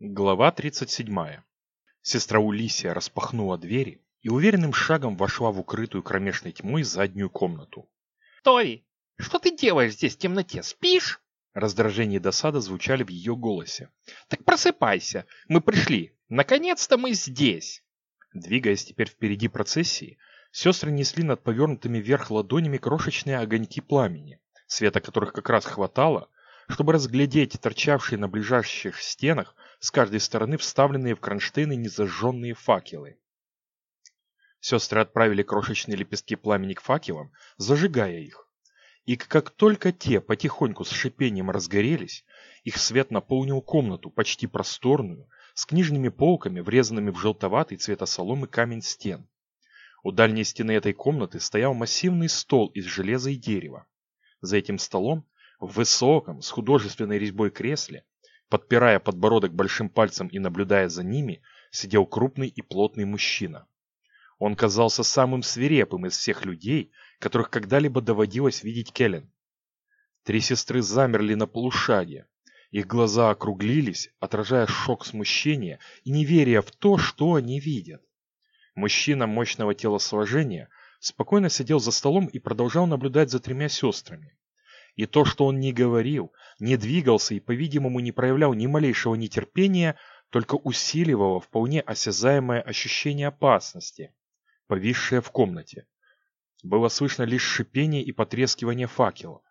Глава 37. Сестра Улисия распахнула двери и уверенным шагом вошла в укрытую кромешной тьмой заднюю комнату. «Тори, что ты делаешь здесь в темноте? Спишь?» Раздражение и досада звучали в ее голосе. «Так просыпайся, мы пришли. Наконец-то мы здесь!» Двигаясь теперь впереди процессии, сестры несли над повернутыми вверх ладонями крошечные огоньки пламени, света которых как раз хватало, чтобы разглядеть торчавшие на ближайших стенах с каждой стороны вставленные в кронштейны незажженные факелы. Сестры отправили крошечные лепестки пламени к факелам, зажигая их. И как только те потихоньку с шипением разгорелись, их свет наполнил комнату, почти просторную, с книжными полками, врезанными в желтоватый цвета соломы камень стен. У дальней стены этой комнаты стоял массивный стол из железа и дерева. За этим столом в высоком, с художественной резьбой кресле, подпирая подбородок большим пальцем и наблюдая за ними, сидел крупный и плотный мужчина. Он казался самым свирепым из всех людей, которых когда-либо доводилось видеть Келлен. Три сестры замерли на полушаге. Их глаза округлились, отражая шок смущения и неверия в то, что они видят. Мужчина мощного телосложения спокойно сидел за столом и продолжал наблюдать за тремя сестрами. И то, что он не говорил, не двигался и, по-видимому, не проявлял ни малейшего нетерпения, только усиливало вполне осязаемое ощущение опасности, повисшее в комнате. Было слышно лишь шипение и потрескивание факелов.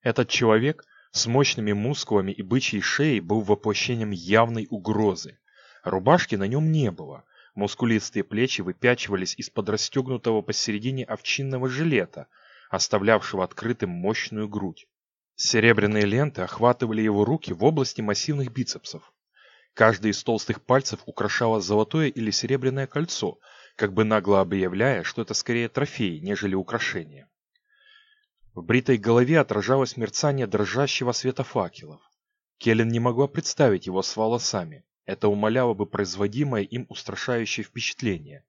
Этот человек с мощными мускулами и бычьей шеей был воплощением явной угрозы. Рубашки на нем не было. Мускулистые плечи выпячивались из-под расстегнутого посередине овчинного жилета – оставлявшего открытым мощную грудь. Серебряные ленты охватывали его руки в области массивных бицепсов. Каждый из толстых пальцев украшало золотое или серебряное кольцо, как бы нагло объявляя, что это скорее трофей, нежели украшение. В бритой голове отражалось мерцание дрожащего света факелов. Келлен не могла представить его с волосами. Это умаляло бы производимое им устрашающее впечатление.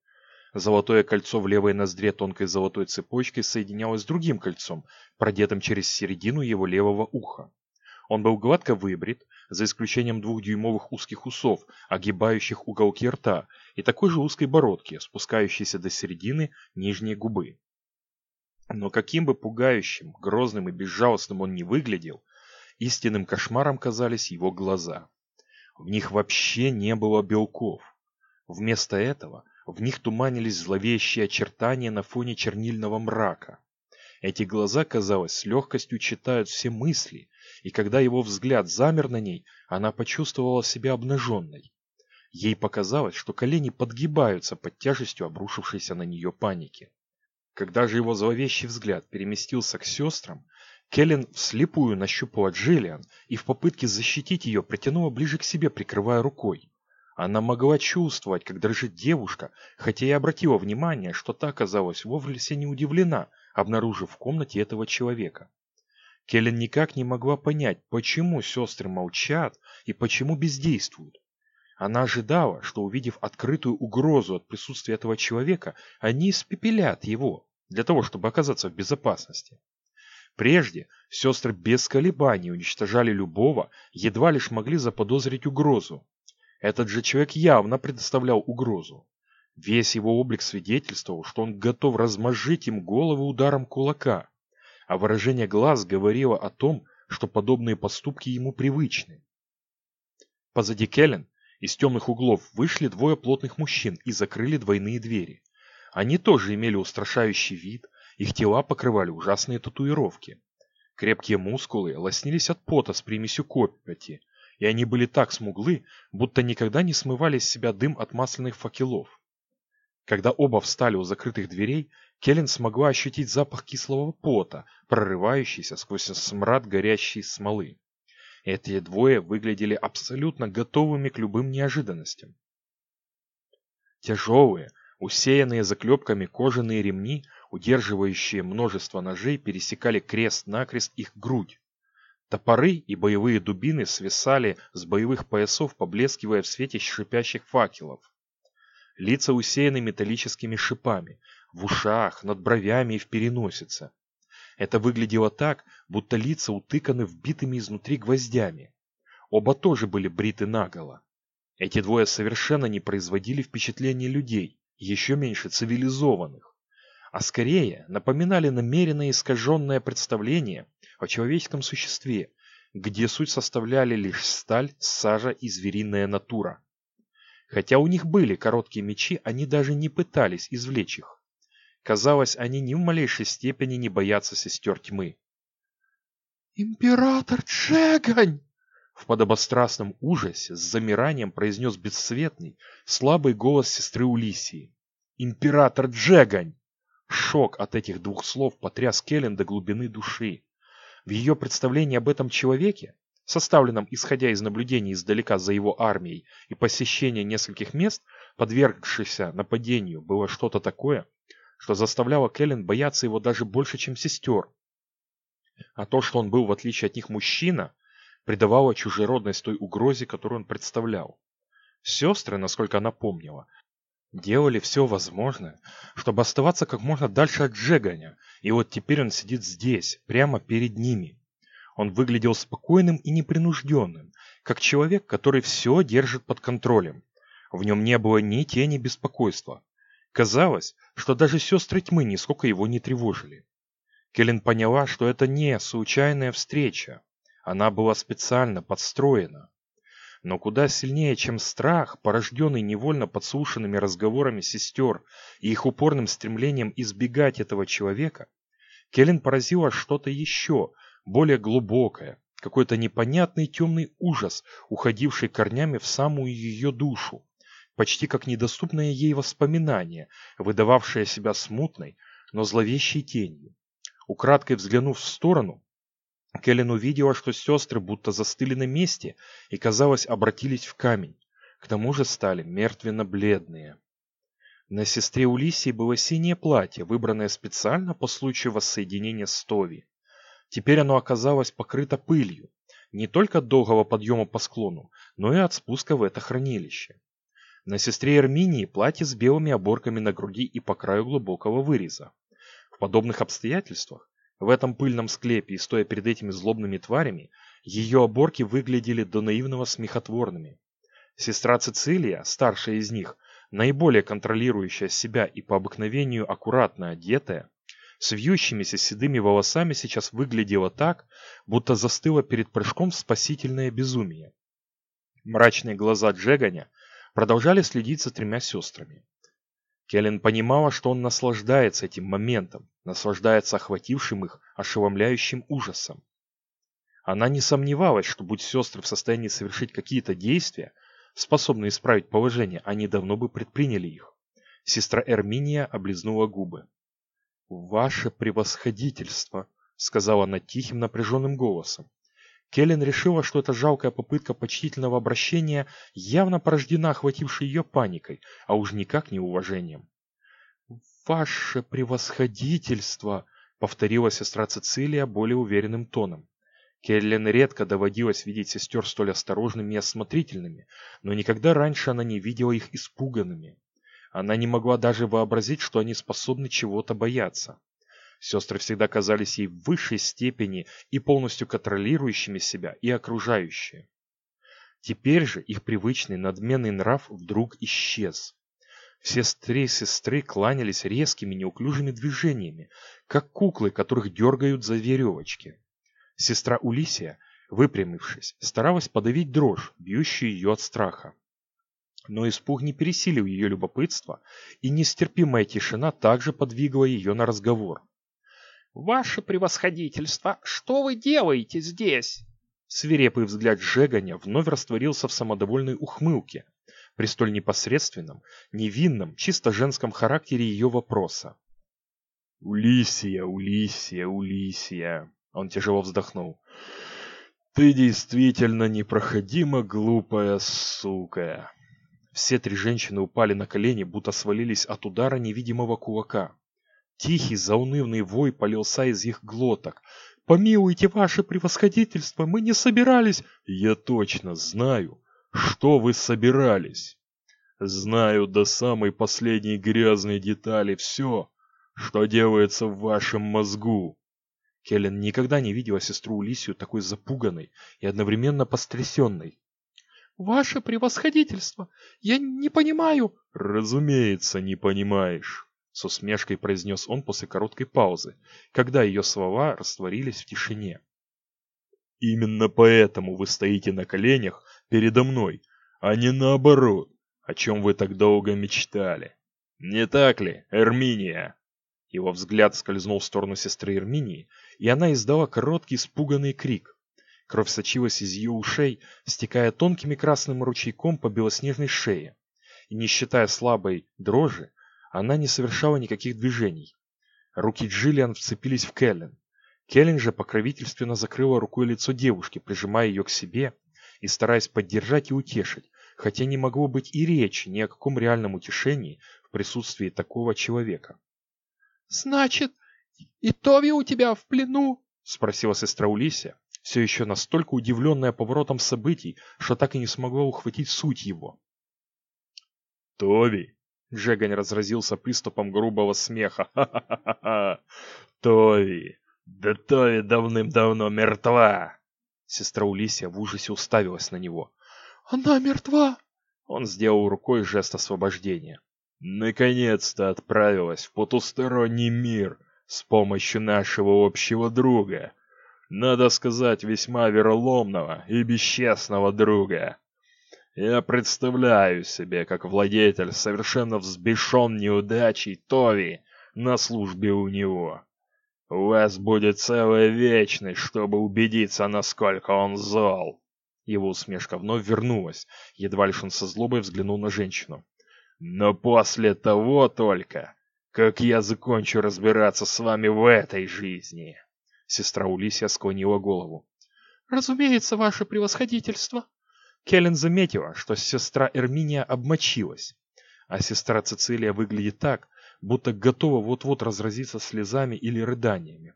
Золотое кольцо в левой ноздре тонкой золотой цепочкой соединялось с другим кольцом, продетым через середину его левого уха. Он был гладко выбрит, за исключением двухдюймовых узких усов, огибающих уголки рта, и такой же узкой бородки, спускающейся до середины нижней губы. Но каким бы пугающим, грозным и безжалостным он ни выглядел, истинным кошмаром казались его глаза. В них вообще не было белков. Вместо этого в них туманились зловещие очертания на фоне чернильного мрака. Эти глаза, казалось, с легкостью читают все мысли, и когда его взгляд замер на ней, она почувствовала себя обнаженной. Ей показалось, что колени подгибаются под тяжестью обрушившейся на нее паники. Когда же его зловещий взгляд переместился к сестрам, Келлен вслепую нащупала Джиллиан и в попытке защитить ее притянула ближе к себе, прикрывая рукой. Она могла чувствовать, как дрожит девушка, хотя и обратила внимание, что та оказалась вовсе не удивлена, обнаружив в комнате этого человека. Келлен никак не могла понять, почему сестры молчат и почему бездействуют. Она ожидала, что увидев открытую угрозу от присутствия этого человека, они испепелят его, для того, чтобы оказаться в безопасности. Прежде сестры без колебаний уничтожали любого, едва лишь могли заподозрить угрозу, этот же человек явно предоставлял угрозу. Весь его облик свидетельствовал, что он готов размозжить им голову ударом кулака, а выражение глаз говорило о том, что подобные поступки ему привычны. Позади Келлен из темных углов вышли двое плотных мужчин и закрыли двойные двери. Они тоже имели устрашающий вид, их тела покрывали ужасные татуировки. Крепкие мускулы лоснились от пота с примесью копоти, и они были так смуглы, будто никогда не смывали с себя дым от масляных факелов. Когда оба встали у закрытых дверей, Келлен смогла ощутить запах кислого пота, прорывающийся сквозь смрад горящей смолы. Эти двое выглядели абсолютно готовыми к любым неожиданностям. Тяжелые, усеянные заклепками кожаные ремни, удерживающие множество ножей, пересекали крест-накрест их грудь. Топоры и боевые дубины свисали с боевых поясов, поблескивая в свете шипящих факелов. Лица усеяны металлическими шипами, в ушах, над бровями и в переносице. Это выглядело так, будто лица утыканы вбитыми изнутри гвоздями. Оба тоже были бриты наголо. Эти двое совершенно не производили впечатления людей, еще меньше цивилизованных, а скорее напоминали намеренно искаженное представление о человеческом существе, где суть составляли лишь сталь, сажа и звериная натура. Хотя у них были короткие мечи, они даже не пытались извлечь их. Казалось, они ни в малейшей степени не боятся сестер тьмы. «Император Джегань!» В подобострастном ужасе с замиранием произнес бесцветный, слабый голос сестры Улисии. «Император Джегань!» Шок от этих двух слов потряс Келлен до глубины души. В ее представлении об этом человеке, составленном исходя из наблюдений издалека за его армией и посещения нескольких мест, подвергшихся нападению, было что-то такое, что заставляло Келлен бояться его даже больше, чем сестер. А то, что он был, в отличие от них, мужчина, придавало чужеродность той угрозе, которую он представлял. Сестры, насколько она помнила, делали все возможное, чтобы оставаться как можно дальше от Джеганя, и вот теперь он сидит здесь, прямо перед ними. Он выглядел спокойным и непринужденным, как человек, который все держит под контролем. В нем не было ни тени беспокойства. Казалось, что даже сестры тьмы нисколько его не тревожили. Келлен поняла, что это не случайная встреча. Она была специально подстроена. Но куда сильнее, чем страх, порожденный невольно подслушанными разговорами сестер и их упорным стремлением избегать этого человека, Келлен поразила что-то еще, более глубокое, какой-то непонятный темный ужас, уходивший корнями в самую ее душу, почти как недоступное ей воспоминание, выдававшее себя смутной, но зловещей тенью. Украдкой взглянув в сторону, Келлен увидела, что сестры будто застыли на месте и, казалось, обратились в камень. К тому же стали мертвенно-бледные. На сестре Улисии было синее платье, выбранное специально по случаю воссоединения с Тови. Теперь оно оказалось покрыто пылью, не только от долгого подъема по склону, но и от спуска в это хранилище. На сестре Эрминии платье с белыми оборками на груди и по краю глубокого выреза. В подобных обстоятельствах в этом пыльном склепе стоя перед этими злобными тварями, ее оборки выглядели до наивного смехотворными. Сестра Цицилия, старшая из них, наиболее контролирующая себя и по обыкновению аккуратно одетая, с вьющимися седыми волосами сейчас выглядела так, будто застыла перед прыжком в спасительное безумие. Мрачные глаза Джеганя продолжали следить за тремя сестрами. Келлен понимала, что он наслаждается этим моментом, наслаждается охватившим их ошеломляющим ужасом. Она не сомневалась, что будь сестры в состоянии совершить какие-то действия, способные исправить положение, они давно бы предприняли их. Сестра Эрминия облизнула губы. «Ваше превосходительство», — сказала она тихим напряженным голосом. Келлен решила, что эта жалкая попытка почтительного обращения явно порождена охватившей ее паникой, а уж никак не уважением. «Ваше превосходительство!» — повторила сестра Цицилия более уверенным тоном. Келлен редко доводилось видеть сестер столь осторожными и осмотрительными, но никогда раньше она не видела их испуганными. Она не могла даже вообразить, что они способны чего-то бояться. Сестры всегда казались ей в высшей степени и полностью контролирующими себя и окружающие. Теперь же их привычный надменный нрав вдруг исчез. Все три сестры кланялись резкими неуклюжими движениями, как куклы, которых дергают за веревочки. Сестра Улисия, выпрямившись, старалась подавить дрожь, бьющую ее от страха. Но испуг не пересилил ее любопытство, и нестерпимая тишина также подвигла ее на разговор. «Ваше превосходительство, что вы делаете здесь?» Свирепый взгляд Жеганя вновь растворился в самодовольной ухмылке при столь непосредственном, невинном, чисто женском характере ее вопроса. «Улисия, Улисия, Улисия!» Он тяжело вздохнул. «Ты действительно непроходимо глупая сука!» Все три женщины упали на колени, будто свалились от удара невидимого кулака. Тихий, заунывный вой полился из их глоток. «Помилуйте, ваше превосходительство, мы не собирались...» «Я точно знаю, что вы собирались. Знаю до самой последней грязной детали все, что делается в вашем мозгу». Келлен никогда не видела сестру Улисию такой запуганной и одновременно потрясенной. «Ваше превосходительство! Я не понимаю!» «Разумеется, не понимаешь!» С усмешкой произнес он после короткой паузы, когда ее слова растворились в тишине. «Именно поэтому вы стоите на коленях передо мной, а не наоборот, о чем вы так долго мечтали. Не так ли, Эрминия?» Его взгляд скользнул в сторону сестры Эрминии, и она издала короткий испуганный крик. Кровь сочилась из ее ушей, стекая тонкими красным ручейком по белоснежной шее. И не считая слабой дрожи, она не совершала никаких движений. Руки Джиллиан вцепились в Келлен. Келлен же покровительственно закрыла рукой лицо девушки, прижимая ее к себе и стараясь поддержать и утешить, хотя не могло быть и речи ни о каком реальном утешении в присутствии такого человека. «Значит, и Тови у тебя в плену?» — спросила сестра Улисия, все еще настолько удивленная поворотом событий, что так и не смогла ухватить суть его. «Тови!» — Джегань разразился приступом грубого смеха. «Ха-ха-ха-ха! Тови! Да Тови давным-давно мертва!» Сестра Улисия в ужасе уставилась на него. «Она мертва!» Он сделал рукой жест освобождения. «Наконец-то отправилась в потусторонний мир с помощью нашего общего друга!» надо сказать, весьма вероломного и бесчестного друга. Я представляю себе, как владетель совершенно взбешен неудачей Тови на службе у него. У вас будет целая вечность, чтобы убедиться, насколько он зол. Его усмешка вновь вернулась, едва лишь он со злобой взглянул на женщину. Но после того только, как я закончу разбираться с вами в этой жизни. Сестра Улисия склонила голову. «Разумеется, ваше превосходительство!» Келлен заметила, что сестра Эрминия обмочилась, а сестра Цицилия выглядит так, будто готова вот-вот разразиться слезами или рыданиями.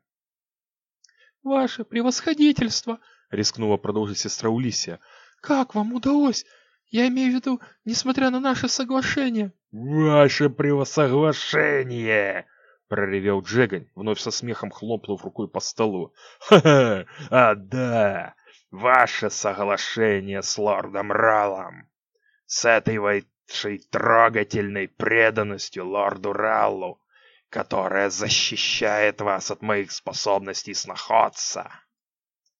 «Ваше превосходительство!» — рискнула продолжить сестра Улисия. «Как вам удалось? Я имею в виду, несмотря на наше соглашение». «Ваше превосоглашение!» проревел Джегань, вновь со смехом хлопнув рукой по столу. «Ха-ха! А да! Ваше соглашение с лордом Раллом! С этой вашей трогательной преданностью лорду Раллу, которая защищает вас от моих способностей сноходца!»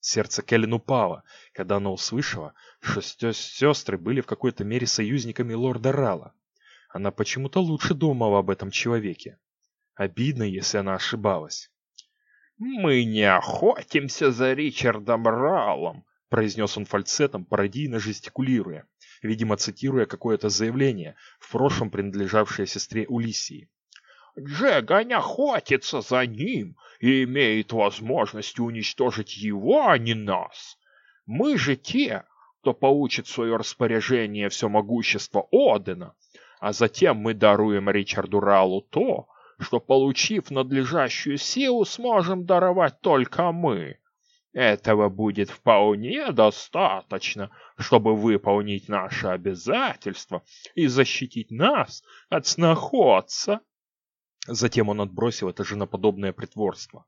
Сердце Келлен упало, когда она услышала, что сестры были в какой-то мере союзниками лорда Рала. Она почему-то лучше думала об этом человеке. Обидно, если она ошибалась. «Мы не охотимся за Ричардом Раллом», произнес он фальцетом, пародийно жестикулируя, видимо, цитируя какое-то заявление, в прошлом принадлежавшее сестре Улисии. «Джегань охотится за ним и имеет возможность уничтожить его, а не нас. Мы же те, кто получит в свое распоряжение все могущество Одена, а затем мы даруем Ричарду Раллу то, что, получив надлежащую силу, сможем даровать только мы. Этого будет вполне достаточно, чтобы выполнить наши обязательства и защитить нас от сноходца. Затем он отбросил это женоподобное притворство.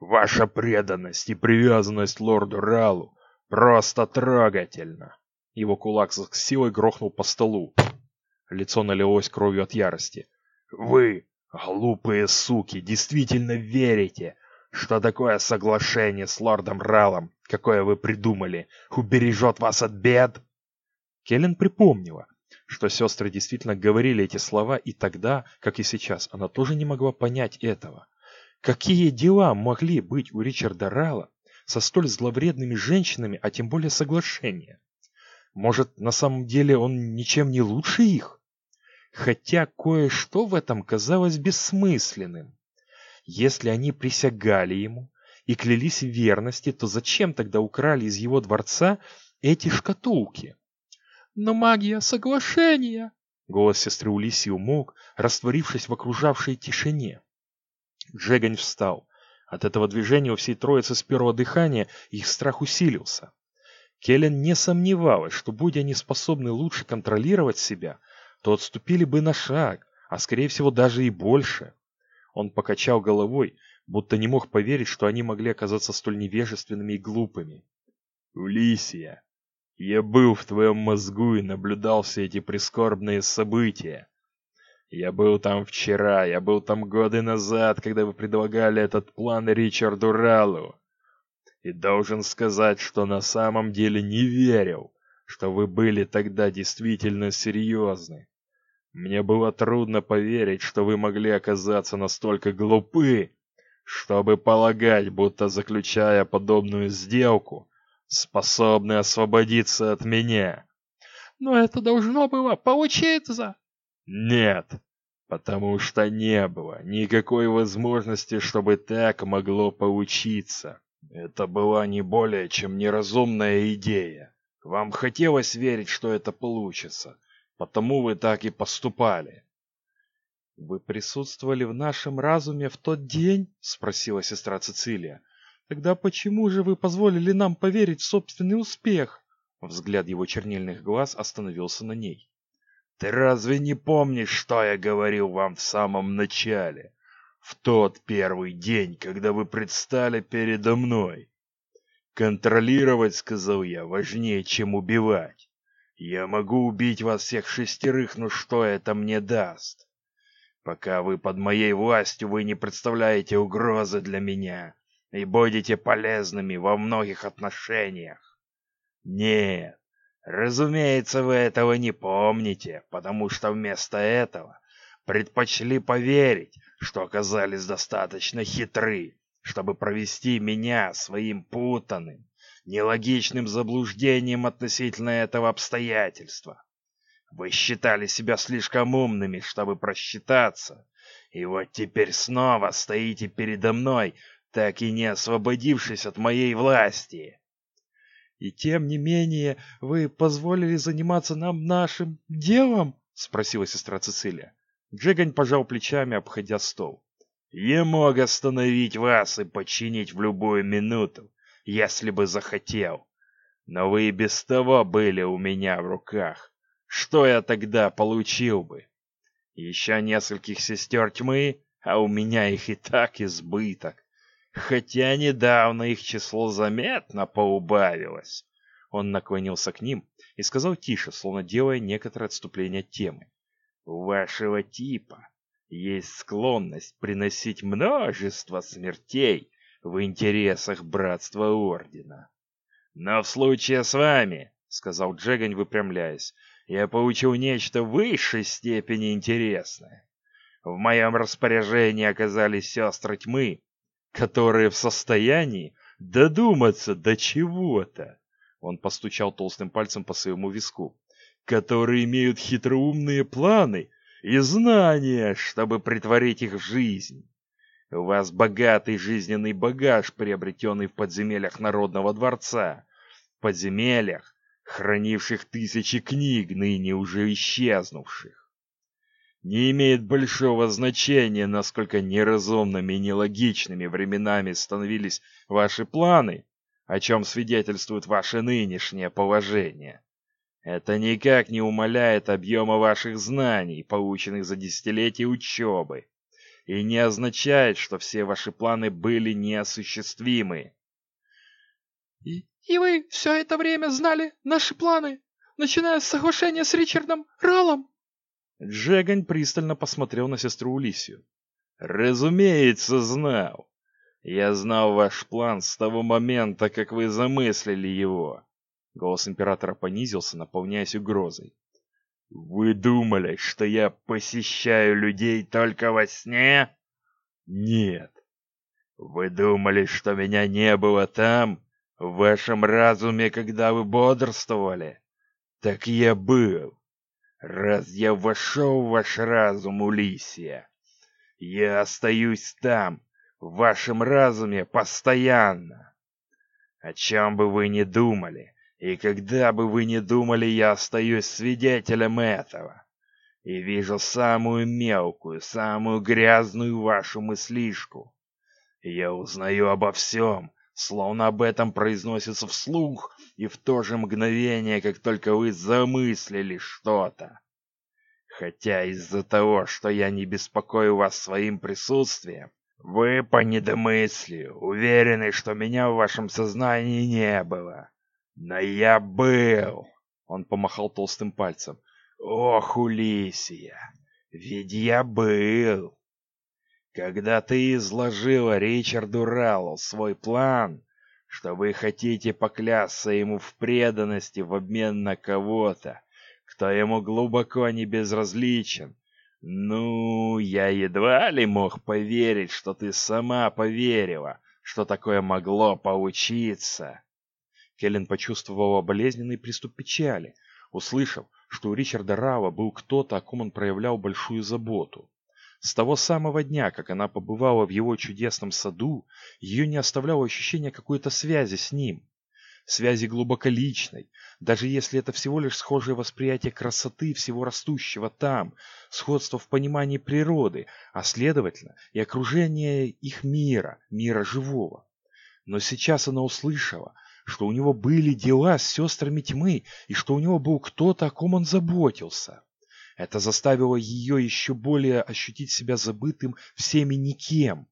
Ваша преданность и привязанность лорду Ралу просто трогательно. Его кулак с силой грохнул по столу. Лицо налилось кровью от ярости. Вы Глупые суки, действительно верите, что такое соглашение с лордом Ралом, какое вы придумали, убережет вас от бед? Келлен припомнила, что сестры действительно говорили эти слова и тогда, как и сейчас, она тоже не могла понять этого. Какие дела могли быть у Ричарда Рала со столь зловредными женщинами, а тем более соглашения? Может, на самом деле он ничем не лучше их? хотя кое-что в этом казалось бессмысленным. Если они присягали ему и клялись в верности, то зачем тогда украли из его дворца эти шкатулки? Но магия соглашения! Голос сестры Улиси умолк, растворившись в окружавшей тишине. Джегань встал. От этого движения у всей троицы с первого дыхания их страх усилился. Келлен не сомневалась, что будь они способны лучше контролировать себя, то отступили бы на шаг, а скорее всего даже и больше. Он покачал головой, будто не мог поверить, что они могли оказаться столь невежественными и глупыми. «Улисия, я был в твоем мозгу и наблюдал все эти прискорбные события. Я был там вчера, я был там годы назад, когда вы предлагали этот план Ричарду Раллу. И должен сказать, что на самом деле не верил, что вы были тогда действительно серьезны. Мне было трудно поверить, что вы могли оказаться настолько глупы, чтобы полагать, будто заключая подобную сделку, способны освободиться от меня. Но это должно было получиться. Нет, потому что не было никакой возможности, чтобы так могло получиться. Это была не более чем неразумная идея. Вам хотелось верить, что это получится, потому вы так и поступали. Вы присутствовали в нашем разуме в тот день? спросила сестра Цицилия. Тогда почему же вы позволили нам поверить в собственный успех? Взгляд его чернильных глаз остановился на ней. Ты разве не помнишь, что я говорил вам в самом начале? В тот первый день, когда вы предстали передо мной. Контролировать, сказал я, важнее, чем убивать. Я могу убить вас всех шестерых, но что это мне даст? Пока вы под моей властью, вы не представляете угрозы для меня и будете полезными во многих отношениях. Нет, Разумеется, вы этого не помните, потому что вместо этого предпочли поверить, что оказались достаточно хитры, чтобы провести меня своим путанным, нелогичным заблуждением относительно этого обстоятельства. Вы считали себя слишком умными, чтобы просчитаться, и вот теперь снова стоите передо мной, так и не освободившись от моей власти. И тем не менее вы позволили заниматься нам нашим делом? спросила сестра Цицилия. Джегань пожал плечами, обходя стол. Я мог остановить вас и подчинить в любую минуту, если бы захотел. Но вы и без того были у меня в руках. Что я тогда получил бы? Еще нескольких сестер тьмы, а у меня их и так избыток. Хотя недавно их число заметно поубавилось. Он наклонился к ним и сказал тише, словно делая некоторое отступление от темы. У вашего типа есть склонность приносить множество смертей в интересах Братства Ордена. Но в случае с вами, сказал Джегань, выпрямляясь, я получил нечто в высшей степени интересное. В моем распоряжении оказались сестры тьмы, которые в состоянии додуматься до чего-то. Он постучал толстым пальцем по своему виску. Которые имеют хитроумные планы и знания, чтобы притворить их в жизнь. У вас богатый жизненный багаж, приобретенный в подземельях Народного дворца. В подземельях, хранивших тысячи книг, ныне уже исчезнувших. Не имеет большого значения, насколько неразумными и нелогичными временами становились ваши планы, о чем свидетельствует ваше нынешнее положение. Это никак не умаляет объема ваших знаний, полученных за десятилетия учебы, и не означает, что все ваши планы были неосуществимы. И, и вы все это время знали наши планы, начиная с соглашения с Ричардом Раллом? Джегань пристально посмотрел на сестру Улисию. «Разумеется, знал. Я знал ваш план с того момента, как вы замыслили его». Голос императора понизился, наполняясь угрозой. «Вы думали, что я посещаю людей только во сне?» «Нет. Вы думали, что меня не было там, в вашем разуме, когда вы бодрствовали? Так я был. Раз я вошел в ваш разум, Улисия, я остаюсь там, в вашем разуме, постоянно. О чем бы вы ни думали, и когда бы вы ни думали, я остаюсь свидетелем этого. И вижу самую мелкую, самую грязную вашу мыслишку. Я узнаю обо всем, словно об этом произносится вслух, и в то же мгновение, как только вы замыслили что-то. Хотя из-за того, что я не беспокою вас своим присутствием, Вы по недомыслию уверены, что меня в вашем сознании не было. Но я был. Он помахал толстым пальцем. Ох, Улисия, ведь я был. Когда ты изложила Ричарду Раллу свой план, что вы хотите поклясться ему в преданности в обмен на кого-то, кто ему глубоко не безразличен, ну, я едва ли мог поверить, что ты сама поверила, что такое могло получиться. Келлен почувствовала болезненный приступ печали, услышав, что у Ричарда Рава был кто-то, о ком он проявлял большую заботу. С того самого дня, как она побывала в его чудесном саду, ее не оставляло ощущение какой-то связи с ним связи глубоко личной, даже если это всего лишь схожее восприятие красоты всего растущего там, сходство в понимании природы, а следовательно и окружение их мира, мира живого. Но сейчас она услышала, что у него были дела с сестрами тьмы и что у него был кто-то, о ком он заботился. Это заставило ее еще более ощутить себя забытым всеми никем.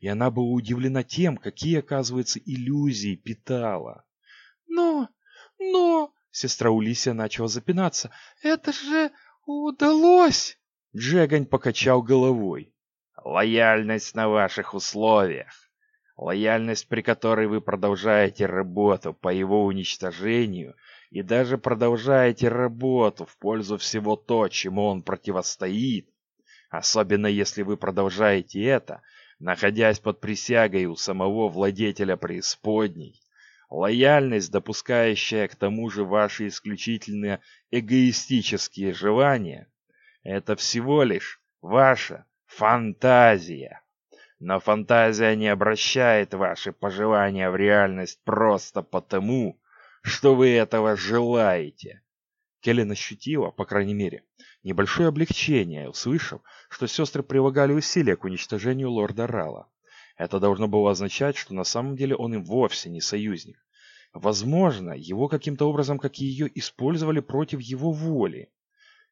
И она была удивлена тем, какие, оказывается, иллюзии питала. Но, но, сестра Улисия начала запинаться. Это же удалось. Джегань покачал головой. Лояльность на ваших условиях. Лояльность, при которой вы продолжаете работу по его уничтожению и даже продолжаете работу в пользу всего то, чему он противостоит, особенно если вы продолжаете это, находясь под присягой у самого владетеля преисподней, Лояльность, допускающая к тому же ваши исключительно эгоистические желания, это всего лишь ваша фантазия. Но фантазия не обращает ваши пожелания в реальность просто потому, что вы этого желаете. Келлен ощутила, по крайней мере, небольшое облегчение, услышав, что сестры прилагали усилия к уничтожению лорда Рала. Это должно было означать, что на самом деле он им вовсе не союзник. Возможно, его каким-то образом, как и ее, использовали против его воли.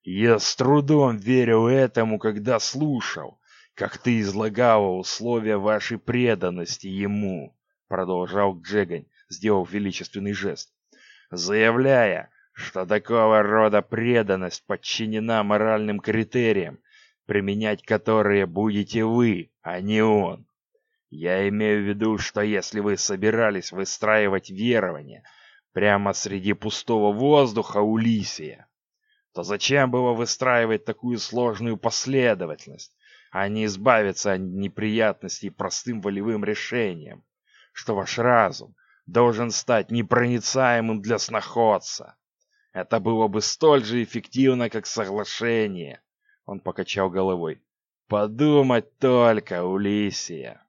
«Я с трудом верил этому, когда слушал, как ты излагала условия вашей преданности ему», продолжал Джегань, сделав величественный жест, заявляя, что такого рода преданность подчинена моральным критериям, применять которые будете вы, а не он. Я имею в виду, что если вы собирались выстраивать верование прямо среди пустого воздуха Улисия, то зачем было выстраивать такую сложную последовательность, а не избавиться от неприятностей простым волевым решением, что ваш разум должен стать непроницаемым для сноходца. Это было бы столь же эффективно, как соглашение. Он покачал головой. Подумать только, Улисия.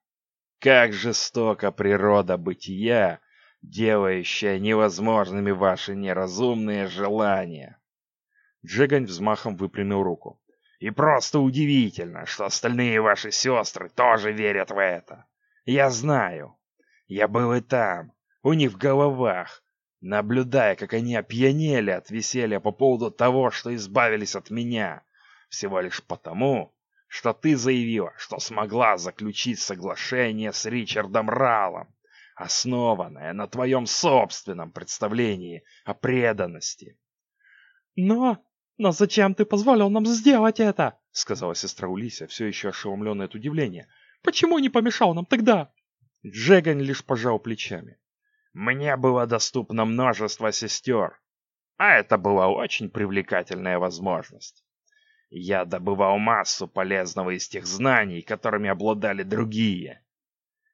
Как жестока природа бытия, делающая невозможными ваши неразумные желания. Джигань взмахом выпрямил руку. И просто удивительно, что остальные ваши сестры тоже верят в это. Я знаю. Я был и там, у них в головах, наблюдая, как они опьянели от веселья по поводу того, что избавились от меня. Всего лишь потому, что ты заявила, что смогла заключить соглашение с Ричардом Ралом, основанное на твоем собственном представлении о преданности. «Но... но зачем ты позволил нам сделать это?» — сказала сестра Улися, все еще ошеломленная от удивления. «Почему не помешал нам тогда?» Джеган лишь пожал плечами. «Мне было доступно множество сестер, а это была очень привлекательная возможность. Я добывал массу полезного из тех знаний, которыми обладали другие.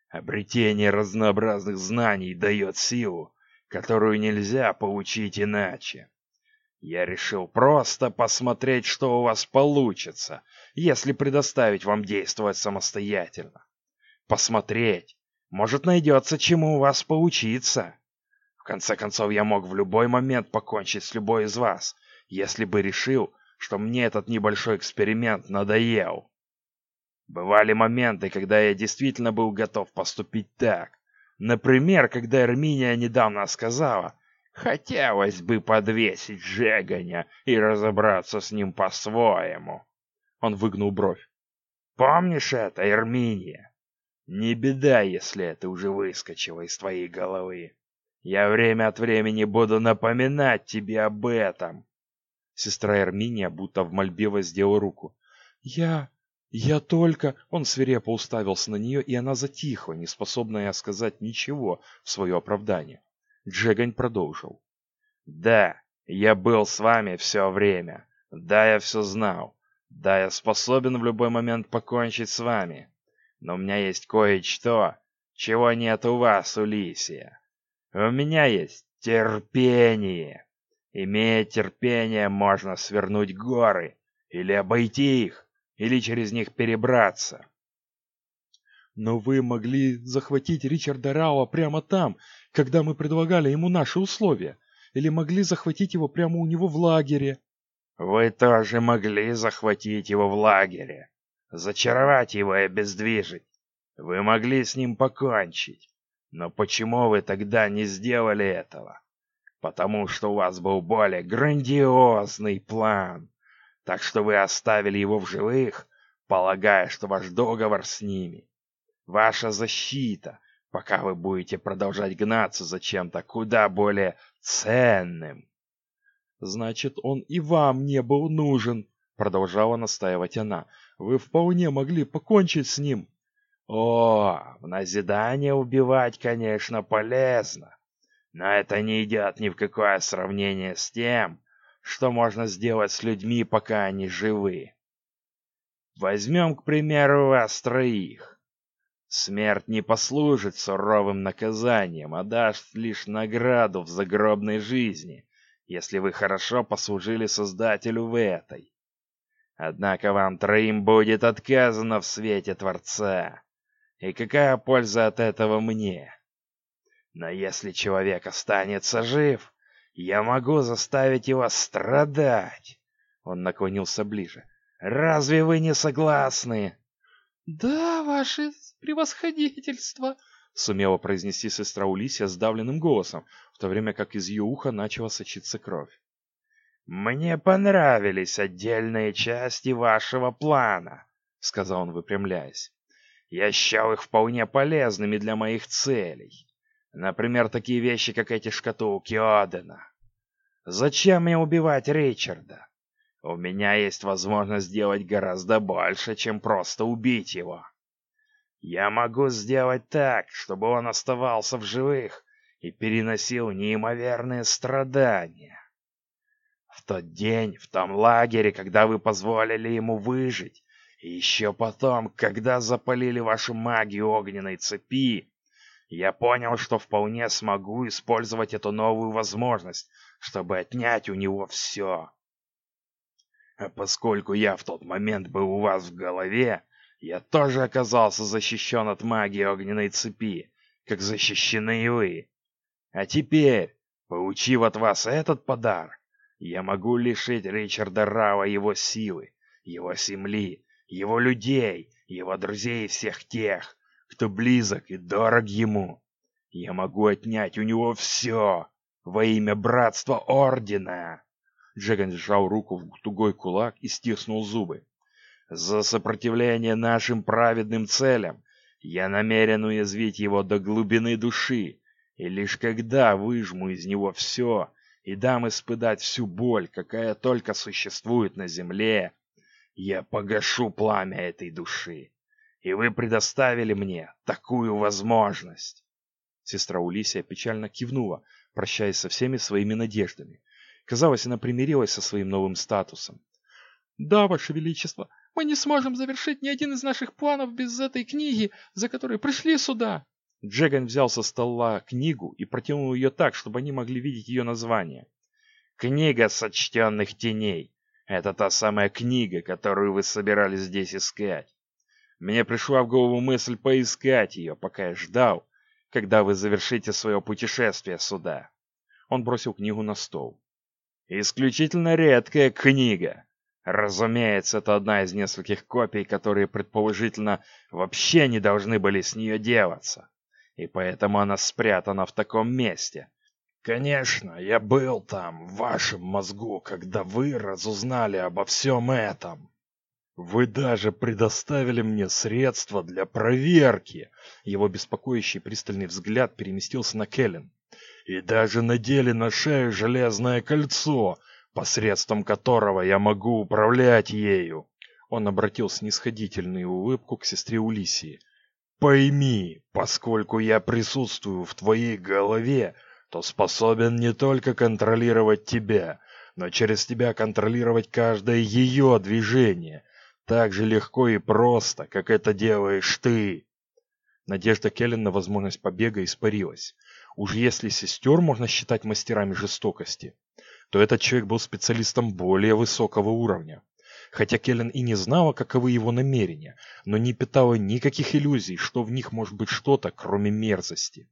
Обретение разнообразных знаний дает силу, которую нельзя получить иначе. Я решил просто посмотреть, что у вас получится, если предоставить вам действовать самостоятельно. Посмотреть, может найдется чему у вас поучиться. В конце концов, я мог в любой момент покончить с любой из вас, если бы решил, что мне этот небольшой эксперимент надоел. Бывали моменты, когда я действительно был готов поступить так. Например, когда Эрминия недавно сказала, «Хотелось бы подвесить Жеганя и разобраться с ним по-своему». Он выгнул бровь. «Помнишь это, Эрминия? Не беда, если это уже выскочило из твоей головы. Я время от времени буду напоминать тебе об этом. Сестра Эрминия будто в мольбе воздела руку. «Я... я только...» Он свирепо уставился на нее, и она затихла, не способная сказать ничего в свое оправдание. Джегань продолжил. «Да, я был с вами все время. Да, я все знал. Да, я способен в любой момент покончить с вами. Но у меня есть кое-что, чего нет у вас, Улисия. У меня есть терпение. Имея терпение, можно свернуть горы, или обойти их, или через них перебраться. Но вы могли захватить Ричарда Рауа прямо там, когда мы предлагали ему наши условия. Или могли захватить его прямо у него в лагере. Вы тоже могли захватить его в лагере. Зачаровать его и обездвижить. Вы могли с ним покончить. Но почему вы тогда не сделали этого? потому что у вас был более грандиозный план. Так что вы оставили его в живых, полагая, что ваш договор с ними, ваша защита, пока вы будете продолжать гнаться за чем-то куда более ценным. Значит, он и вам не был нужен, продолжала настаивать она. Вы вполне могли покончить с ним. О, в назидание убивать, конечно, полезно. Но это не идет ни в какое сравнение с тем, что можно сделать с людьми, пока они живы. Возьмем, к примеру, вас троих. Смерть не послужит суровым наказанием, а даст лишь награду в загробной жизни, если вы хорошо послужили Создателю в этой. Однако вам троим будет отказано в свете Творца. И какая польза от этого мне? Но если человек останется жив, я могу заставить его страдать. Он наклонился ближе. Разве вы не согласны? Да, ваше превосходительство, сумела произнести сестра Улисия сдавленным голосом, в то время как из ее уха начала сочиться кровь. Мне понравились отдельные части вашего плана, сказал он, выпрямляясь. Я считал их вполне полезными для моих целей. Например, такие вещи, как эти шкатулки Одена. Зачем мне убивать Ричарда? У меня есть возможность сделать гораздо больше, чем просто убить его. Я могу сделать так, чтобы он оставался в живых и переносил неимоверные страдания. В тот день, в том лагере, когда вы позволили ему выжить, и еще потом, когда запалили вашу магию огненной цепи, я понял, что вполне смогу использовать эту новую возможность, чтобы отнять у него все. А поскольку я в тот момент был у вас в голове, я тоже оказался защищен от магии огненной цепи, как защищены и вы. А теперь, получив от вас этот подарок, я могу лишить Ричарда Рава его силы, его земли, его людей, его друзей и всех тех, кто близок и дорог ему. Я могу отнять у него все во имя братства Ордена. Джеган сжал руку в тугой кулак и стиснул зубы. За сопротивление нашим праведным целям я намерен уязвить его до глубины души, и лишь когда выжму из него все и дам испытать всю боль, какая только существует на земле, я погашу пламя этой души. И вы предоставили мне такую возможность. Сестра Улисия печально кивнула, прощаясь со всеми своими надеждами. Казалось, она примирилась со своим новым статусом. «Да, Ваше Величество, мы не сможем завершить ни один из наших планов без этой книги, за которой пришли сюда!» Джеган взял со стола книгу и протянул ее так, чтобы они могли видеть ее название. «Книга сочтенных теней. Это та самая книга, которую вы собирались здесь искать. Мне пришла в голову мысль поискать ее, пока я ждал, когда вы завершите свое путешествие сюда. Он бросил книгу на стол. Исключительно редкая книга. Разумеется, это одна из нескольких копий, которые, предположительно, вообще не должны были с нее делаться. И поэтому она спрятана в таком месте. Конечно, я был там, в вашем мозгу, когда вы разузнали обо всем этом. Вы даже предоставили мне средства для проверки. Его беспокоящий пристальный взгляд переместился на Келлен. И даже надели на шею железное кольцо, посредством которого я могу управлять ею. Он обратил снисходительную улыбку к сестре Улисии. Пойми, поскольку я присутствую в твоей голове, то способен не только контролировать тебя, но через тебя контролировать каждое ее движение, так же легко и просто, как это делаешь ты. Надежда Келлен на возможность побега испарилась. Уж если сестер можно считать мастерами жестокости, то этот человек был специалистом более высокого уровня. Хотя Келлен и не знала, каковы его намерения, но не питала никаких иллюзий, что в них может быть что-то, кроме мерзости.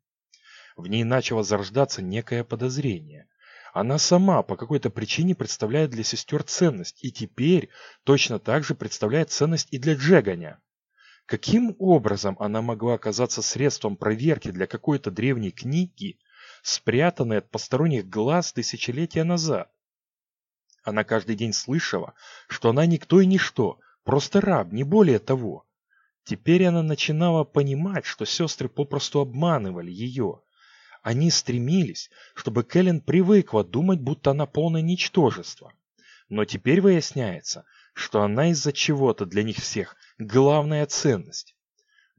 В ней начало зарождаться некое подозрение. Она сама по какой-то причине представляет для сестер ценность, и теперь точно так же представляет ценность и для Джеганя. Каким образом она могла оказаться средством проверки для какой-то древней книги, спрятанной от посторонних глаз тысячелетия назад? Она каждый день слышала, что она никто и ничто, просто раб, не более того. Теперь она начинала понимать, что сестры попросту обманывали ее. Они стремились, чтобы Кэлен привыкла думать, будто она полное ничтожество. Но теперь выясняется, что она из-за чего-то для них всех главная ценность.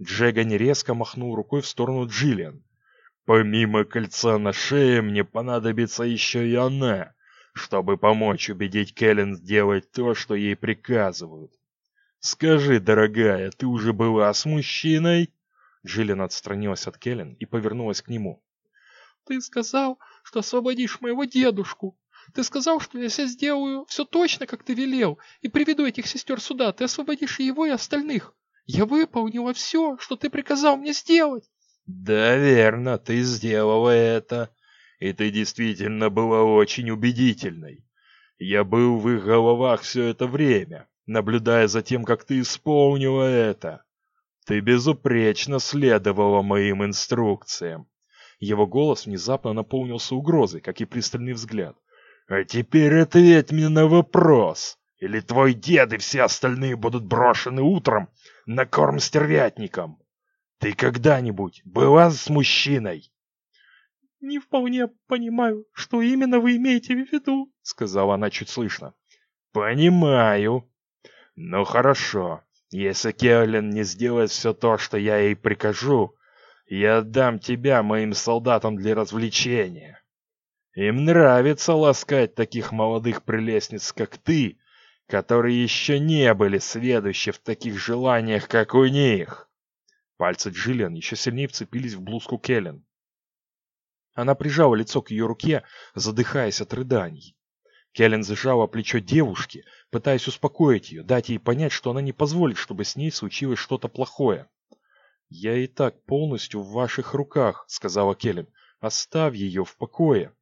Джеган резко махнул рукой в сторону Джиллиан. «Помимо кольца на шее мне понадобится еще и она, чтобы помочь убедить Кэлен сделать то, что ей приказывают. Скажи, дорогая, ты уже была с мужчиной?» Джиллиан отстранилась от Кэлен и повернулась к нему. Ты сказал, что освободишь моего дедушку. Ты сказал, что я все сделаю все точно, как ты велел, и приведу этих сестер сюда. Ты освободишь и его, и остальных. Я выполнила все, что ты приказал мне сделать. Да, верно, ты сделала это. И ты действительно была очень убедительной. Я был в их головах все это время, наблюдая за тем, как ты исполнила это. Ты безупречно следовала моим инструкциям. Его голос внезапно наполнился угрозой, как и пристальный взгляд. «А теперь ответь мне на вопрос. Или твой дед и все остальные будут брошены утром на корм стервятникам? Ты когда-нибудь была с мужчиной?» «Не вполне понимаю, что именно вы имеете в виду», — сказала она чуть слышно. «Понимаю. Ну хорошо. Если Келлен не сделает все то, что я ей прикажу, я отдам тебя моим солдатам для развлечения. Им нравится ласкать таких молодых прелестниц, как ты, которые еще не были сведущи в таких желаниях, как у них. Пальцы Джиллиан еще сильнее вцепились в блузку Келлен. Она прижала лицо к ее руке, задыхаясь от рыданий. Келлен зажала плечо девушки, пытаясь успокоить ее, дать ей понять, что она не позволит, чтобы с ней случилось что-то плохое. «Я и так полностью в ваших руках», — сказала Келлен. «Оставь ее в покое».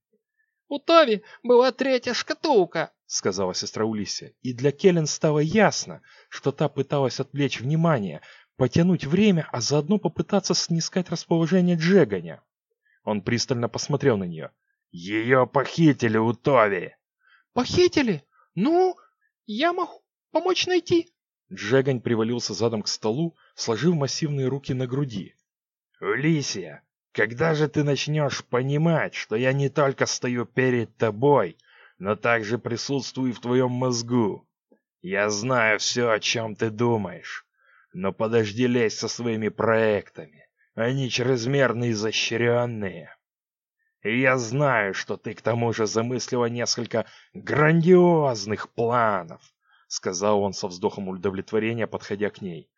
«У Тови была третья шкатулка», — сказала сестра Улисия. И для Келлен стало ясно, что та пыталась отвлечь внимание, потянуть время, а заодно попытаться снискать расположение Джеганя. Он пристально посмотрел на нее. «Ее похитили у Тови!» «Похитили? Ну, я могу помочь найти?» Джегань привалился задом к столу, сложив массивные руки на груди. «Улисия, когда же ты начнешь понимать, что я не только стою перед тобой, но также присутствую в твоем мозгу? Я знаю все, о чем ты думаешь, но подожди лезть со своими проектами, они чрезмерно изощренные». Я знаю, что ты к тому же замыслила несколько грандиозных планов, сказал он со вздохом удовлетворения, подходя к ней.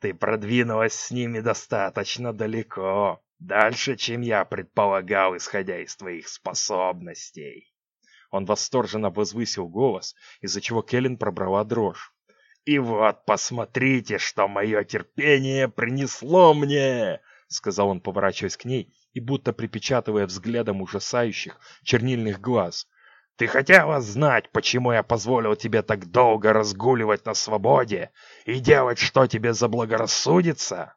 Ты продвинулась с ними достаточно далеко, дальше, чем я предполагал, исходя из твоих способностей. Он восторженно возвысил голос, из-за чего Келлен пробрала дрожь. «И вот, посмотрите, что мое терпение принесло мне!» — сказал он, поворачиваясь к ней и будто припечатывая взглядом ужасающих чернильных глаз. Ты хотела знать, почему я позволил тебе так долго разгуливать на свободе и делать, что тебе заблагорассудится?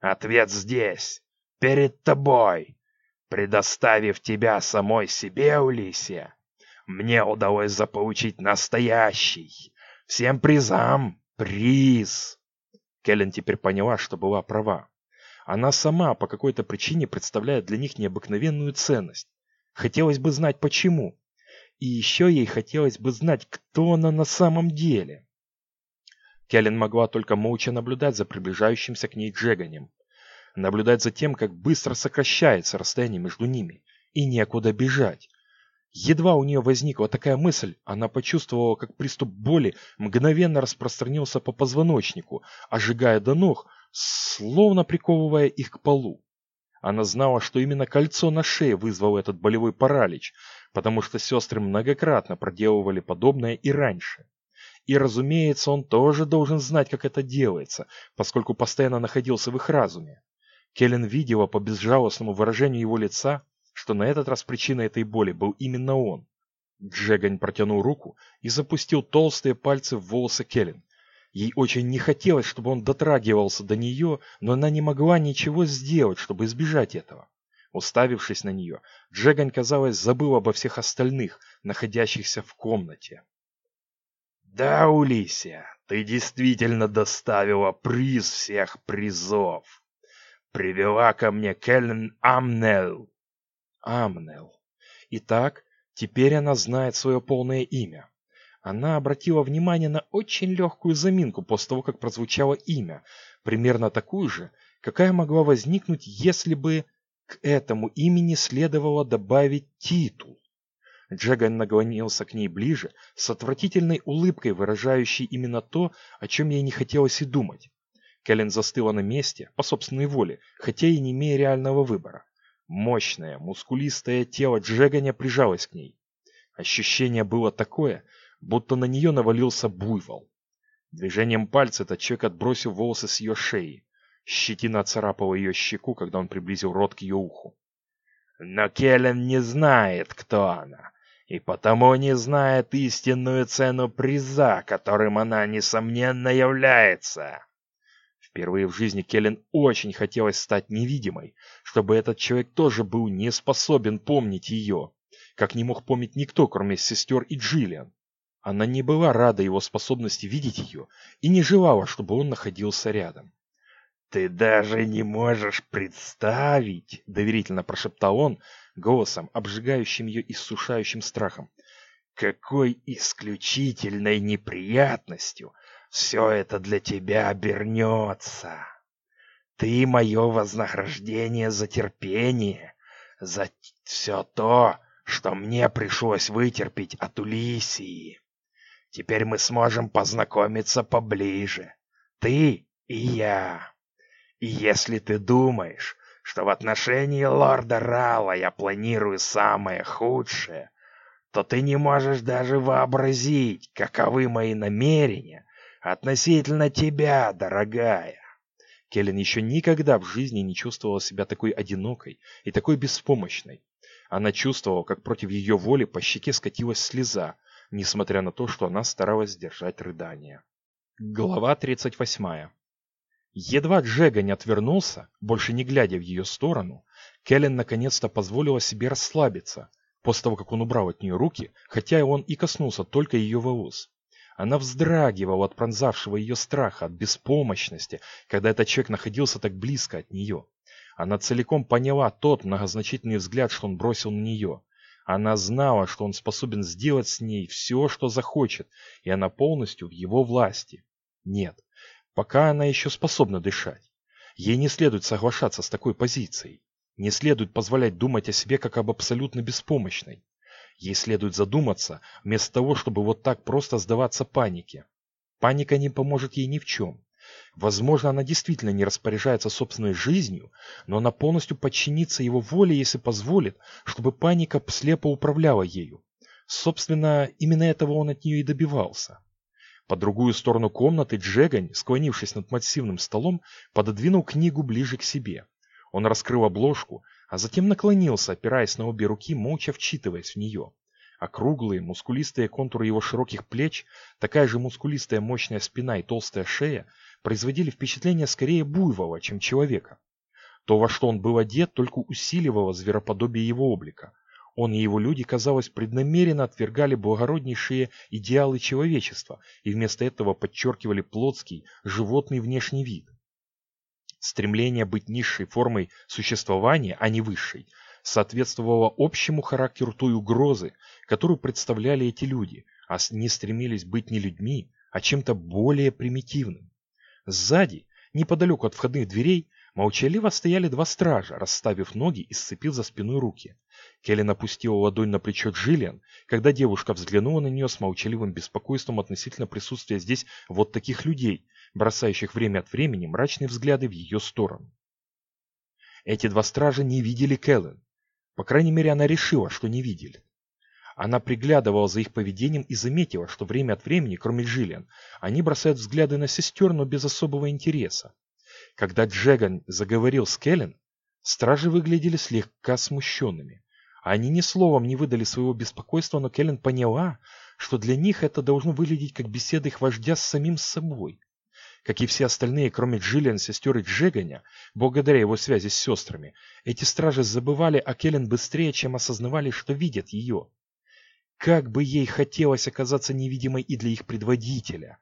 Ответ здесь, перед тобой. Предоставив тебя самой себе, Улисия, мне удалось заполучить настоящий, Всем призам! Приз!» Келлен теперь поняла, что была права. Она сама по какой-то причине представляет для них необыкновенную ценность. Хотелось бы знать почему. И еще ей хотелось бы знать, кто она на самом деле. Келлен могла только молча наблюдать за приближающимся к ней Джеганем. Наблюдать за тем, как быстро сокращается расстояние между ними. И некуда бежать. Едва у нее возникла такая мысль, она почувствовала, как приступ боли мгновенно распространился по позвоночнику, ожигая до ног, словно приковывая их к полу. Она знала, что именно кольцо на шее вызвало этот болевой паралич, потому что сестры многократно проделывали подобное и раньше. И, разумеется, он тоже должен знать, как это делается, поскольку постоянно находился в их разуме. Келлен видела по безжалостному выражению его лица, что на этот раз причиной этой боли был именно он. Джегань протянул руку и запустил толстые пальцы в волосы Келлен. Ей очень не хотелось, чтобы он дотрагивался до нее, но она не могла ничего сделать, чтобы избежать этого. Уставившись на нее, Джегань, казалось, забыл обо всех остальных, находящихся в комнате. «Да, Улисия, ты действительно доставила приз всех призов. Привела ко мне Келлен Амнел, Амнел. Итак, теперь она знает свое полное имя. Она обратила внимание на очень легкую заминку после того, как прозвучало имя, примерно такую же, какая могла возникнуть, если бы к этому имени следовало добавить титул. Джаган наклонился к ней ближе, с отвратительной улыбкой, выражающей именно то, о чем ей не хотелось и думать. Кэлен застыла на месте, по собственной воле, хотя и не имея реального выбора. Мощное, мускулистое тело Джеганя прижалось к ней. Ощущение было такое, будто на нее навалился буйвол. Движением пальца этот человек отбросил волосы с ее шеи. Щетина царапала ее щеку, когда он приблизил рот к ее уху. Но Келлен не знает, кто она, и потому не знает истинную цену приза, которым она, несомненно, является. Впервые в жизни Келлен очень хотелось стать невидимой, чтобы этот человек тоже был не способен помнить ее, как не мог помнить никто, кроме сестер и Джиллиан. Она не была рада его способности видеть ее и не желала, чтобы он находился рядом. «Ты даже не можешь представить!» — доверительно прошептал он, голосом, обжигающим ее иссушающим страхом. «Какой исключительной неприятностью все это для тебя обернется. Ты мое вознаграждение за терпение, за все то, что мне пришлось вытерпеть от Улисии. Теперь мы сможем познакомиться поближе, ты и я. И если ты думаешь, что в отношении лорда Рала я планирую самое худшее, то ты не можешь даже вообразить, каковы мои намерения Относительно тебя, дорогая. Келлен еще никогда в жизни не чувствовала себя такой одинокой и такой беспомощной. Она чувствовала, как против ее воли по щеке скатилась слеза, несмотря на то, что она старалась сдержать рыдание. Глава 38. Едва Джега не отвернулся, больше не глядя в ее сторону, Келлен наконец-то позволила себе расслабиться, после того, как он убрал от нее руки, хотя он и коснулся только ее волос. Она вздрагивала от пронзавшего ее страха, от беспомощности, когда этот человек находился так близко от нее. Она целиком поняла тот многозначительный взгляд, что он бросил на нее. Она знала, что он способен сделать с ней все, что захочет, и она полностью в его власти. Нет, пока она еще способна дышать. Ей не следует соглашаться с такой позицией. Не следует позволять думать о себе как об абсолютно беспомощной. Ей следует задуматься, вместо того, чтобы вот так просто сдаваться панике. Паника не поможет ей ни в чем. Возможно, она действительно не распоряжается собственной жизнью, но она полностью подчинится его воле, если позволит, чтобы паника слепо управляла ею. Собственно, именно этого он от нее и добивался. По другую сторону комнаты Джегань, склонившись над массивным столом, пододвинул книгу ближе к себе. Он раскрыл обложку, а затем наклонился, опираясь на обе руки, молча вчитываясь в нее. Округлые, мускулистые контуры его широких плеч, такая же мускулистая мощная спина и толстая шея производили впечатление скорее буйвола, чем человека. То, во что он был одет, только усиливало звероподобие его облика. Он и его люди, казалось, преднамеренно отвергали благороднейшие идеалы человечества и вместо этого подчеркивали плотский, животный внешний вид. Стремление быть низшей формой существования, а не высшей, соответствовало общему характеру той угрозы, которую представляли эти люди, а не стремились быть не людьми, а чем-то более примитивным. Сзади, неподалеку от входных дверей, молчаливо стояли два стража, расставив ноги и сцепив за спиной руки. Келлен опустила ладонь на плечо Джиллиан, когда девушка взглянула на нее с молчаливым беспокойством относительно присутствия здесь вот таких людей, бросающих время от времени мрачные взгляды в ее сторону. Эти два стража не видели Кэлен. По крайней мере, она решила, что не видели. Она приглядывала за их поведением и заметила, что время от времени, кроме Джиллиан, они бросают взгляды на сестер, но без особого интереса. Когда Джеган заговорил с Келлен, стражи выглядели слегка смущенными. Они ни словом не выдали своего беспокойства, но Келлен поняла, что для них это должно выглядеть как беседа их вождя с самим собой. Как и все остальные, кроме Джиллиан, сестер и Джеганя, благодаря его связи с сестрами, эти стражи забывали о Келлен быстрее, чем осознавали, что видят ее. Как бы ей хотелось оказаться невидимой и для их предводителя.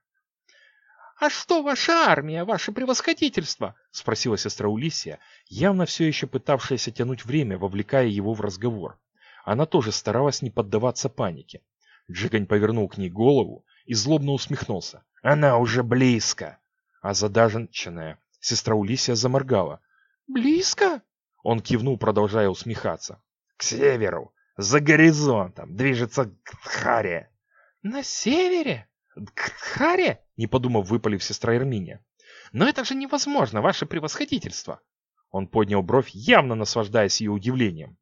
«А что ваша армия, ваше превосходительство?» — спросила сестра Улисия, явно все еще пытавшаяся тянуть время, вовлекая его в разговор. Она тоже старалась не поддаваться панике. Джигань повернул к ней голову и злобно усмехнулся. «Она уже близко!» А задаженченная сестра Улисия заморгала. «Близко?» Он кивнул, продолжая усмехаться. «К северу! За горизонтом движется Кхаре. На севере? Кхаре? Не подумав, выпалив сестра Эрминия. Но это же невозможно, ваше превосходительство. Он поднял бровь, явно наслаждаясь ее удивлением.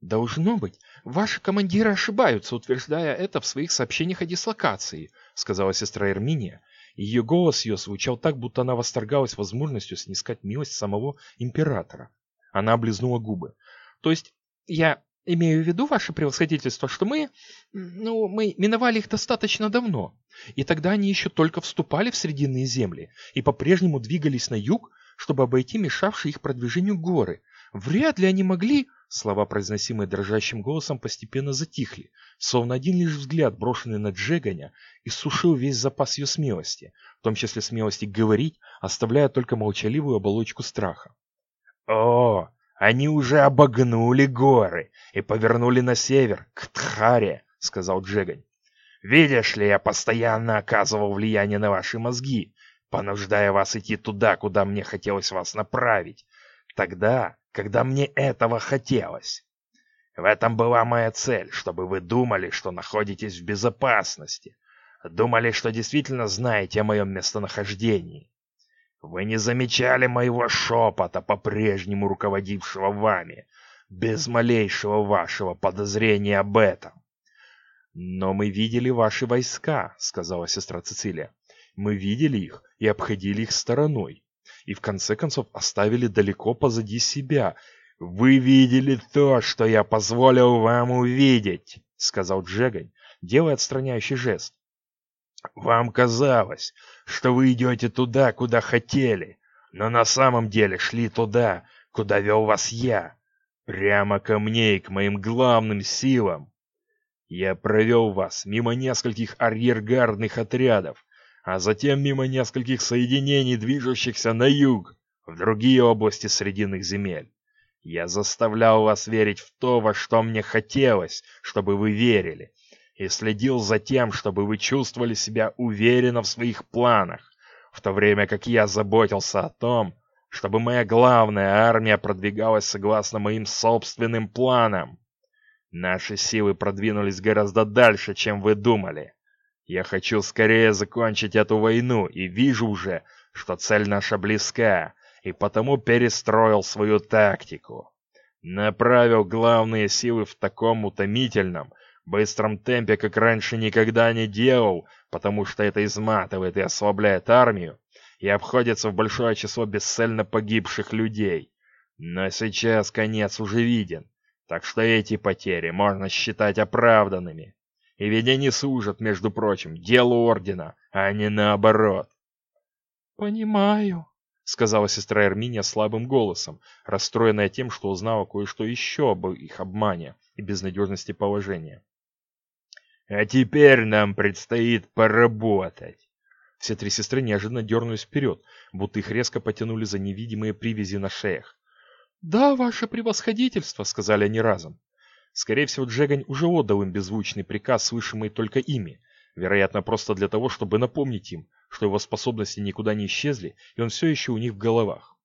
«Должно быть, ваши командиры ошибаются, утверждая это в своих сообщениях о дислокации», сказала сестра Эрминия. Ее голос ее звучал так, будто она восторгалась возможностью снискать милость самого императора. Она облизнула губы. «То есть я Имею в виду, ваше превосходительство, что мы, ну, мы миновали их достаточно давно, и тогда они еще только вступали в Срединные земли и по-прежнему двигались на юг, чтобы обойти мешавшие их продвижению горы. Вряд ли они могли... Слова, произносимые дрожащим голосом, постепенно затихли, словно один лишь взгляд, брошенный на Джеганя, иссушил весь запас ее смелости, в том числе смелости говорить, оставляя только молчаливую оболочку страха. «О, они уже обогнули горы и повернули на север, к Тхаре, сказал Джегань. Видишь ли, я постоянно оказывал влияние на ваши мозги, понуждая вас идти туда, куда мне хотелось вас направить. Тогда, когда мне этого хотелось. В этом была моя цель, чтобы вы думали, что находитесь в безопасности. Думали, что действительно знаете о моем местонахождении. Вы не замечали моего шепота, по-прежнему руководившего вами, без малейшего вашего подозрения об этом. «Но мы видели ваши войска», — сказала сестра Цицилия. «Мы видели их и обходили их стороной, и в конце концов оставили далеко позади себя. Вы видели то, что я позволил вам увидеть», — сказал Джегань, делая отстраняющий жест. Вам казалось, что вы идете туда, куда хотели, но на самом деле шли туда, куда вел вас я, прямо ко мне и к моим главным силам. Я провел вас мимо нескольких арьергардных отрядов, а затем мимо нескольких соединений, движущихся на юг, в другие области Срединных земель. Я заставлял вас верить в то, во что мне хотелось, чтобы вы верили, и следил за тем, чтобы вы чувствовали себя уверенно в своих планах, в то время как я заботился о том, чтобы моя главная армия продвигалась согласно моим собственным планам. Наши силы продвинулись гораздо дальше, чем вы думали. Я хочу скорее закончить эту войну и вижу уже, что цель наша близка, и потому перестроил свою тактику. Направил главные силы в таком утомительном, быстром темпе, как раньше никогда не делал, потому что это изматывает и ослабляет армию, и обходится в большое число бесцельно погибших людей. Но сейчас конец уже виден, так что эти потери можно считать оправданными. И ведь они служат, между прочим, делу Ордена, а не наоборот. «Понимаю», — сказала сестра Эрминия слабым голосом, расстроенная тем, что узнала кое-что еще об их обмане и безнадежности положения. «А теперь нам предстоит поработать». Все три сестры неожиданно дернулись вперед, будто их резко потянули за невидимые привязи на шеях. «Да, ваше превосходительство», — сказали они разом. Скорее всего, Джегань уже отдал им беззвучный приказ, слышимый только ими, вероятно, просто для того, чтобы напомнить им, что его способности никуда не исчезли, и он все еще у них в головах.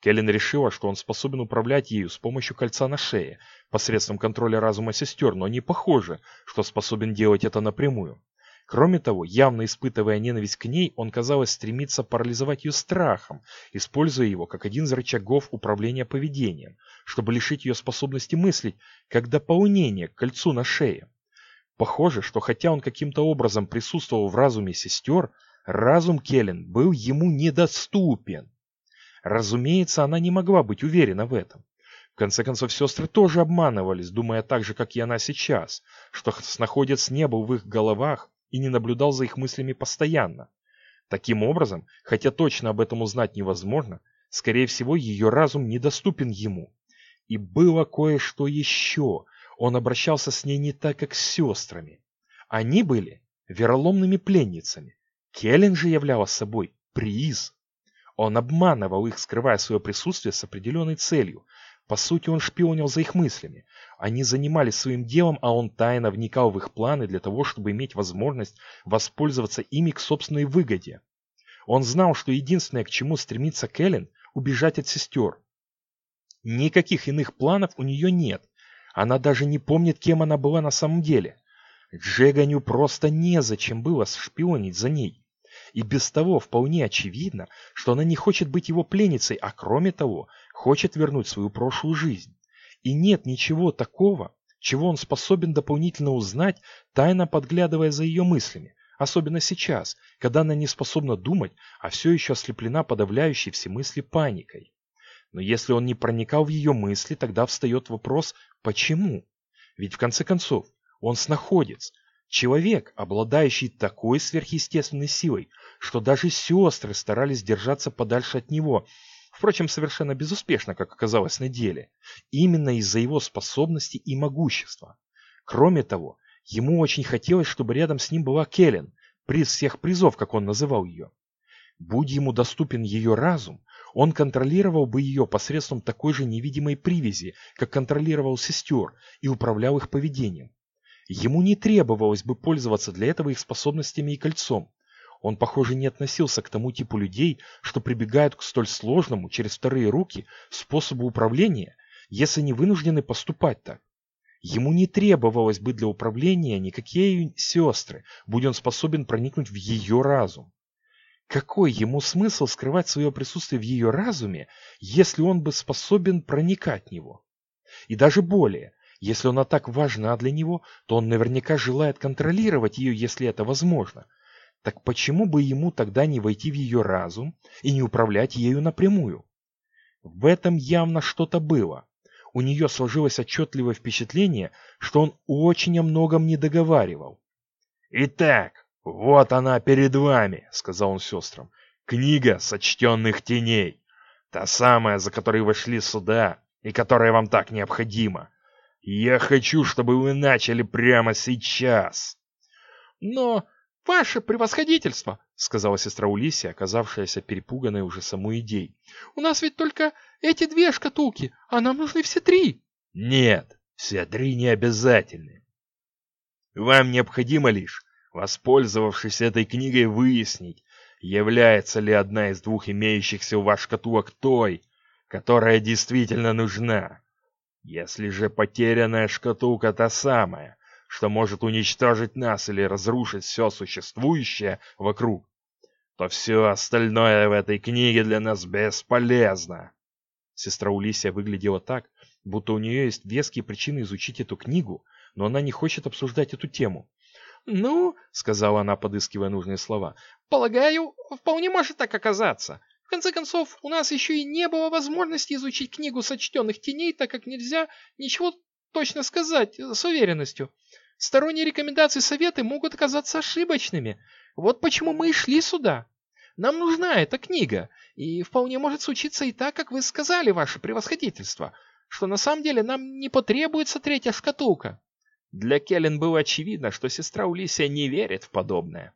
Келлен решила, что он способен управлять ею с помощью кольца на шее, посредством контроля разума сестер, но не похоже, что способен делать это напрямую. Кроме того, явно испытывая ненависть к ней, он, казалось, стремится парализовать ее страхом, используя его как один из рычагов управления поведением, чтобы лишить ее способности мыслить, как дополнение к кольцу на шее. Похоже, что хотя он каким-то образом присутствовал в разуме сестер, разум Келлен был ему недоступен. Разумеется, она не могла быть уверена в этом. В конце концов, сестры тоже обманывались, думая так же, как и она сейчас, что находится не был в их головах и не наблюдал за их мыслями постоянно. Таким образом, хотя точно об этом узнать невозможно, скорее всего, ее разум недоступен ему. И было кое-что еще. Он обращался с ней не так, как с сестрами. Они были вероломными пленницами. Келлен же являла собой приз. Он обманывал их, скрывая свое присутствие с определенной целью, по сути, он шпионил за их мыслями. Они занимались своим делом, а он тайно вникал в их планы для того, чтобы иметь возможность воспользоваться ими к собственной выгоде. Он знал, что единственное, к чему стремится Кэлен, убежать от сестер. Никаких иных планов у нее нет. Она даже не помнит, кем она была на самом деле. Джеганю просто незачем было шпионить за ней. И без того вполне очевидно, что она не хочет быть его пленницей, а кроме того, хочет вернуть свою прошлую жизнь. И нет ничего такого, чего он способен дополнительно узнать, тайно подглядывая за ее мыслями. Особенно сейчас, когда она не способна думать, а все еще ослеплена подавляющей все мысли паникой. Но если он не проникал в ее мысли, тогда встает вопрос «почему?». Ведь в конце концов, он снаходец, человек, обладающий такой сверхъестественной силой, что даже сестры старались держаться подальше от него, впрочем, совершенно безуспешно, как оказалось на деле, именно из-за его способностей и могущества. Кроме того, ему очень хотелось, чтобы рядом с ним была Келлен, приз всех призов, как он называл ее. Будь ему доступен ее разум, он контролировал бы ее посредством такой же невидимой привязи, как контролировал сестер, и управлял их поведением. Ему не требовалось бы пользоваться для этого их способностями и кольцом. Он, похоже, не относился к тому типу людей, что прибегают к столь сложному, через вторые руки, способу управления, если не вынуждены поступать так. Ему не требовалось бы для управления никакие сестры, будь он способен проникнуть в ее разум. Какой ему смысл скрывать свое присутствие в ее разуме, если он бы способен проникать в него? И даже более, если она так важна для него, то он наверняка желает контролировать ее, если это возможно, так почему бы ему тогда не войти в ее разум и не управлять ею напрямую? В этом явно что-то было. У нее сложилось отчетливое впечатление, что он очень о многом не договаривал. «Итак, вот она перед вами», — сказал он сестрам. «Книга сочтенных теней. Та самая, за которой вы шли сюда и которая вам так необходима. Я хочу, чтобы вы начали прямо сейчас». «Но «Ваше превосходительство!» — сказала сестра Улисия, оказавшаяся перепуганной уже самой идеей. «У нас ведь только эти две шкатулки, а нам нужны все три!» «Нет, все три не обязательны. Вам необходимо лишь, воспользовавшись этой книгой, выяснить, является ли одна из двух имеющихся у вас шкатулок той, которая действительно нужна. Если же потерянная шкатулка та самая, что может уничтожить нас или разрушить все существующее вокруг, то все остальное в этой книге для нас бесполезно. Сестра Улисия выглядела так, будто у нее есть веские причины изучить эту книгу, но она не хочет обсуждать эту тему. «Ну, — сказала она, подыскивая нужные слова, — полагаю, вполне может так оказаться. В конце концов, у нас еще и не было возможности изучить книгу сочтенных теней, так как нельзя ничего точно сказать с уверенностью. Сторонние рекомендации советы могут оказаться ошибочными. Вот почему мы и шли сюда. Нам нужна эта книга, и вполне может случиться и так, как вы сказали, ваше превосходительство, что на самом деле нам не потребуется третья шкатулка». Для Келлен было очевидно, что сестра Улисия не верит в подобное.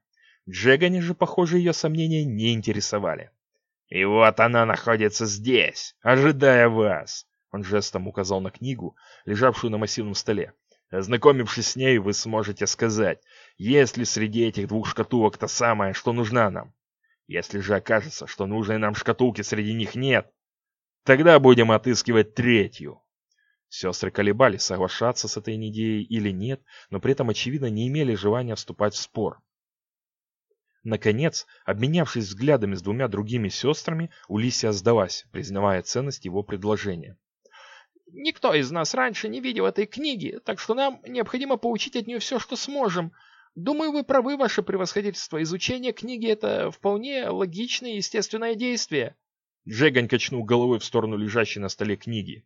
Джегани же, похоже, ее сомнения не интересовали. «И вот она находится здесь, ожидая вас!» Он жестом указал на книгу, лежавшую на массивном столе. Ознакомившись с ней, вы сможете сказать, есть ли среди этих двух шкатулок та самая, что нужна нам. Если же окажется, что нужной нам шкатулки среди них нет, тогда будем отыскивать третью. Сестры колебались, соглашаться с этой идеей или нет, но при этом, очевидно, не имели желания вступать в спор. Наконец, обменявшись взглядами с двумя другими сестрами, Улисия сдалась, признавая ценность его предложения. Никто из нас раньше не видел этой книги, так что нам необходимо получить от нее все, что сможем. Думаю, вы правы, ваше превосходительство. Изучение книги – это вполне логичное и естественное действие. Джегань качнул головой в сторону лежащей на столе книги.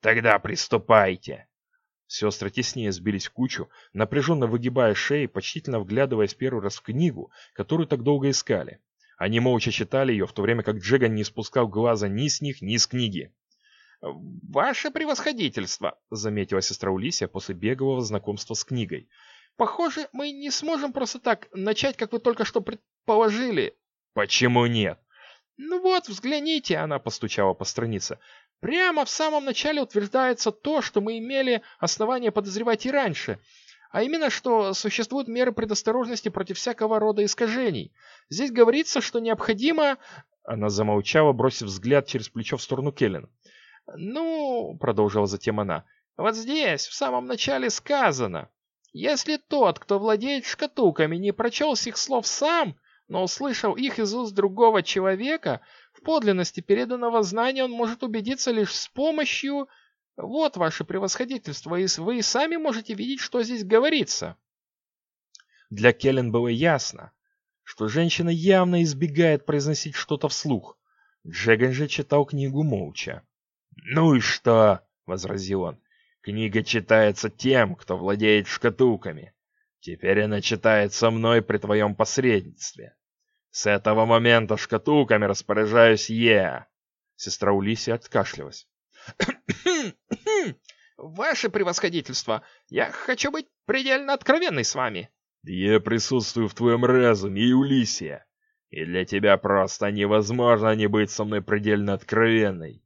«Тогда приступайте!» Сестры теснее сбились в кучу, напряженно выгибая шеи, почтительно вглядываясь первый раз в книгу, которую так долго искали. Они молча читали ее, в то время как Джеган не спускал глаза ни с них, ни с книги. «Ваше превосходительство», — заметила сестра Улисия после бегового знакомства с книгой. «Похоже, мы не сможем просто так начать, как вы только что предположили». «Почему нет?» «Ну вот, взгляните», — она постучала по странице. «Прямо в самом начале утверждается то, что мы имели основания подозревать и раньше, а именно, что существуют меры предосторожности против всякого рода искажений. Здесь говорится, что необходимо...» Она замолчала, бросив взгляд через плечо в сторону Келлен. «Ну, — продолжила затем она, — вот здесь, в самом начале сказано, если тот, кто владеет шкатулками, не прочел сих слов сам, но услышал их из уст другого человека, в подлинности переданного знания он может убедиться лишь с помощью... Вот ваше превосходительство, и вы и сами можете видеть, что здесь говорится». Для Келлен было ясно, что женщина явно избегает произносить что-то вслух. Джеган же читал книгу молча. «Ну и что?» — возразил он. «Книга читается тем, кто владеет шкатулками. Теперь она читается мной при твоем посредничестве. С этого момента шкатулками распоряжаюсь я». Сестра Улисия откашлялась. «Ваше превосходительство, я хочу быть предельно откровенной с вами». «Я присутствую в твоем разуме, Улисия, и для тебя просто невозможно не быть со мной предельно откровенной.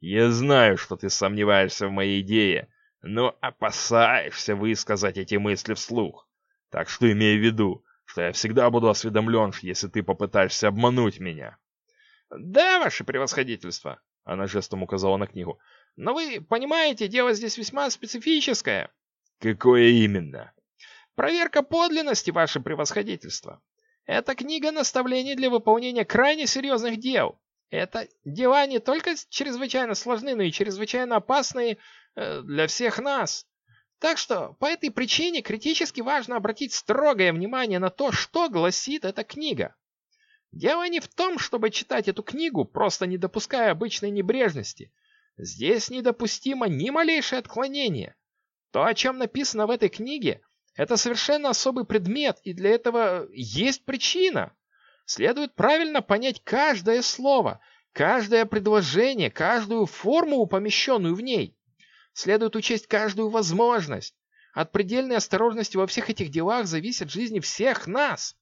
Я знаю, что ты сомневаешься в моей идее, но опасаешься высказать эти мысли вслух. Так что имей в виду, что я всегда буду осведомлен, если ты попытаешься обмануть меня. Да, ваше превосходительство, она жестом указала на книгу. Но вы понимаете, дело здесь весьма специфическое. Какое именно? Проверка подлинности, ваше превосходительство. Эта книга наставлений для выполнения крайне серьезных дел. Это дела не только чрезвычайно сложны, но и чрезвычайно опасные э, для всех нас. Так что по этой причине критически важно обратить строгое внимание на то, что гласит эта книга. Дело не в том, чтобы читать эту книгу, просто не допуская обычной небрежности. Здесь недопустимо ни малейшее отклонение. То, о чем написано в этой книге, это совершенно особый предмет, и для этого есть причина. Следует правильно понять каждое слово, каждое предложение, каждую форму, помещенную в ней. Следует учесть каждую возможность. От предельной осторожности во всех этих делах зависит жизни всех нас.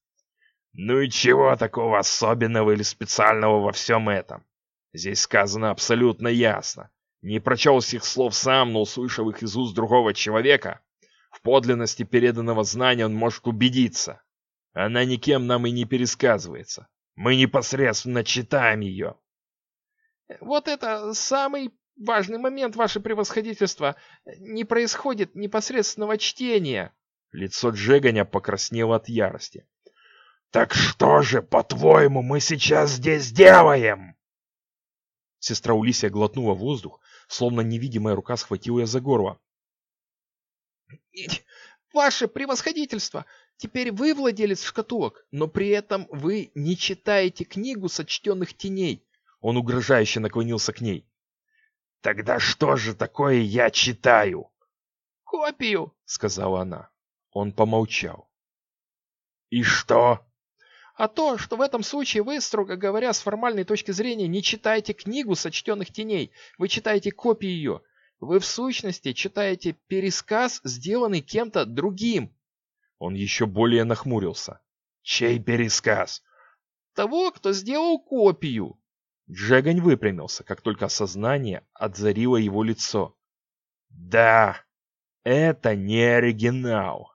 Ну и чего такого особенного или специального во всем этом? Здесь сказано абсолютно ясно. Не прочел всех слов сам, но услышав их из уст другого человека, в подлинности переданного знания он может убедиться. Она никем нам и не пересказывается. Мы непосредственно читаем ее. Вот это самый важный момент, ваше превосходительство. Не происходит непосредственного чтения. Лицо Джеганя покраснело от ярости. «Так что же, по-твоему, мы сейчас здесь делаем?» Сестра Улисия глотнула воздух, словно невидимая рука схватила ее за горло. «Ваше превосходительство! Теперь вы владелец шкатулок, но при этом вы не читаете книгу сочтенных теней. Он угрожающе наклонился к ней. Тогда что же такое я читаю? Копию, сказала она. Он помолчал. И что? а то, что в этом случае вы, строго говоря, с формальной точки зрения не читаете книгу сочтенных теней, вы читаете копии ее. Вы в сущности читаете пересказ, сделанный кем-то другим. Он еще более нахмурился. Чей пересказ? Того, кто сделал копию. Джегань выпрямился, как только осознание отзарило его лицо. Да, это не оригинал.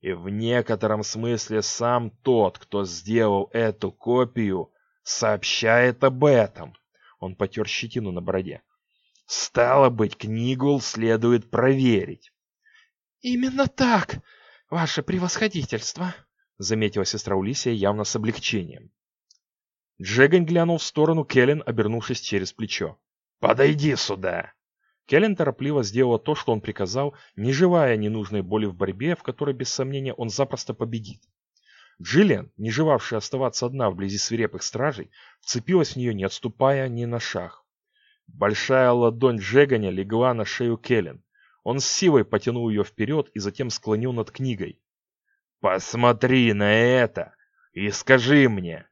И в некотором смысле сам тот, кто сделал эту копию, сообщает об этом. Он потер щетину на бороде. Стало быть, книгу следует проверить. Именно так, ваше превосходительство, заметила сестра Улисия явно с облегчением. Джегань глянул в сторону Келлен, обернувшись через плечо. «Подойди сюда!» Келлен торопливо сделала то, что он приказал, не живая ненужной боли в борьбе, в которой, без сомнения, он запросто победит. Джиллиан, не желавшая оставаться одна вблизи свирепых стражей, вцепилась в нее, не отступая ни на шаг. Большая ладонь Джеганя легла на шею Келлен. Он с силой потянул ее вперед и затем склонил над книгой. «Посмотри на это и скажи мне,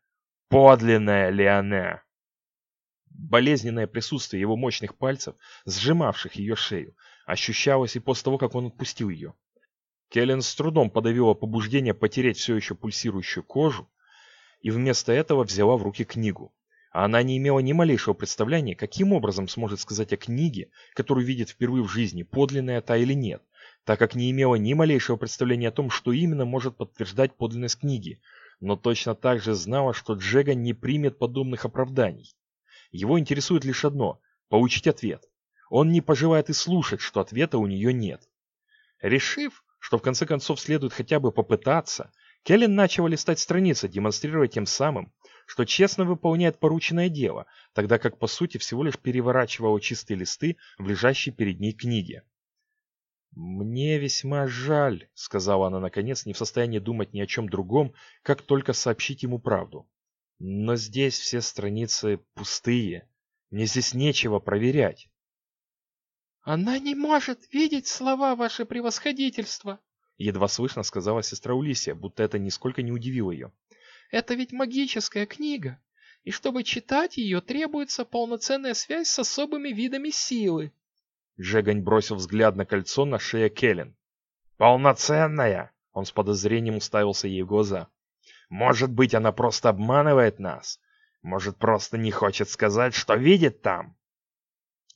подлинная ли она?» Болезненное присутствие его мощных пальцев, сжимавших ее шею, ощущалось и после того, как он отпустил ее. Келлен с трудом подавила побуждение потереть все еще пульсирующую кожу и вместо этого взяла в руки книгу. Она не имела ни малейшего представления, каким образом сможет сказать о книге, которую видит впервые в жизни, подлинная та или нет, так как не имела ни малейшего представления о том, что именно может подтверждать подлинность книги, но точно так же знала, что Джега не примет подобных оправданий. Его интересует лишь одно – получить ответ. Он не пожелает и слушать, что ответа у нее нет. Решив, что в конце концов следует хотя бы попытаться, Келлен начала листать страницы, демонстрируя тем самым, что честно выполняет порученное дело, тогда как по сути всего лишь переворачивала чистые листы в лежащей перед ней книге. «Мне весьма жаль», — сказала она наконец, не в состоянии думать ни о чем другом, как только сообщить ему правду. Но здесь все страницы пустые. Мне здесь нечего проверять. Она не может видеть слова, ваше превосходительство, едва слышно сказала сестра Улисия, будто это нисколько не удивило ее. Это ведь магическая книга, и чтобы читать ее, требуется полноценная связь с особыми видами силы. Джегань бросил взгляд на кольцо на шее Келлен. «Полноценная!» Он с подозрением уставился ей в глаза. Может быть, она просто обманывает нас? Может, просто не хочет сказать, что видит там?»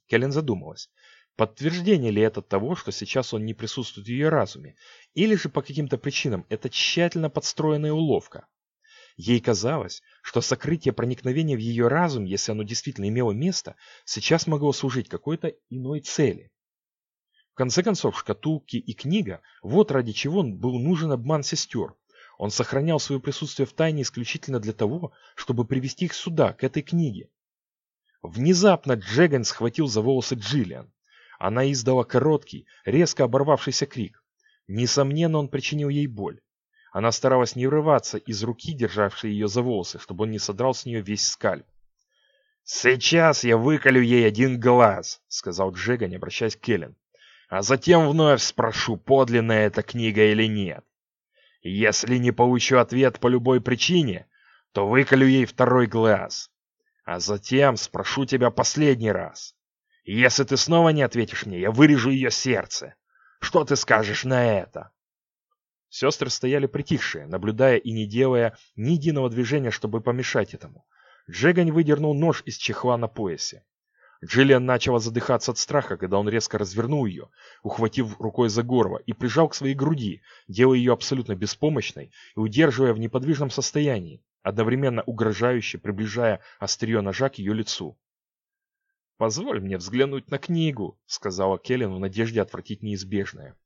Келлен задумалась. Подтверждение ли это того, что сейчас он не присутствует в ее разуме, или же по каким-то причинам это тщательно подстроенная уловка? Ей казалось, что сокрытие проникновения в ее разум, если оно действительно имело место, сейчас могло служить какой-то иной цели. В конце концов, шкатулки и книга – вот ради чего был нужен обман сестер, он сохранял свое присутствие в тайне исключительно для того, чтобы привести их сюда, к этой книге. Внезапно Джеган схватил за волосы Джиллиан. Она издала короткий, резко оборвавшийся крик. Несомненно, он причинил ей боль. Она старалась не вырываться из руки, державшей ее за волосы, чтобы он не содрал с нее весь скальп. «Сейчас я выколю ей один глаз», — сказал Джеган, обращаясь к Келлен. «А затем вновь спрошу, подлинная эта книга или нет. Если не получу ответ по любой причине, то выколю ей второй глаз. А затем спрошу тебя последний раз. Если ты снова не ответишь мне, я вырежу ее сердце. Что ты скажешь на это?» Сестры стояли притихшие, наблюдая и не делая ни единого движения, чтобы помешать этому. Джегань выдернул нож из чехла на поясе. Джиллиан начала задыхаться от страха, когда он резко развернул ее, ухватив рукой за горло и прижал к своей груди, делая ее абсолютно беспомощной и удерживая в неподвижном состоянии, одновременно угрожающе приближая острие ножа к ее лицу. «Позволь мне взглянуть на книгу», — сказала Келлен в надежде отвратить неизбежное.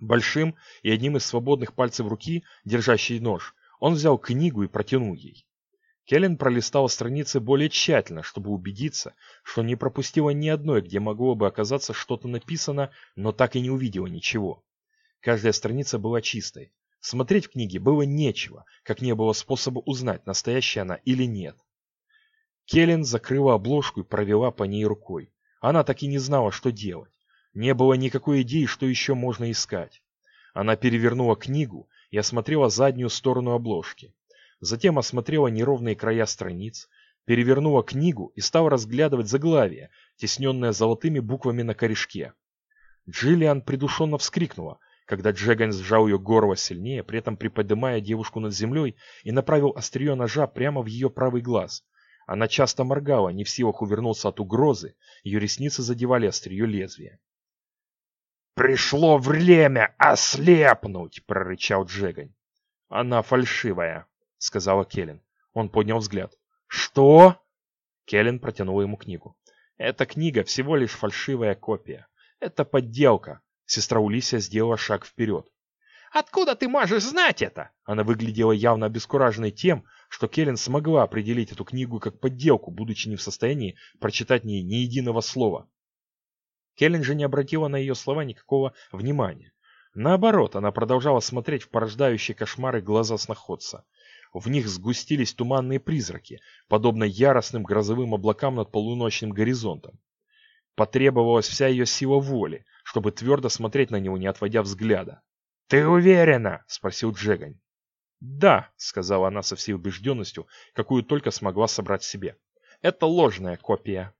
Большим и одним из свободных пальцев руки, держащий нож, он взял книгу и протянул ей. Келлен пролистала страницы более тщательно, чтобы убедиться, что не пропустила ни одной, где могло бы оказаться что-то написано, но так и не увидела ничего. Каждая страница была чистой. Смотреть в книге было нечего, как не было способа узнать, настоящая она или нет. Келлен закрыла обложку и провела по ней рукой. Она так и не знала, что делать. Не было никакой идеи, что еще можно искать. Она перевернула книгу и осмотрела заднюю сторону обложки. затем осмотрела неровные края страниц, перевернула книгу и стала разглядывать заглавие, тесненное золотыми буквами на корешке. Джиллиан придушенно вскрикнула, когда Джеган сжал ее горло сильнее, при этом приподнимая девушку над землей и направил острие ножа прямо в ее правый глаз. Она часто моргала, не в силах увернуться от угрозы, ее ресницы задевали острие лезвия. «Пришло время ослепнуть!» — прорычал Джегань. «Она фальшивая», — сказала Келлен. Он поднял взгляд. «Что?» Келлен протянула ему книгу. «Эта книга всего лишь фальшивая копия. Это подделка. Сестра Улисия сделала шаг вперед. «Откуда ты можешь знать это?» Она выглядела явно обескураженной тем, что Келлен смогла определить эту книгу как подделку, будучи не в состоянии прочитать в ни единого слова. Келлен же не обратила на ее слова никакого внимания. Наоборот, она продолжала смотреть в порождающие кошмары глаза сноходца. В них сгустились туманные призраки, подобно яростным грозовым облакам над полуночным горизонтом. Потребовалась вся ее сила воли, чтобы твердо смотреть на него, не отводя взгляда. «Ты уверена?» — спросил Джегань. «Да», — сказала она со всей убежденностью, какую только смогла собрать себе. «Это ложная копия».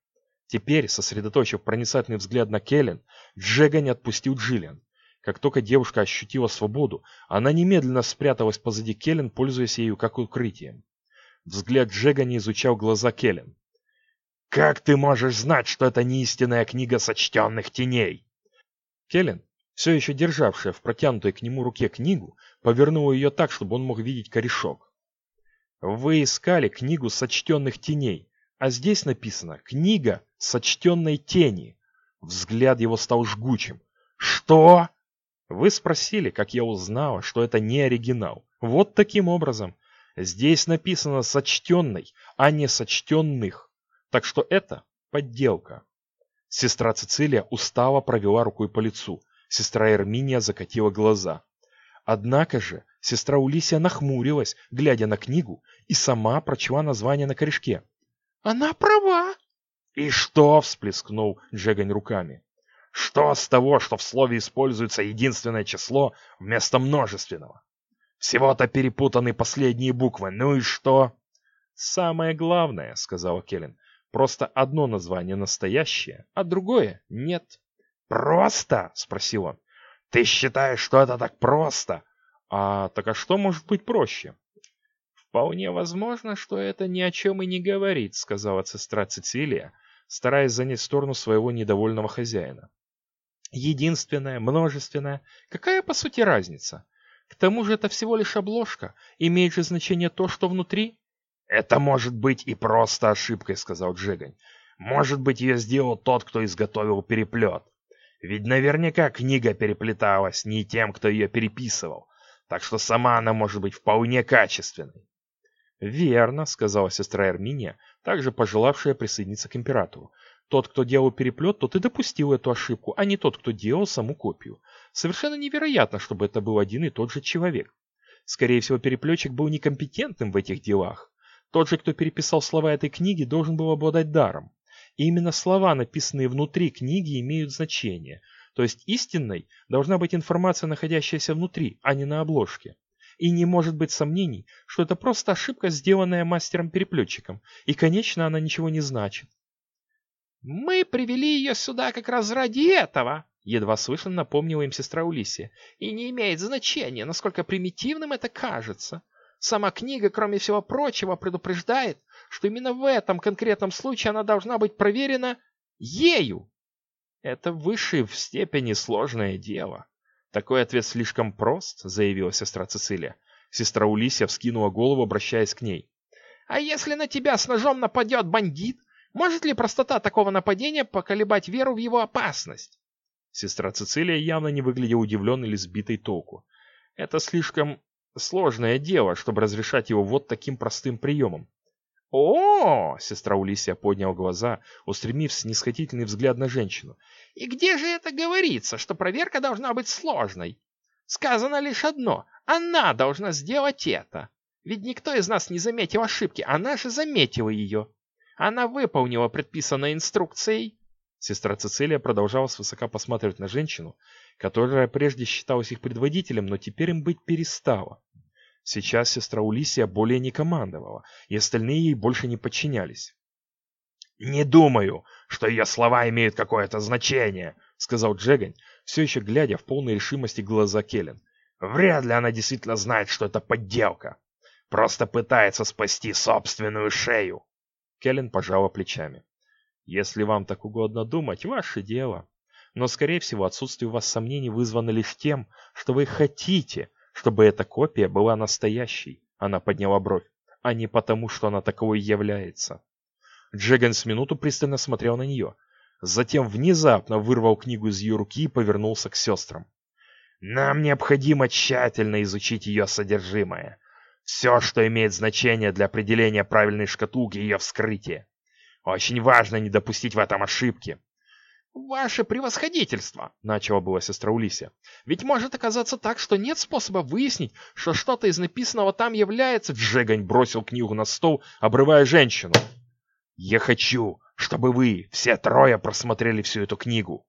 Теперь, сосредоточив проницательный взгляд на Келлен, Джегань отпустил Джиллиан. Как только девушка ощутила свободу, она немедленно спряталась позади Келлен, пользуясь ею как укрытием. Взгляд Джегани изучал глаза Келлен. «Как ты можешь знать, что это не истинная книга сочтенных теней?» Келлен, все еще державшая в протянутой к нему руке книгу, повернула ее так, чтобы он мог видеть корешок. «Вы искали книгу сочтенных теней, а здесь написано «Книга сочтенной тени». Взгляд его стал жгучим. «Что?» Вы спросили, как я узнала, что это не оригинал. Вот таким образом. Здесь написано «сочтенный», а не «сочтенных». Так что это подделка. Сестра Цицилия устало провела рукой по лицу. Сестра Эрминия закатила глаза. Однако же сестра Улисия нахмурилась, глядя на книгу, и сама прочла название на корешке. «Она права!» «И что?» — всплескнул Джегань руками. «Что с того, что в слове используется единственное число вместо множественного? Всего-то перепутаны последние буквы, ну и что?» «Самое главное», — сказала Келлен, Просто одно название настоящее, а другое нет. «Просто?» — спросил он. «Ты считаешь, что это так просто?» «А так а что может быть проще?» «Вполне возможно, что это ни о чем и не говорит», — сказала сестра Цицилия, стараясь занять сторону своего недовольного хозяина. «Единственное, множественное. Какая, по сути, разница? К тому же это всего лишь обложка. Имеет же значение то, что внутри?» «Это может быть и просто ошибкой», — сказал Джигань. «Может быть, ее сделал тот, кто изготовил переплет. Ведь наверняка книга переплеталась не тем, кто ее переписывал, так что сама она может быть вполне качественной». «Верно», — сказала сестра Эрминия, также пожелавшая присоединиться к императору. «Тот, кто делал переплет, тот и допустил эту ошибку, а не тот, кто делал саму копию. Совершенно невероятно, чтобы это был один и тот же человек. Скорее всего, переплетчик был некомпетентным в этих делах. Тот же, кто переписал слова этой книги, должен был обладать даром. И именно слова, написанные внутри книги, имеют значение. То есть истинной должна быть информация, находящаяся внутри, а не на обложке. И не может быть сомнений, что это просто ошибка, сделанная мастером-переплетчиком, и, конечно, она ничего не значит. «Мы привели ее сюда как раз ради этого», — едва слышно напомнила им сестра Улисия. «И не имеет значения, насколько примитивным это кажется. Сама книга, кроме всего прочего, предупреждает, что именно в этом конкретном случае она должна быть проверена ею. Это высшее в степени сложное дело. Такой ответ слишком прост, заявила сестра Цицилия. Сестра Улисия вскинула голову, обращаясь к ней. А если на тебя с ножом нападет бандит, может ли простота такого нападения поколебать веру в его опасность? Сестра Цицилия явно не выглядела удивленной или сбитой толку. Это слишком сложное дело, чтобы разрешать его вот таким простым приемом. О, сестра Улисия поднял глаза, устремив снисходительный взгляд на женщину. И где же это говорится, что проверка должна быть сложной? Сказано лишь одно: она должна сделать это. Ведь никто из нас не заметил ошибки, она же заметила ее. Она выполнила предписанной инструкцией. Сестра Цицилия продолжала свысока посматривать на женщину, которая прежде считалась их предводителем, но теперь им быть перестала. Сейчас сестра Улисия более не командовала, и остальные ей больше не подчинялись. «Не думаю, что ее слова имеют какое-то значение», — сказал Джегань, все еще глядя в полной решимости глаза Келлен. «Вряд ли она действительно знает, что это подделка. Просто пытается спасти собственную шею». Келлен пожала плечами. «Если вам так угодно думать, ваше дело. Но, скорее всего, отсутствие у вас сомнений вызвано лишь тем, что вы хотите, чтобы эта копия была настоящей». Она подняла бровь. «А не потому, что она таковой является». Джеган с минуту пристально смотрел на нее. Затем внезапно вырвал книгу из ее руки и повернулся к сестрам. «Нам необходимо тщательно изучить ее содержимое. Все, что имеет значение для определения правильной шкатулки и ее вскрытия. Очень важно не допустить в этом ошибки. «Ваше превосходительство!» — начала была сестра Улисия. «Ведь может оказаться так, что нет способа выяснить, что что-то из написанного там является...» Джегань бросил книгу на стол, обрывая женщину. «Я хочу, чтобы вы, все трое, просмотрели всю эту книгу.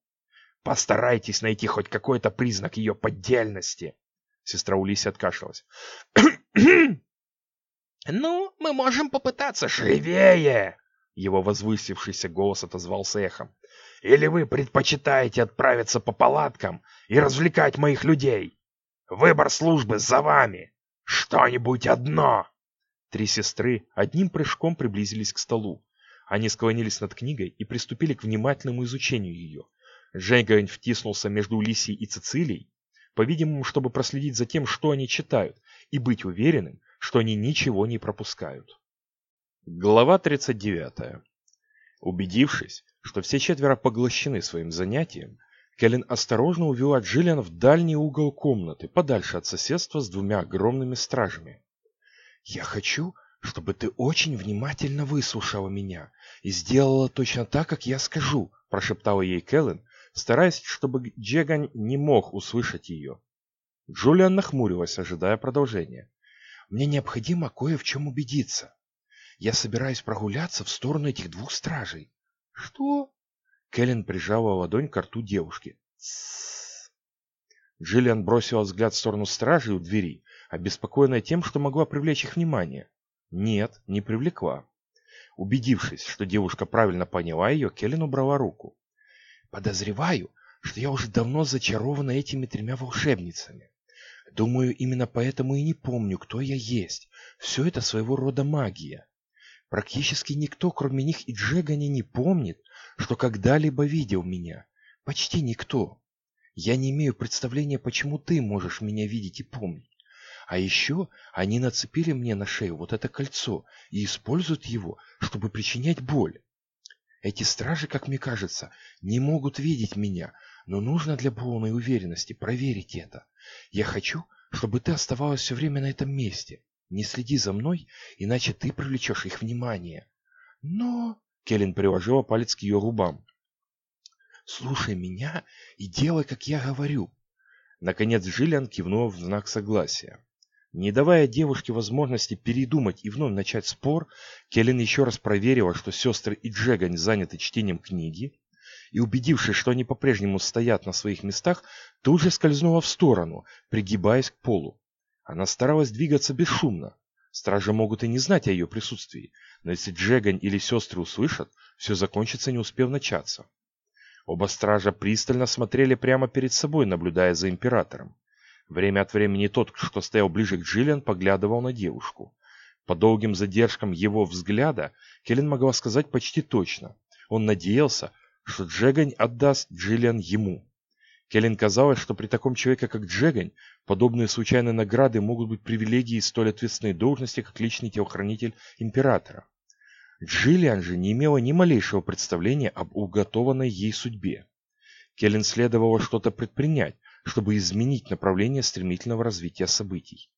Постарайтесь найти хоть какой-то признак ее поддельности». Сестра Улисия откашлялась. «Ну, мы можем попытаться...» «Живее!» Его возвысившийся голос отозвался эхом. «Или вы предпочитаете отправиться по палаткам и развлекать моих людей? Выбор службы за вами! Что-нибудь одно!» Три сестры одним прыжком приблизились к столу. Они склонились над книгой и приступили к внимательному изучению ее. Женьгань втиснулся между Лисией и Цицилией, по-видимому, чтобы проследить за тем, что они читают, и быть уверенным, что они ничего не пропускают. Глава 39. Убедившись, что все четверо поглощены своим занятием, Келлен осторожно увела Джиллиан в дальний угол комнаты, подальше от соседства с двумя огромными стражами. «Я хочу, чтобы ты очень внимательно выслушала меня и сделала точно так, как я скажу», прошептала ей Келлен, стараясь, чтобы Джегань не мог услышать ее. Джулиан нахмурилась, ожидая продолжения. «Мне необходимо кое в чем убедиться. Я собираюсь прогуляться в сторону этих двух стражей. Что? Кэлен прижала ладонь к рту девушки. Тссс. Джиллиан бросила взгляд в сторону стражей у двери, обеспокоенная тем, что могла привлечь их внимание. Нет, не привлекла. Убедившись, что девушка правильно поняла ее, Келлен убрала руку. «Подозреваю, что я уже давно зачарована этими тремя волшебницами. Думаю, именно поэтому и не помню, кто я есть. Все это своего рода магия. Практически никто, кроме них и Джегани, не помнит, что когда-либо видел меня. Почти никто. Я не имею представления, почему ты можешь меня видеть и помнить. А еще они нацепили мне на шею вот это кольцо и используют его, чтобы причинять боль. Эти стражи, как мне кажется, не могут видеть меня, но нужно для полной уверенности проверить это. Я хочу, чтобы ты оставалась все время на этом месте. Не следи за мной, иначе ты привлечешь их внимание. Но... Келлен приложила палец к ее губам. Слушай меня и делай, как я говорю. Наконец Жилиан кивнул в знак согласия. Не давая девушке возможности передумать и вновь начать спор, Келлен еще раз проверила, что сестры и Джегань заняты чтением книги, и, убедившись, что они по-прежнему стоят на своих местах, тут же скользнула в сторону, пригибаясь к полу. Она старалась двигаться бесшумно. Стражи могут и не знать о ее присутствии, но если Джегань или сестры услышат, все закончится, не успев начаться. Оба стража пристально смотрели прямо перед собой, наблюдая за императором. Время от времени тот, что стоял ближе к Джиллиан, поглядывал на девушку. По долгим задержкам его взгляда Келлен могла сказать почти точно. Он надеялся, что Джегань отдаст Джиллиан ему. Келлен казалось, что при таком человеке, как Джегань, подобные случайные награды могут быть привилегией столь ответственной должности, как личный телохранитель императора. Джиллиан же не имела ни малейшего представления об уготованной ей судьбе. Келлен следовало что-то предпринять, чтобы изменить направление стремительного развития событий.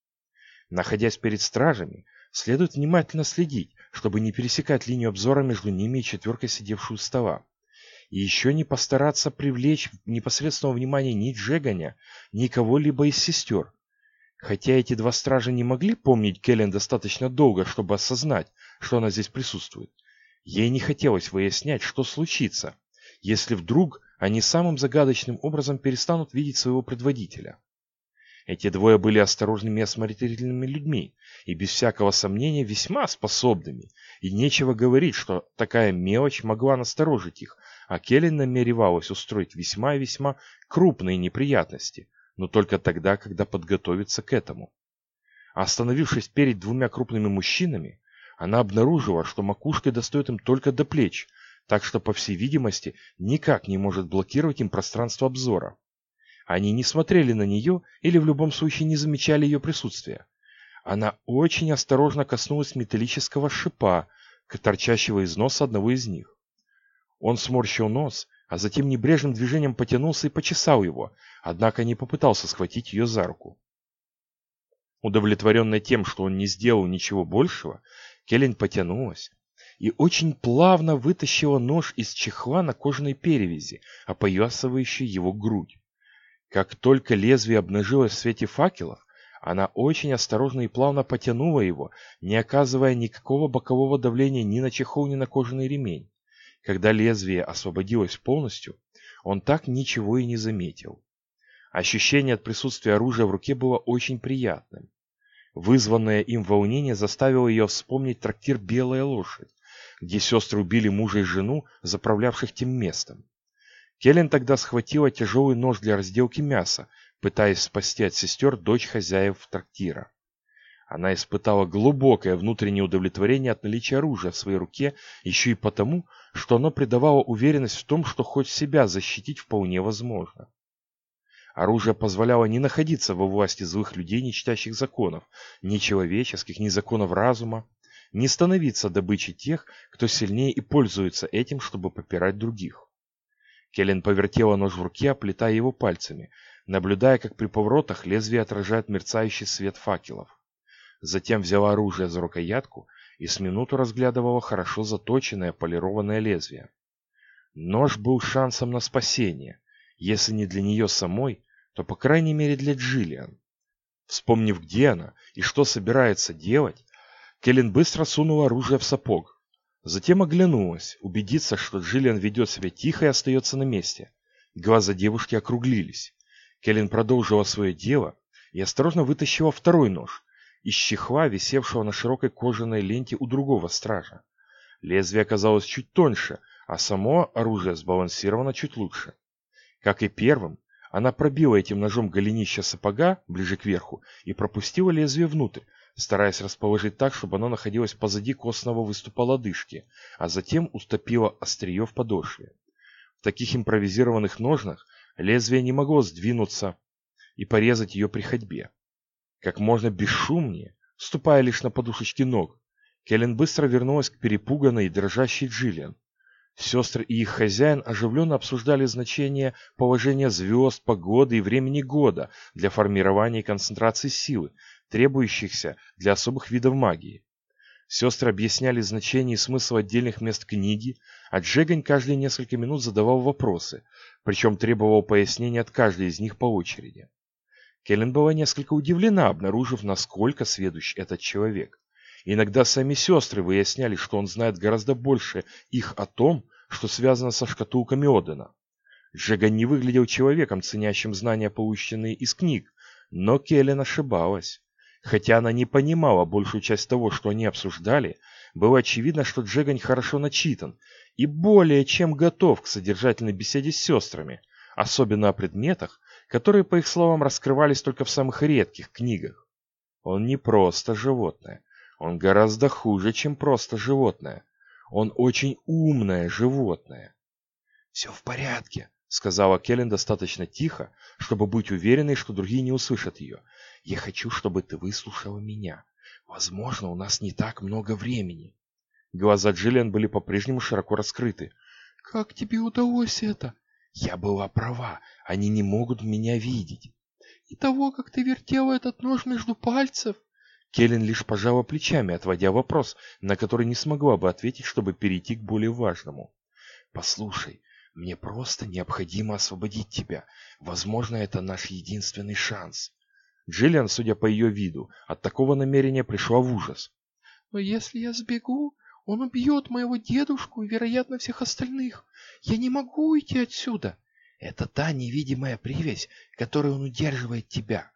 Находясь перед стражами, следует внимательно следить, чтобы не пересекать линию обзора между ними и четверкой сидевшей у стола и еще не постараться привлечь непосредственного внимания ни Джеганя, ни кого-либо из сестер. Хотя эти два стража не могли помнить Келлен достаточно долго, чтобы осознать, что она здесь присутствует. Ей не хотелось выяснять, что случится, если вдруг они самым загадочным образом перестанут видеть своего предводителя. Эти двое были осторожными и осмотрительными людьми, и без всякого сомнения весьма способными, и нечего говорить, что такая мелочь могла насторожить их, а Келли намеревалась устроить весьма и весьма крупные неприятности, но только тогда, когда подготовится к этому. Остановившись перед двумя крупными мужчинами, она обнаружила, что макушкой достает им только до плеч, так что, по всей видимости, никак не может блокировать им пространство обзора. Они не смотрели на нее или в любом случае не замечали ее присутствия. Она очень осторожно коснулась металлического шипа, торчащего из носа одного из них. Он сморщил нос, а затем небрежным движением потянулся и почесал его, однако не попытался схватить ее за руку. Удовлетворенная тем, что он не сделал ничего большего, Келлен потянулась и очень плавно вытащила нож из чехла на кожаной перевязи, опоясывающей его грудь. Как только лезвие обнажилось в свете факелов, она очень осторожно и плавно потянула его, не оказывая никакого бокового давления ни на чехол, ни на кожаный ремень. Когда лезвие освободилось полностью, он так ничего и не заметил. Ощущение от присутствия оружия в руке было очень приятным. Вызванное им волнение заставило ее вспомнить трактир «Белая лошадь», где сестры убили мужа и жену, заправлявших тем местом. Келлен тогда схватила тяжелый нож для разделки мяса, пытаясь спасти от сестер дочь хозяев трактира. Она испытала глубокое внутреннее удовлетворение от наличия оружия в своей руке, еще и потому, что оно придавало уверенность в том, что хоть себя защитить вполне возможно. Оружие позволяло не находиться во власти злых людей, не читающих законов, ни человеческих, ни законов разума, не становиться добычей тех, кто сильнее и пользуется этим, чтобы попирать других. Келлен повертела нож в руке, оплетая его пальцами, наблюдая, как при поворотах лезвие отражает мерцающий свет факелов. Затем взяла оружие за рукоятку и с минуту разглядывала хорошо заточенное полированное лезвие. Нож был шансом на спасение, если не для нее самой, то по крайней мере для Джиллиан. Вспомнив, где она и что собирается делать, Келлен быстро сунула оружие в сапог. Затем оглянулась, убедиться, что Джиллиан ведет себя тихо и остается на месте. Глаза девушки округлились. Келлен продолжила свое дело и осторожно вытащила второй нож из чехла, висевшего на широкой кожаной ленте у другого стража. Лезвие оказалось чуть тоньше, а само оружие сбалансировано чуть лучше. Как и первым, она пробила этим ножом голенище сапога ближе к верху и пропустила лезвие внутрь, стараясь расположить так, чтобы оно находилось позади костного выступа лодыжки, а затем уступило острие в подошве. В таких импровизированных ножнах лезвие не могло сдвинуться и порезать ее при ходьбе. Как можно бесшумнее, ступая лишь на подушечки ног, Келлен быстро вернулась к перепуганной и дрожащей Джиллиан. Сестры и их хозяин оживленно обсуждали значение положения звезд, погоды и времени года для формирования и концентрации силы, требующихся для особых видов магии. Сестры объясняли значение и смысл отдельных мест книги, а Джегань каждые несколько минут задавал вопросы, причем требовал пояснений от каждой из них по очереди. Келлен была несколько удивлена, обнаружив, насколько сведущ этот человек. Иногда сами сестры выясняли, что он знает гораздо больше их о том, что связано со шкатулками Одена. Джеган не выглядел человеком, ценящим знания, полученные из книг, но Келлен ошибалась. Хотя она не понимала большую часть того, что они обсуждали, было очевидно, что Джегань хорошо начитан и более чем готов к содержательной беседе с сестрами, особенно о предметах, которые, по их словам, раскрывались только в самых редких книгах. Он не просто животное, он гораздо хуже, чем просто животное. Он очень умное животное. «Все в порядке», — сказала Келлен достаточно тихо, чтобы быть уверенной, что другие не услышат ее. Я хочу, чтобы ты выслушала меня. Возможно, у нас не так много времени. Глаза Джиллиан были по-прежнему широко раскрыты. Как тебе удалось это? Я была права. Они не могут меня видеть. И того, как ты вертела этот нож между пальцев? Келлен лишь пожала плечами, отводя вопрос, на который не смогла бы ответить, чтобы перейти к более важному. Послушай, мне просто необходимо освободить тебя. Возможно, это наш единственный шанс. Джиллиан, судя по ее виду, от такого намерения пришла в ужас. «Но если я сбегу, он убьет моего дедушку и, вероятно, всех остальных. Я не могу уйти отсюда». «Это та невидимая привязь, которой он удерживает тебя.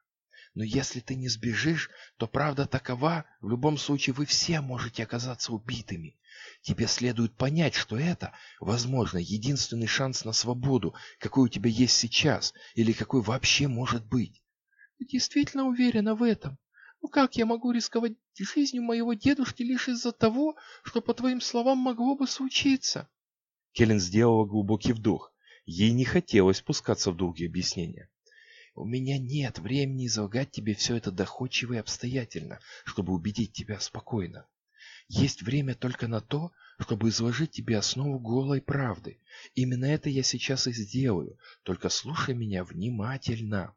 Но если ты не сбежишь, то правда такова, в любом случае вы все можете оказаться убитыми. Тебе следует понять, что это, возможно, единственный шанс на свободу, какой у тебя есть сейчас, или какой вообще может быть. Ты действительно уверена в этом? Ну как я могу рисковать жизнью моего дедушки лишь из-за того, что, по твоим словам, могло бы случиться? Келлен сделала глубокий вдох. Ей не хотелось спускаться в долгие объяснения. У меня нет времени излагать тебе все это доходчиво и обстоятельно, чтобы убедить тебя спокойно. Есть время только на то, чтобы изложить тебе основу голой правды. Именно это я сейчас и сделаю, только слушай меня внимательно.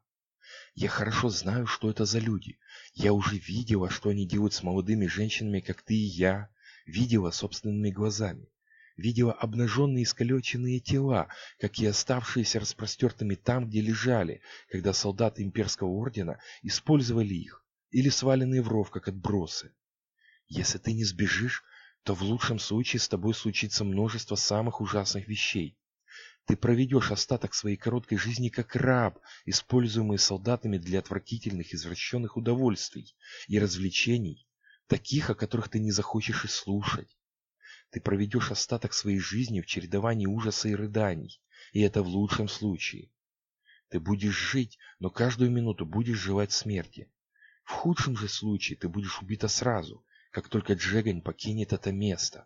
Я хорошо знаю, что это за люди. Я уже видела, что они делают с молодыми женщинами, как ты и я. Видела собственными глазами. Видела обнаженные искалеченные тела, как и оставшиеся распростертыми там, где лежали, когда солдаты имперского ордена использовали их, или сваленные в ров, как отбросы. Если ты не сбежишь, то в лучшем случае с тобой случится множество самых ужасных вещей. Ты проведешь остаток своей короткой жизни как раб, используемый солдатами для отвратительных извращенных удовольствий и развлечений, таких, о которых ты не захочешь и слушать. Ты проведешь остаток своей жизни в чередовании ужаса и рыданий, и это в лучшем случае. Ты будешь жить, но каждую минуту будешь желать смерти. В худшем же случае ты будешь убита сразу, как только Джегань покинет это место.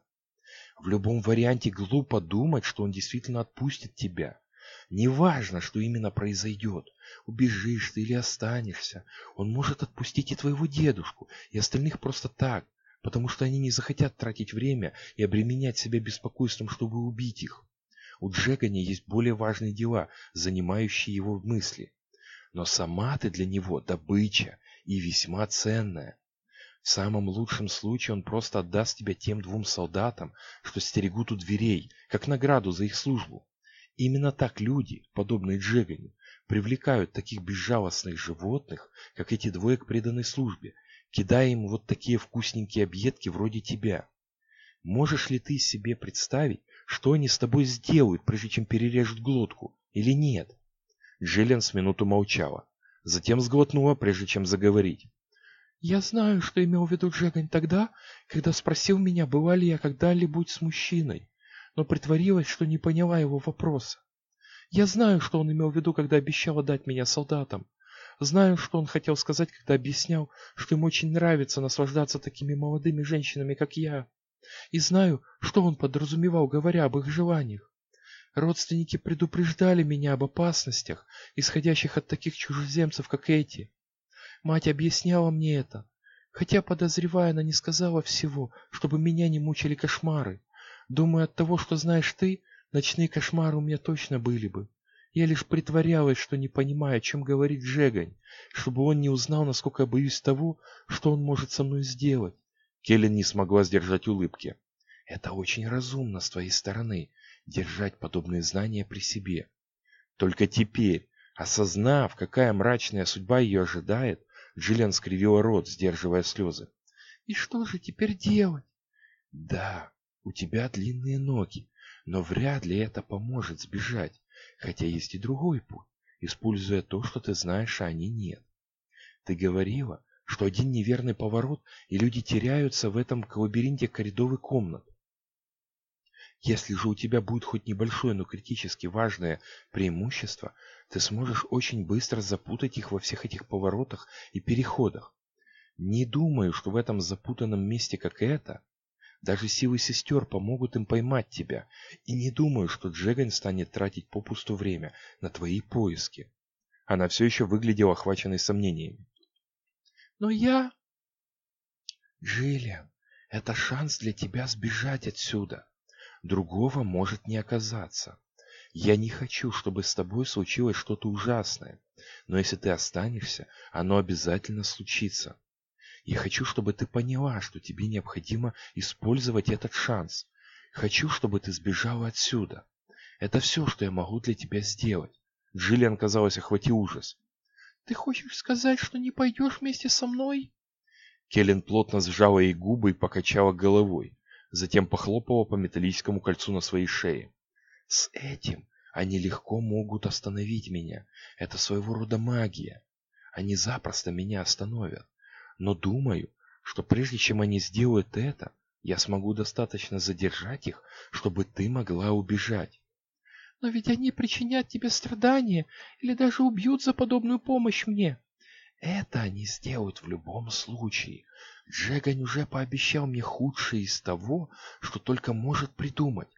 В любом варианте глупо думать, что он действительно отпустит тебя. Неважно, что именно произойдет, убежишь ты или останешься, он может отпустить и твоего дедушку, и остальных просто так, потому что они не захотят тратить время и обременять себя беспокойством, чтобы убить их. У Джеганя есть более важные дела, занимающие его мысли. Но сама ты для него добыча и весьма ценная. В самом лучшем случае он просто отдаст тебя тем двум солдатам, что стерегут у дверей, как награду за их службу. Именно так люди, подобные Джеганю, привлекают таких безжалостных животных, как эти двое к преданной службе, кидая им вот такие вкусненькие объедки вроде тебя. Можешь ли ты себе представить, что они с тобой сделают, прежде чем перережут глотку, или нет? Джиллиан с минуту молчала, затем сглотнула, прежде чем заговорить. Я знаю, что имел в виду Джегань тогда, когда спросил меня, была ли я когда-либо с мужчиной, но притворилась, что не поняла его вопроса. Я знаю, что он имел в виду, когда обещал отдать меня солдатам. Знаю, что он хотел сказать, когда объяснял, что ему очень нравится наслаждаться такими молодыми женщинами, как я. И знаю, что он подразумевал, говоря об их желаниях. Родственники предупреждали меня об опасностях, исходящих от таких чужеземцев, как эти. Мать объясняла мне это, хотя, подозревая, она не сказала всего, чтобы меня не мучили кошмары. Думаю, от того, что знаешь ты, ночные кошмары у меня точно были бы. Я лишь притворялась, что не понимаю, о чем говорит Жегань, чтобы он не узнал, насколько я боюсь того, что он может со мной сделать. Келлен не смогла сдержать улыбки. Это очень разумно с твоей стороны, держать подобные знания при себе. Только теперь, осознав, какая мрачная судьба ее ожидает, Джиллиан скривила рот, сдерживая слезы. «И что же теперь делать?» «Да, у тебя длинные ноги, но вряд ли это поможет сбежать, хотя есть и другой путь, используя то, что ты знаешь, а они нет. Ты говорила, что один неверный поворот, и люди теряются в этом лабиринте коридоров комнат. Если же у тебя будет хоть небольшое, но критически важное преимущество, ты сможешь очень быстро запутать их во всех этих поворотах и переходах. Не думаю, что в этом запутанном месте, как это, даже силы сестер помогут им поймать тебя, и не думаю, что Джеган станет тратить попусту время на твои поиски. Она все еще выглядела охваченной сомнениями. Но я... Джиллиан, это шанс для тебя сбежать отсюда. Другого может не оказаться. Я не хочу, чтобы с тобой случилось что-то ужасное, но если ты останешься, оно обязательно случится. Я хочу, чтобы ты поняла, что тебе необходимо использовать этот шанс. Хочу, чтобы ты сбежала отсюда. Это все, что я могу для тебя сделать. Джиллиан, казалось, охватил ужас. Ты хочешь сказать, что не пойдешь вместе со мной? Келлен плотно сжала ей губы и покачала головой затем похлопала по металлическому кольцу на своей шее. «С этим они легко могут остановить меня. Это своего рода магия. они запросто меня остановят. Но думаю, что прежде чем они сделают это, я смогу достаточно задержать их, чтобы ты могла убежать. Но ведь они причинят тебе страдания или даже убьют за подобную помощь мне. Это они сделают в любом случае. Джегань уже пообещал мне худшее из того, что только может придумать.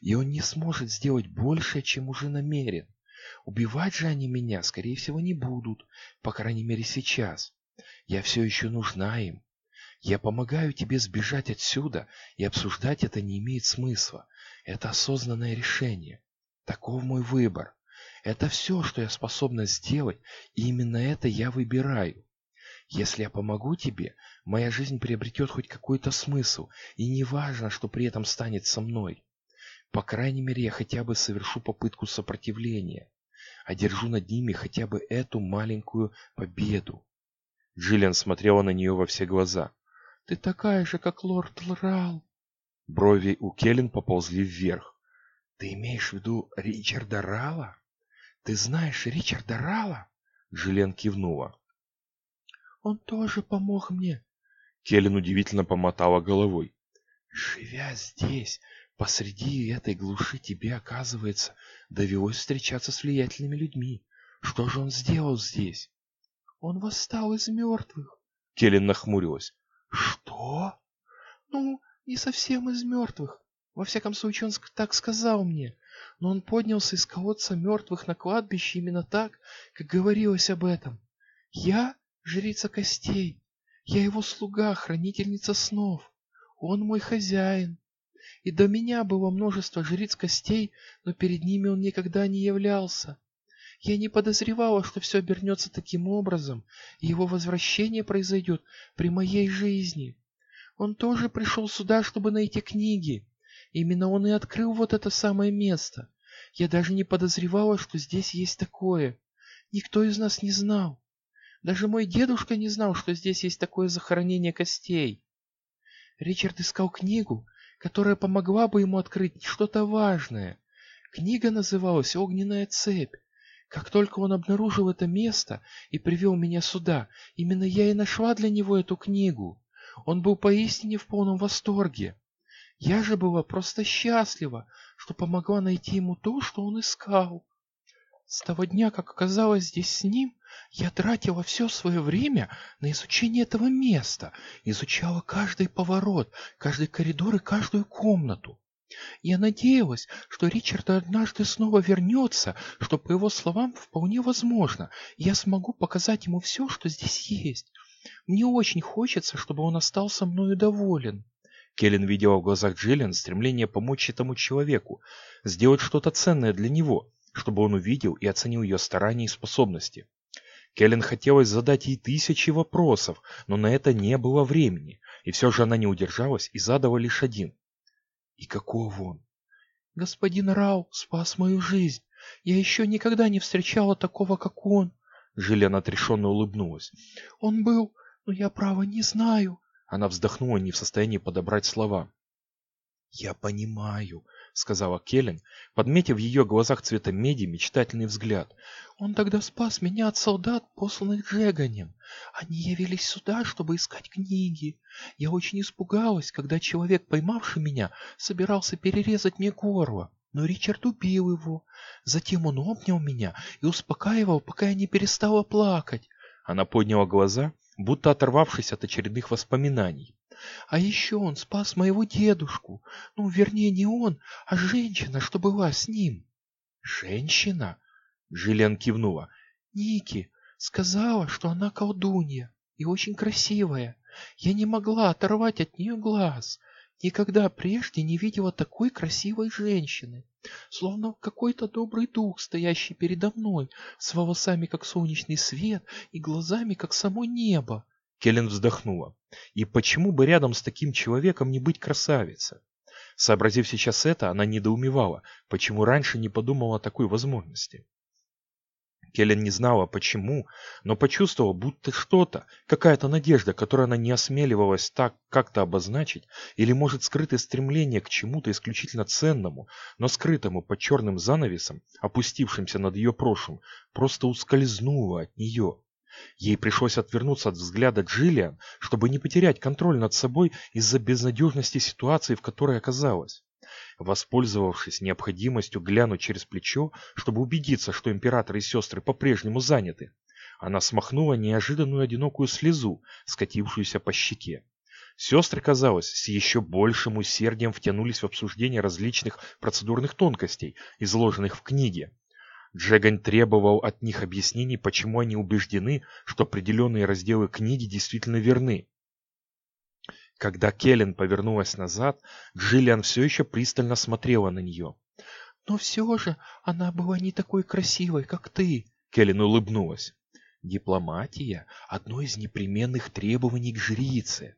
И он не сможет сделать больше, чем уже намерен. Убивать же они меня, скорее всего, не будут, по крайней мере сейчас. Я все еще нужна им. Я помогаю тебе сбежать отсюда, и обсуждать это не имеет смысла. Это осознанное решение. Таков мой выбор. Это все, что я способна сделать, и именно это я выбираю. Если я помогу тебе, моя жизнь приобретет хоть какой-то смысл, и не важно, что при этом станет со мной. По крайней мере, я хотя бы совершу попытку сопротивления, одержу над ними хотя бы эту маленькую победу. Джиллиан смотрела на нее во все глаза. «Ты такая же, как лорд Лрал». Брови у Келлен поползли вверх. «Ты имеешь в виду Ричарда Рала? Ты знаешь Ричарда Рала?» Джиллиан кивнула. «Он тоже помог мне». Келлен удивительно помотала головой. «Живя здесь, посреди этой глуши тебе, оказывается, довелось встречаться с влиятельными людьми. Что же он сделал здесь?» «Он восстал из мертвых». Келлен нахмурилась. «Что?» «Ну, не совсем из мертвых. Во всяком случае, он так сказал мне. Но он поднялся из колодца мертвых на кладбище именно так, как говорилось об этом. Я — жрица костей. Я его слуга, хранительница снов. Он мой хозяин. И до меня было множество жриц костей, но перед ними он никогда не являлся. Я не подозревала, что все обернется таким образом, и его возвращение произойдет при моей жизни. Он тоже пришел сюда, чтобы найти книги. Именно он и открыл вот это самое место. Я даже не подозревала, что здесь есть такое. Никто из нас не знал. Даже мой дедушка не знал, что здесь есть такое захоронение костей. Ричард искал книгу, которая помогла бы ему открыть что-то важное. Книга называлась «Огненная цепь». Как только он обнаружил это место и привел меня сюда, именно я и нашла для него эту книгу. Он был поистине в полном восторге. Я же была просто счастлива, что помогла найти ему то, что он искал. С того дня, как оказалась здесь с ним, я тратила все свое время на изучение этого места, изучала каждый поворот, каждый коридор и каждую комнату. Я надеялась, что Ричард однажды снова вернется, что, по его словам, вполне возможно, я смогу показать ему все, что здесь есть. Мне очень хочется, чтобы он остался мною доволен. Келлен видела в глазах Джиллиан стремление помочь этому человеку, сделать что-то ценное для него, чтобы он увидел и оценил ее старания и способности. Келлен хотелось задать ей тысячи вопросов, но на это не было времени, и все же она не удержалась и задала лишь один. «И каков он?» «Господин Рау спас мою жизнь. Я еще никогда не встречала такого, как он». Жилен отрешенно улыбнулась. «Он был, но я, право, не знаю. Она вздохнула, не в состоянии подобрать слова. «Я понимаю», — сказала Келлен, подметив в ее глазах цвета меди мечтательный взгляд. «Он тогда спас меня от солдат, посланных Джеганем. Они явились сюда, чтобы искать книги. Я очень испугалась, когда человек, поймавший меня, собирался перерезать мне горло. Но Ричард убил его. Затем он обнял меня и успокаивал, пока я не перестала плакать». Она подняла глаза будто оторвавшись от очередных воспоминаний. А еще он спас моего дедушку. Ну, вернее, не он, а женщина, что была с ним. Женщина? Джиллиан кивнула. Ники сказала, что она колдунья и очень красивая. Я не могла оторвать от нее глаз. Никогда прежде не видела такой красивой женщины. Словно какой-то добрый дух, стоящий передо мной, с волосами, как солнечный свет, и глазами, как само небо. Келлен вздохнула. И почему бы рядом с таким человеком не быть красавицей? Сообразив сейчас это, она недоумевала, почему раньше не подумала о такой возможности. Келлен не знала почему, но почувствовала, будто что-то, какая-то надежда, которую она не осмеливалась так как-то обозначить, или может скрытое стремление к чему-то исключительно ценному, но скрытому под черным занавесом, опустившимся над ее прошлым, просто ускользнуло от нее. Ей пришлось отвернуться от взгляда Джиллиан, чтобы не потерять контроль над собой из-за безнадежности ситуации, в которой оказалась. Воспользовавшись необходимостью глянуть через плечо, чтобы убедиться, что император и сестры по-прежнему заняты, она смахнула неожиданную одинокую слезу, скатившуюся по щеке. Сестры, казалось, с еще большим усердием втянулись в обсуждение различных процедурных тонкостей, изложенных в книге. Джегань требовал от них объяснений, почему они убеждены, что определенные разделы книги действительно верны. Когда Келлен повернулась назад, Джиллиан все еще пристально смотрела на нее. «Но все же она была не такой красивой, как ты», — Келлен улыбнулась. «Дипломатия — одно из непременных требований к жрице».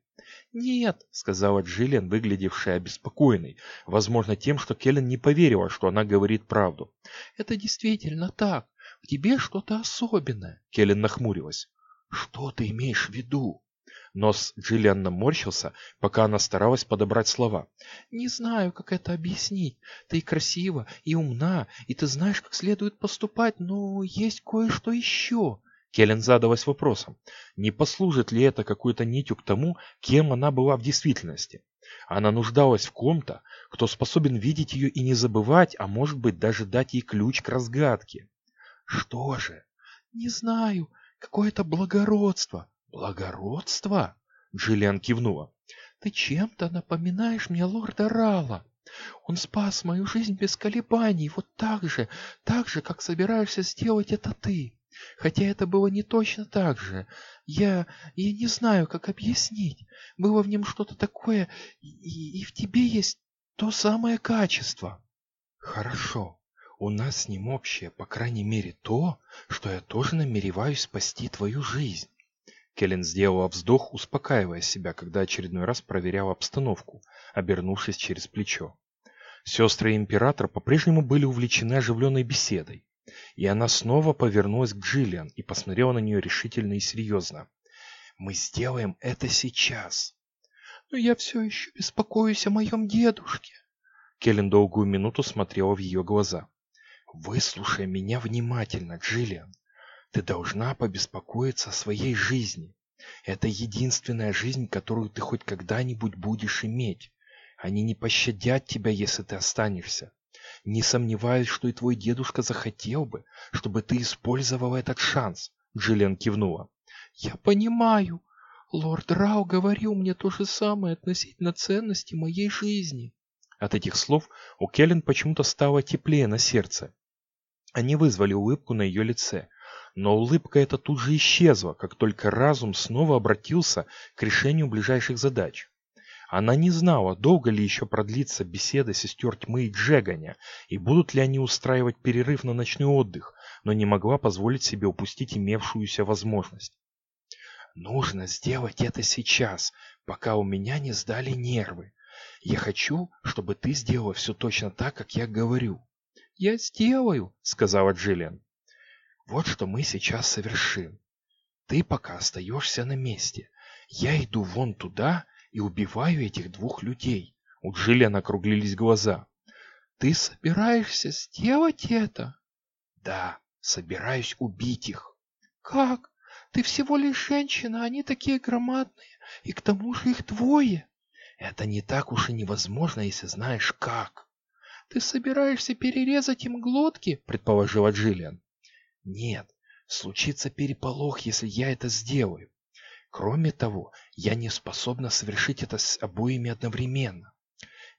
«Нет», — сказала Джиллиан, выглядевшая обеспокоенной, возможно тем, что Келлен не поверила, что она говорит правду. «Это действительно так. В тебе что-то особенное». Келлен нахмурилась. «Что ты имеешь в виду?» Нос Джиллиан наморщился, пока она старалась подобрать слова. «Не знаю, как это объяснить. Ты красива и умна, и ты знаешь, как следует поступать, но есть кое-что еще». Келлен задалась вопросом, не послужит ли это какой-то нитью к тому, кем она была в действительности. Она нуждалась в ком-то, кто способен видеть ее и не забывать, а может быть даже дать ей ключ к разгадке. «Что же?» «Не знаю. Какое-то благородство. «Благородство?» — Джиллиан кивнула. «Ты чем-то напоминаешь мне лорда Рала. Он спас мою жизнь без колебаний, вот так же, так же, как собираешься сделать это ты. Хотя это было не точно так же. Я... я не знаю, как объяснить. Было в нем что-то такое, и, и в тебе есть то самое качество». «Хорошо. У нас с ним общее, по крайней мере, то, что я тоже намереваюсь спасти твою жизнь. Келлен сделала вздох, успокаивая себя, когда очередной раз проверяла обстановку, обернувшись через плечо. Сестры императора по-прежнему были увлечены оживленной беседой, и она снова повернулась к Джиллиан и посмотрела на нее решительно и серьезно. «Мы сделаем это сейчас!» «Но я все еще беспокоюсь о моем дедушке!» Келлен долгую минуту смотрела в ее глаза. «Выслушай меня внимательно, Джиллиан. Ты должна побеспокоиться о своей жизни. Это единственная жизнь, которую ты хоть когда-нибудь будешь иметь. Они не пощадят тебя, если ты останешься. Не сомневаюсь, что и твой дедушка захотел бы, чтобы ты использовал этот шанс. Джиллиан кивнула. Я понимаю. Лорд Рау говорил мне то же самое относительно ценности моей жизни. От этих слов у Келлен почему-то стало теплее на сердце. Они вызвали улыбку на ее лице, но улыбка эта тут же исчезла, как только разум снова обратился к решению ближайших задач. Она не знала, долго ли еще продлится беседа сестер Тьмы и Джеганя, и будут ли они устраивать перерыв на ночной отдых, но не могла позволить себе упустить имевшуюся возможность. «Нужно сделать это сейчас, пока у меня не сдали нервы. Я хочу, чтобы ты сделала все точно так, как я говорю». «Я сделаю», — сказала Джиллиан. Вот что мы сейчас совершим. Ты пока остаешься на месте. Я иду вон туда и убиваю этих двух людей. У Джиллиан округлились глаза. Ты собираешься сделать это? Да, собираюсь убить их. Как? Ты всего лишь женщина, они такие громадные, и к тому же их двое. Это не так уж и невозможно, если знаешь как. Ты собираешься перерезать им глотки, предположила Джиллиан. Нет, случится переполох, если я это сделаю. Кроме того, я не способна совершить это с обоими одновременно.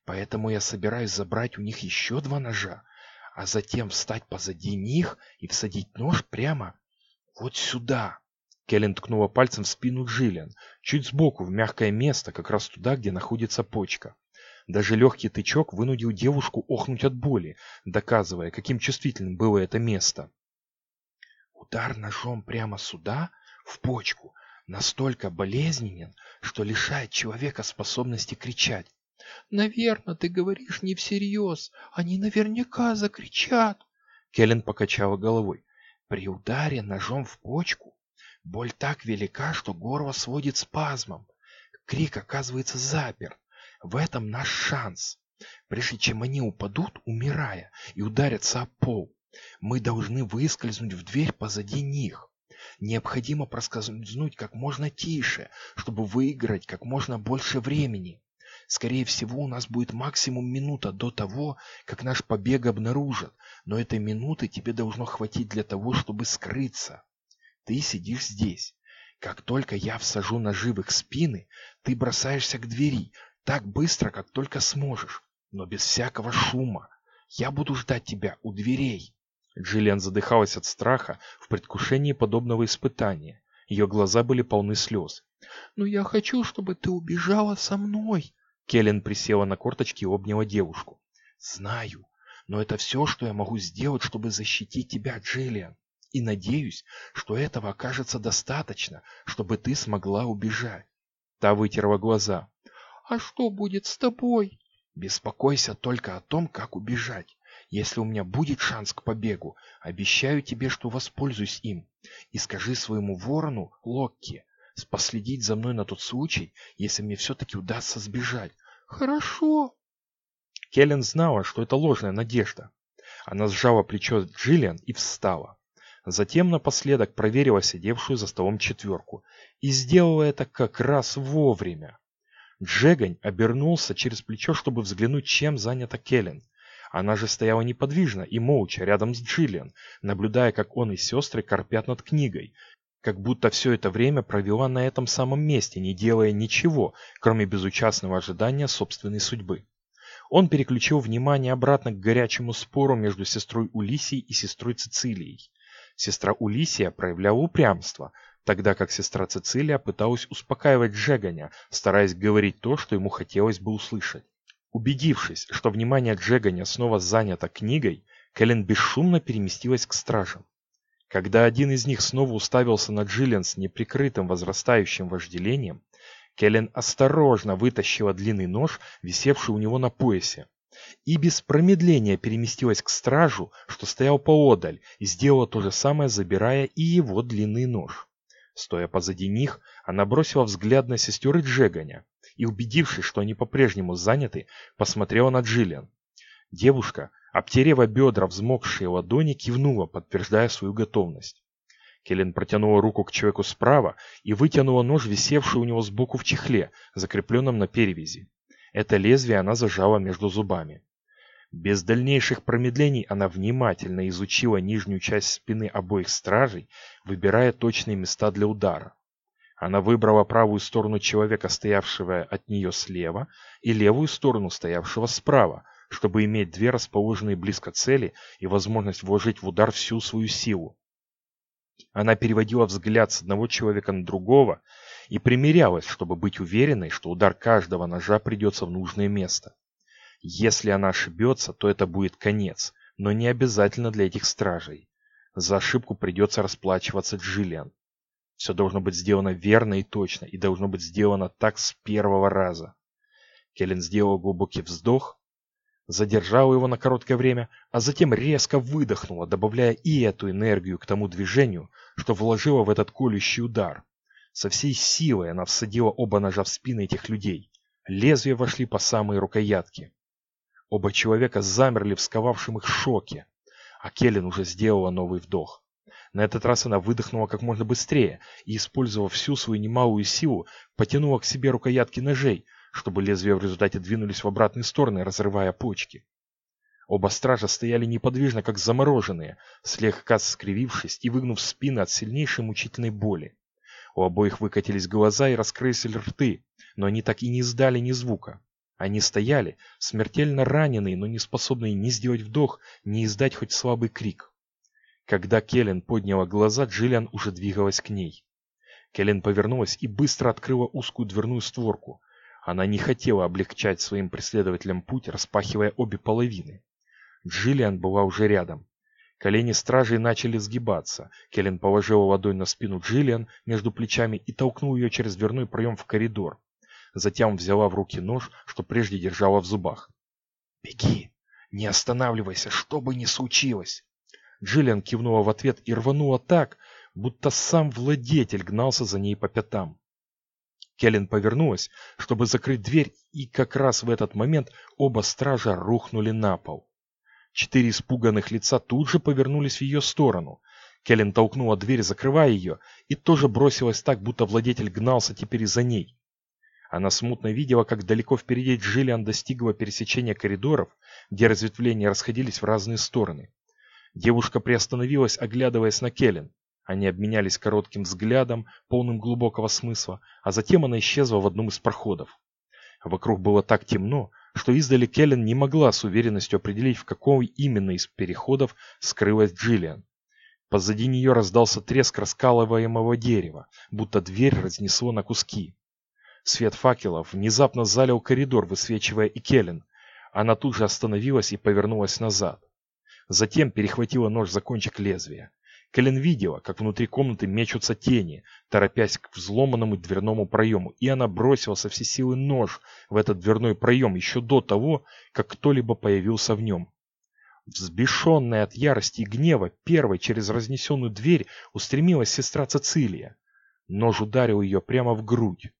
Поэтому я собираюсь забрать у них еще два ножа, а затем встать позади них и всадить нож прямо вот сюда. Келлен ткнула пальцем в спину Джиллиан, чуть сбоку, в мягкое место, как раз туда, где находится почка. Даже легкий тычок вынудил девушку охнуть от боли, доказывая, каким чувствительным было это место. Удар ножом прямо сюда, в почку, настолько болезненен, что лишает человека способности кричать. «Наверное, ты говоришь не всерьез. Они наверняка закричат». Келлен покачала головой. «При ударе ножом в почку боль так велика, что горло сводит спазмом. Крик оказывается заперт. В этом наш шанс. Прежде чем они упадут, умирая, и ударятся о пол, мы должны выскользнуть в дверь позади них. Необходимо проскользнуть как можно тише, чтобы выиграть как можно больше времени. Скорее всего, у нас будет максимум минута до того, как наш побег обнаружат, но этой минуты тебе должно хватить для того, чтобы скрыться. Ты сидишь здесь. Как только я всажу ножи в их спины, ты бросаешься к двери, так быстро, как только сможешь, но без всякого шума. Я буду ждать тебя у дверей. Джиллиан задыхалась от страха в предвкушении подобного испытания. Ее глаза были полны слез. «Но я хочу, чтобы ты убежала со мной!» Келлен присела на корточки и обняла девушку. «Знаю, но это все, что я могу сделать, чтобы защитить тебя, Джиллиан. И надеюсь, что этого окажется достаточно, чтобы ты смогла убежать». Та вытерла глаза. «А что будет с тобой?» «Беспокойся только о том, как убежать. Если у меня будет шанс к побегу, обещаю тебе, что воспользуюсь им. И скажи своему ворону, Локки, последить за мной на тот случай, если мне все-таки удастся сбежать. Хорошо. Келлен знала, что это ложная надежда. Она сжала плечо Джиллиан и встала. Затем напоследок проверила сидевшую за столом четверку и сделала это как раз вовремя. Джегань обернулся через плечо, чтобы взглянуть, чем занята Келлен. Она же стояла неподвижно и молча рядом с Джиллиан, наблюдая, как он и сестры корпят над книгой, как будто все это время провела на этом самом месте, не делая ничего, кроме безучастного ожидания собственной судьбы. Он переключил внимание обратно к горячему спору между сестрой Улисией и сестрой Цицилией. Сестра Улисия проявляла упрямство, тогда как сестра Цицилия пыталась успокаивать Джеганя, стараясь говорить то, что ему хотелось бы услышать. Убедившись, что внимание Джеганя снова занято книгой, Кэлен бесшумно переместилась к стражам. Когда один из них снова уставился на Джиллиан с неприкрытым возрастающим вожделением, Келлен осторожно вытащила длинный нож, висевший у него на поясе, и без промедления переместилась к стражу, что стоял поодаль, и сделала то же самое, забирая и его длинный нож. Стоя позади них, она бросила взгляд на сестер и Джеганя, и, убедившись, что они по-прежнему заняты, посмотрела на Джиллиан. Девушка, обтерев бедра взмокшие ладони, кивнула, подтверждая свою готовность. Келлен протянула руку к человеку справа и вытянула нож, висевший у него сбоку в чехле, закрепленном на перевязи. Это лезвие она зажала между зубами. Без дальнейших промедлений она внимательно изучила нижнюю часть спины обоих стражей, выбирая точные места для удара. Она выбрала правую сторону человека, стоявшего от нее слева, и левую сторону, стоявшего справа, чтобы иметь две расположенные близко цели и возможность вложить в удар всю свою силу. Она переводила взгляд с одного человека на другого и примерялась, чтобы быть уверенной, что удар каждого ножа придется в нужное место. Если она ошибется, то это будет конец, но не обязательно для этих стражей. За ошибку придется расплачиваться Джиллиан. Все должно быть сделано верно и точно, и должно быть сделано так с первого раза. Келлен сделал глубокий вздох, задержала его на короткое время, а затем резко выдохнула, добавляя и эту энергию к тому движению, что вложила в этот колющий удар. Со всей силой она всадила оба ножа в спины этих людей. Лезвия вошли по самые рукоятки. Оба человека замерли в сковавшем их шоке, а Келлен уже сделала новый вдох. На этот раз она выдохнула как можно быстрее и, использовав всю свою немалую силу, потянула к себе рукоятки ножей, чтобы лезвия в результате двинулись в обратные стороны, разрывая почки. Оба стража стояли неподвижно, как замороженные, слегка скривившись и выгнув спины от сильнейшей мучительной боли. У обоих выкатились глаза и раскрылись рты, но они так и не издали ни звука. Они стояли, смертельно раненые, но не способные ни сделать вдох, ни издать хоть слабый крик. Когда Келлен подняла глаза, Джиллиан уже двигалась к ней. Келлен повернулась и быстро открыла узкую дверную створку. Она не хотела облегчать своим преследователям путь, распахивая обе половины. Джиллиан была уже рядом. Колени стражей начали сгибаться. Келлен положила ладонь на спину Джиллиан между плечами и толкнул ее через дверной проем в коридор. Затем взяла в руки нож, что прежде держала в зубах. «Беги! Не останавливайся, что бы ни случилось!» Джиллиан кивнула в ответ и рванула так, будто сам владетель гнался за ней по пятам. Келлен повернулась, чтобы закрыть дверь, и как раз в этот момент оба стража рухнули на пол. Четыре испуганных лица тут же повернулись в ее сторону. Келлен толкнула дверь, закрывая ее, и тоже бросилась так, будто владетель гнался теперь за ней. Она смутно видела, как далеко впереди Джиллиан достигла пересечения коридоров, где разветвления расходились в разные стороны. Девушка приостановилась, оглядываясь на Келлен. Они обменялись коротким взглядом, полным глубокого смысла, а затем она исчезла в одном из проходов. Вокруг было так темно, что издали Келлен не могла с уверенностью определить, в каком именно из переходов скрылась Джиллиан. Позади нее раздался треск раскалываемого дерева, будто дверь разнесло на куски. Свет факелов внезапно залил коридор, высвечивая и Келлен. Она тут же остановилась и повернулась назад. Затем перехватила нож за кончик лезвия. Келлен видела, как внутри комнаты мечутся тени, торопясь к взломанному дверному проему, и она бросила со всей силы нож в этот дверной проем еще до того, как кто-либо появился в нем. Взбешенная от ярости и гнева, первой через разнесенную дверь устремилась сестра Цицилия. Нож ударил ее прямо в грудь.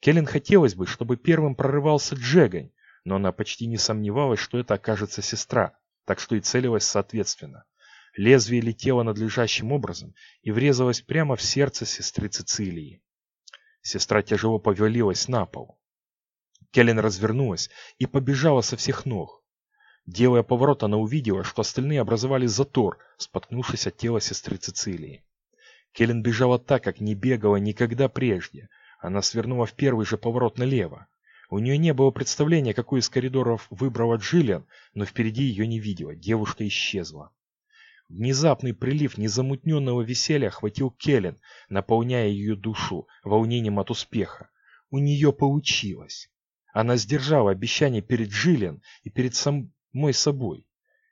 Келлен хотелось бы, чтобы первым прорывался Джегань, но она почти не сомневалась, что это окажется сестра, так что и целилась соответственно. Лезвие летело надлежащим образом и врезалось прямо в сердце сестры Цицилии. Сестра тяжело повалилась на пол. Келлен развернулась и побежала со всех ног. Делая поворот, она увидела, что остальные образовали затор, споткнувшись от тела сестры Цицилии. Келлен бежала так, как не бегала никогда прежде. Она свернула в первый же поворот налево. У нее не было представления, какой из коридоров выбрала Джиллиан, но впереди ее не видела. Девушка исчезла. Внезапный прилив незамутненного веселья охватил Келлен, наполняя ее душу волнением от успеха. У нее получилось. Она сдержала обещание перед Джиллиан и перед сам мой собой.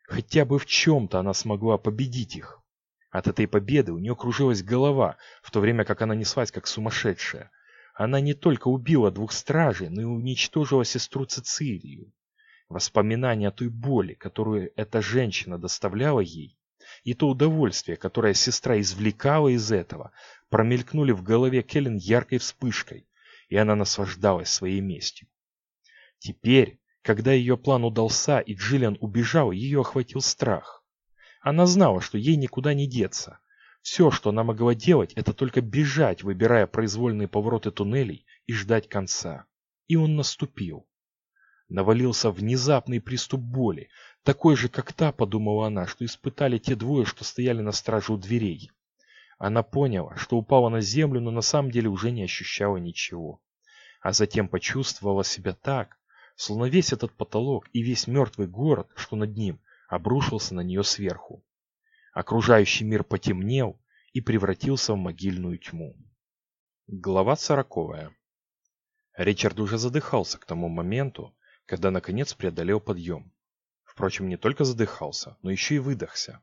Хотя бы в чем-то она смогла победить их. От этой победы у нее кружилась голова, в то время как она неслась как сумасшедшая. Она не только убила двух стражей, но и уничтожила сестру Цицилию. Воспоминания о той боли, которую эта женщина доставляла ей, и то удовольствие, которое сестра извлекала из этого, промелькнули в голове Келлен яркой вспышкой, и она наслаждалась своей местью. Теперь, когда ее план удался и Джиллиан убежал, ее охватил страх. Она знала, что ей никуда не деться. Все, что она могла делать, это только бежать, выбирая произвольные повороты туннелей и ждать конца. И он наступил. Навалился внезапный приступ боли, такой же, как та, подумала она, что испытали те двое, что стояли на страже у дверей. Она поняла, что упала на землю, но на самом деле уже не ощущала ничего. А затем почувствовала себя так, словно весь этот потолок и весь мертвый город, что над ним, обрушился на нее сверху. Окружающий мир потемнел и превратился в могильную тьму. Глава сороковая. Ричард уже задыхался к тому моменту, когда наконец преодолел подъем. Впрочем, не только задыхался, но еще и выдохся.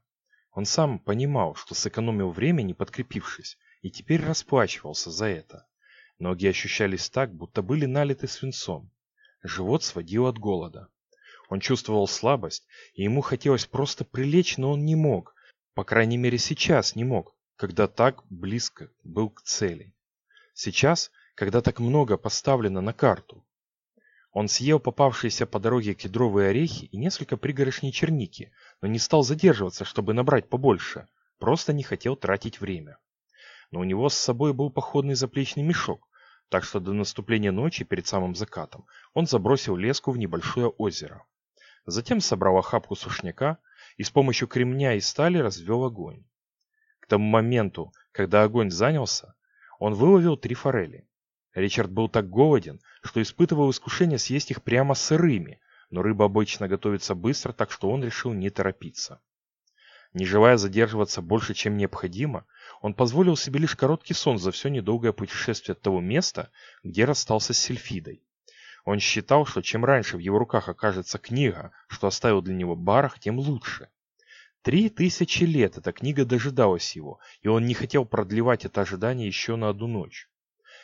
Он сам понимал, что сэкономил время, не подкрепившись, и теперь расплачивался за это. Ноги ощущались так, будто были налиты свинцом. Живот сводил от голода. Он чувствовал слабость, и ему хотелось просто прилечь, но он не мог. По крайней мере, сейчас не мог, когда так близко был к цели. Сейчас, когда так много поставлено на карту. Он съел попавшиеся по дороге кедровые орехи и несколько пригорошней черники, но не стал задерживаться, чтобы набрать побольше. Просто не хотел тратить время. Но у него с собой был походный заплечный мешок, так что до наступления ночи перед самым закатом он забросил леску в небольшое озеро. Затем собрал охапку сушняка и с помощью кремня и стали развел огонь. К тому моменту, когда огонь занялся, он выловил три форели. Ричард был так голоден, что испытывал искушение съесть их прямо сырыми, но рыба обычно готовится быстро, так что он решил не торопиться. Не желая задерживаться больше, чем необходимо, он позволил себе лишь короткий сон за все недолгое путешествие от того места, где расстался с Сельфидой. Он считал, что чем раньше в его руках окажется книга, что оставил для него Барах, тем лучше. Три тысячи лет эта книга дожидалась его, и он не хотел продлевать это ожидание еще на одну ночь.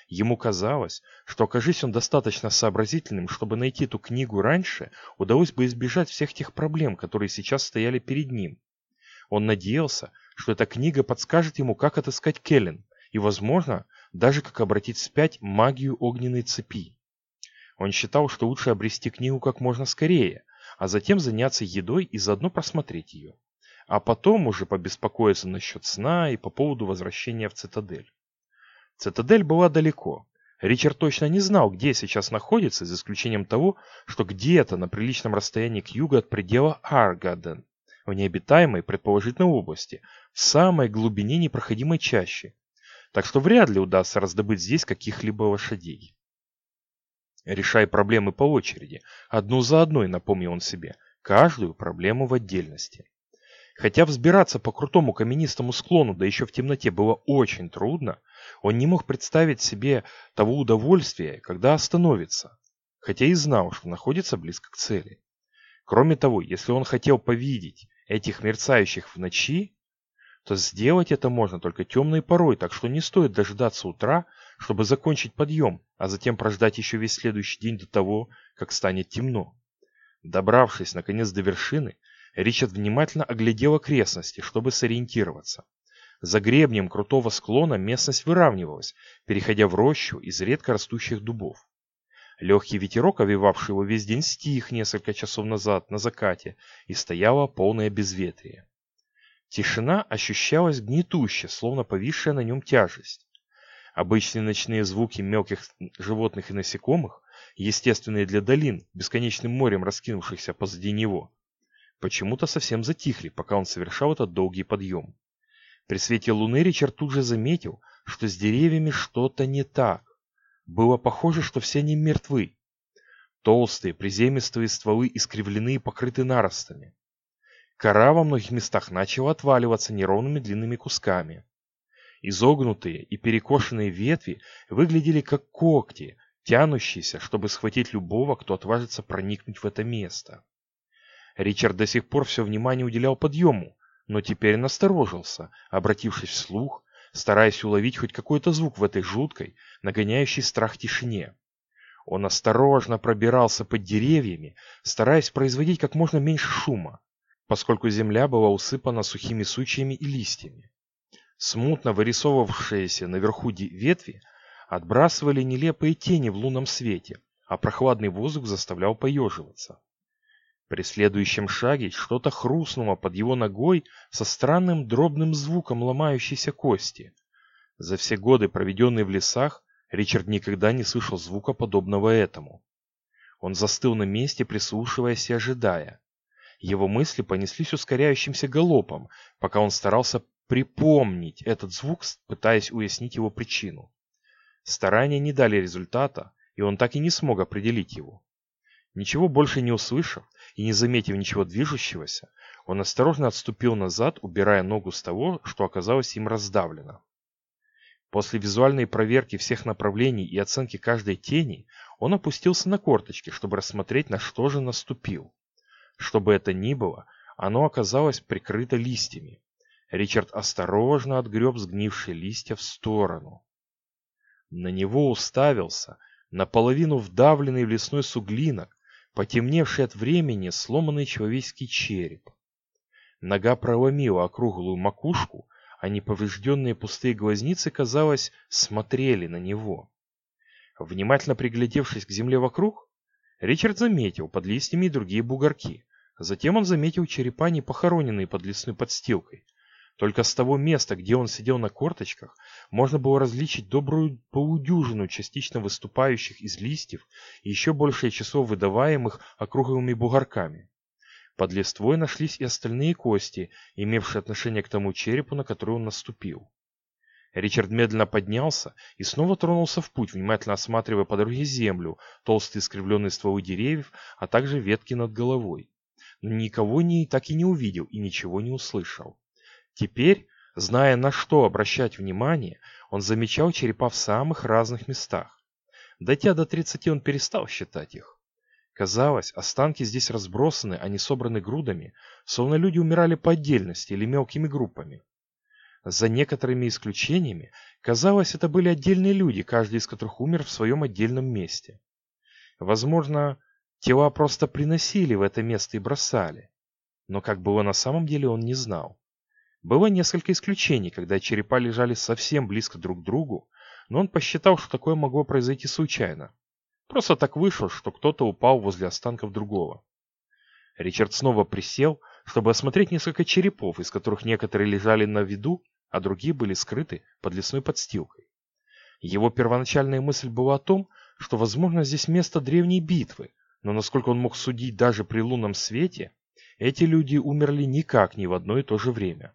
Ему казалось, что окажись он достаточно сообразительным, чтобы найти эту книгу раньше, удалось бы избежать всех тех проблем, которые сейчас стояли перед ним. Он надеялся, что эта книга подскажет ему, как отыскать Келлен, и, возможно, даже как обратить вспять магию огненной цепи. Он считал, что лучше обрести книгу как можно скорее, а затем заняться едой и заодно просмотреть ее. а потом уже побеспокоиться насчет сна и по поводу возвращения в цитадель. Цитадель была далеко. Ричард точно не знал, где сейчас находится, за исключением того, что где-то на приличном расстоянии к югу от предела Аргаден, в необитаемой, предположительно, области, в самой глубине непроходимой чащи. Так что вряд ли удастся раздобыть здесь каких-либо лошадей. Решай проблемы по очереди, одну за одной, напомнил он себе, каждую проблему в отдельности. Хотя взбираться по крутому каменистому склону, да еще в темноте, было очень трудно, он не мог представить себе того удовольствия, когда остановится, хотя и знал, что находится близко к цели. Кроме того, если он хотел повидеть этих мерцающих в ночи, то сделать это можно только темной порой, так что не стоит дожидаться утра, чтобы закончить подъем, а затем прождать еще весь следующий день до того, как станет темно. Добравшись наконец до вершины, Ричард внимательно оглядел окрестности, чтобы сориентироваться. За гребнем крутого склона местность выравнивалась, переходя в рощу из редко растущих дубов. Легкий ветерок, овивавший его весь день, стих несколько часов назад на закате, и стояло полное безветрие. Тишина ощущалась гнетуще, словно повисшая на нем тяжесть. Обычные ночные звуки мелких животных и насекомых, естественные для долин, бесконечным морем раскинувшихся позади него, почему-то совсем затихли, пока он совершал этот долгий подъем. При свете луны Ричард тут же заметил, что с деревьями что-то не так. Было похоже, что все они мертвы. Толстые, приземистые стволы искривлены и покрыты наростами. Кора во многих местах начала отваливаться неровными длинными кусками. Изогнутые и перекошенные ветви выглядели как когти, тянущиеся, чтобы схватить любого, кто отважится проникнуть в это место. Ричард до сих пор все внимание уделял подъему, но теперь насторожился, обратившись вслух, стараясь уловить хоть какой-то звук в этой жуткой, нагоняющей страх тишине. Он осторожно пробирался под деревьями, стараясь производить как можно меньше шума, поскольку земля была усыпана сухими сучьями и листьями. Смутно вырисовывавшиеся наверху ветви отбрасывали нелепые тени в лунном свете, а прохладный воздух заставлял поеживаться. При следующем шаге что-то хрустнуло под его ногой со странным дробным звуком ломающейся кости. За все годы, проведенные в лесах, Ричард никогда не слышал звука подобного этому. Он застыл на месте, прислушиваясь и ожидая. Его мысли понеслись ускоряющимся галопом, пока он старался припомнить этот звук, пытаясь уяснить его причину. Старания не дали результата, и он так и не смог определить его. Ничего больше не услышав и не заметив ничего движущегося, он осторожно отступил назад, убирая ногу с того, что оказалось им раздавлено. После визуальной проверки всех направлений и оценки каждой тени, он опустился на корточки, чтобы рассмотреть, на что же наступил. Что бы это ни было, оно оказалось прикрыто листьями. Ричард осторожно отгреб сгнившие листья в сторону. На него уставился наполовину вдавленный в лесной суглинок, потемневший от времени сломанный человеческий череп. Нога проломила округлую макушку, а неповрежденные пустые глазницы, казалось, смотрели на него. Внимательно приглядевшись к земле вокруг, Ричард заметил под листьями другие бугорки. Затем он заметил черепа, не похороненные под лесной подстилкой. Только с того места, где он сидел на корточках, можно было различить добрую полудюжину частично выступающих из листьев и еще большее число выдаваемых округлыми бугорками. Под листвой нашлись и остальные кости, имевшие отношение к тому черепу, на который он наступил. Ричард медленно поднялся и снова тронулся в путь, внимательно осматривая по дороге землю, толстые искривленные стволы деревьев, а также ветки над головой. Но никого не, так и не увидел и ничего не услышал. Теперь, зная на что обращать внимание, он замечал черепа в самых разных местах. Дойдя до 30 он перестал считать их. Казалось, останки здесь разбросаны, а не собраны грудами, словно люди умирали по отдельности или мелкими группами. За некоторыми исключениями, казалось, это были отдельные люди, каждый из которых умер в своем отдельном месте. Возможно, тела просто приносили в это место и бросали. Но как было на самом деле, он не знал. Было несколько исключений, когда черепа лежали совсем близко друг к другу, но он посчитал, что такое могло произойти случайно. Просто так вышло, что кто-то упал возле останков другого. Ричард снова присел, чтобы осмотреть несколько черепов, из которых некоторые лежали на виду, а другие были скрыты под лесной подстилкой. Его первоначальная мысль была о том, что, возможно, здесь место древней битвы, но насколько он мог судить даже при лунном свете, эти люди умерли никак не в одно и то же время.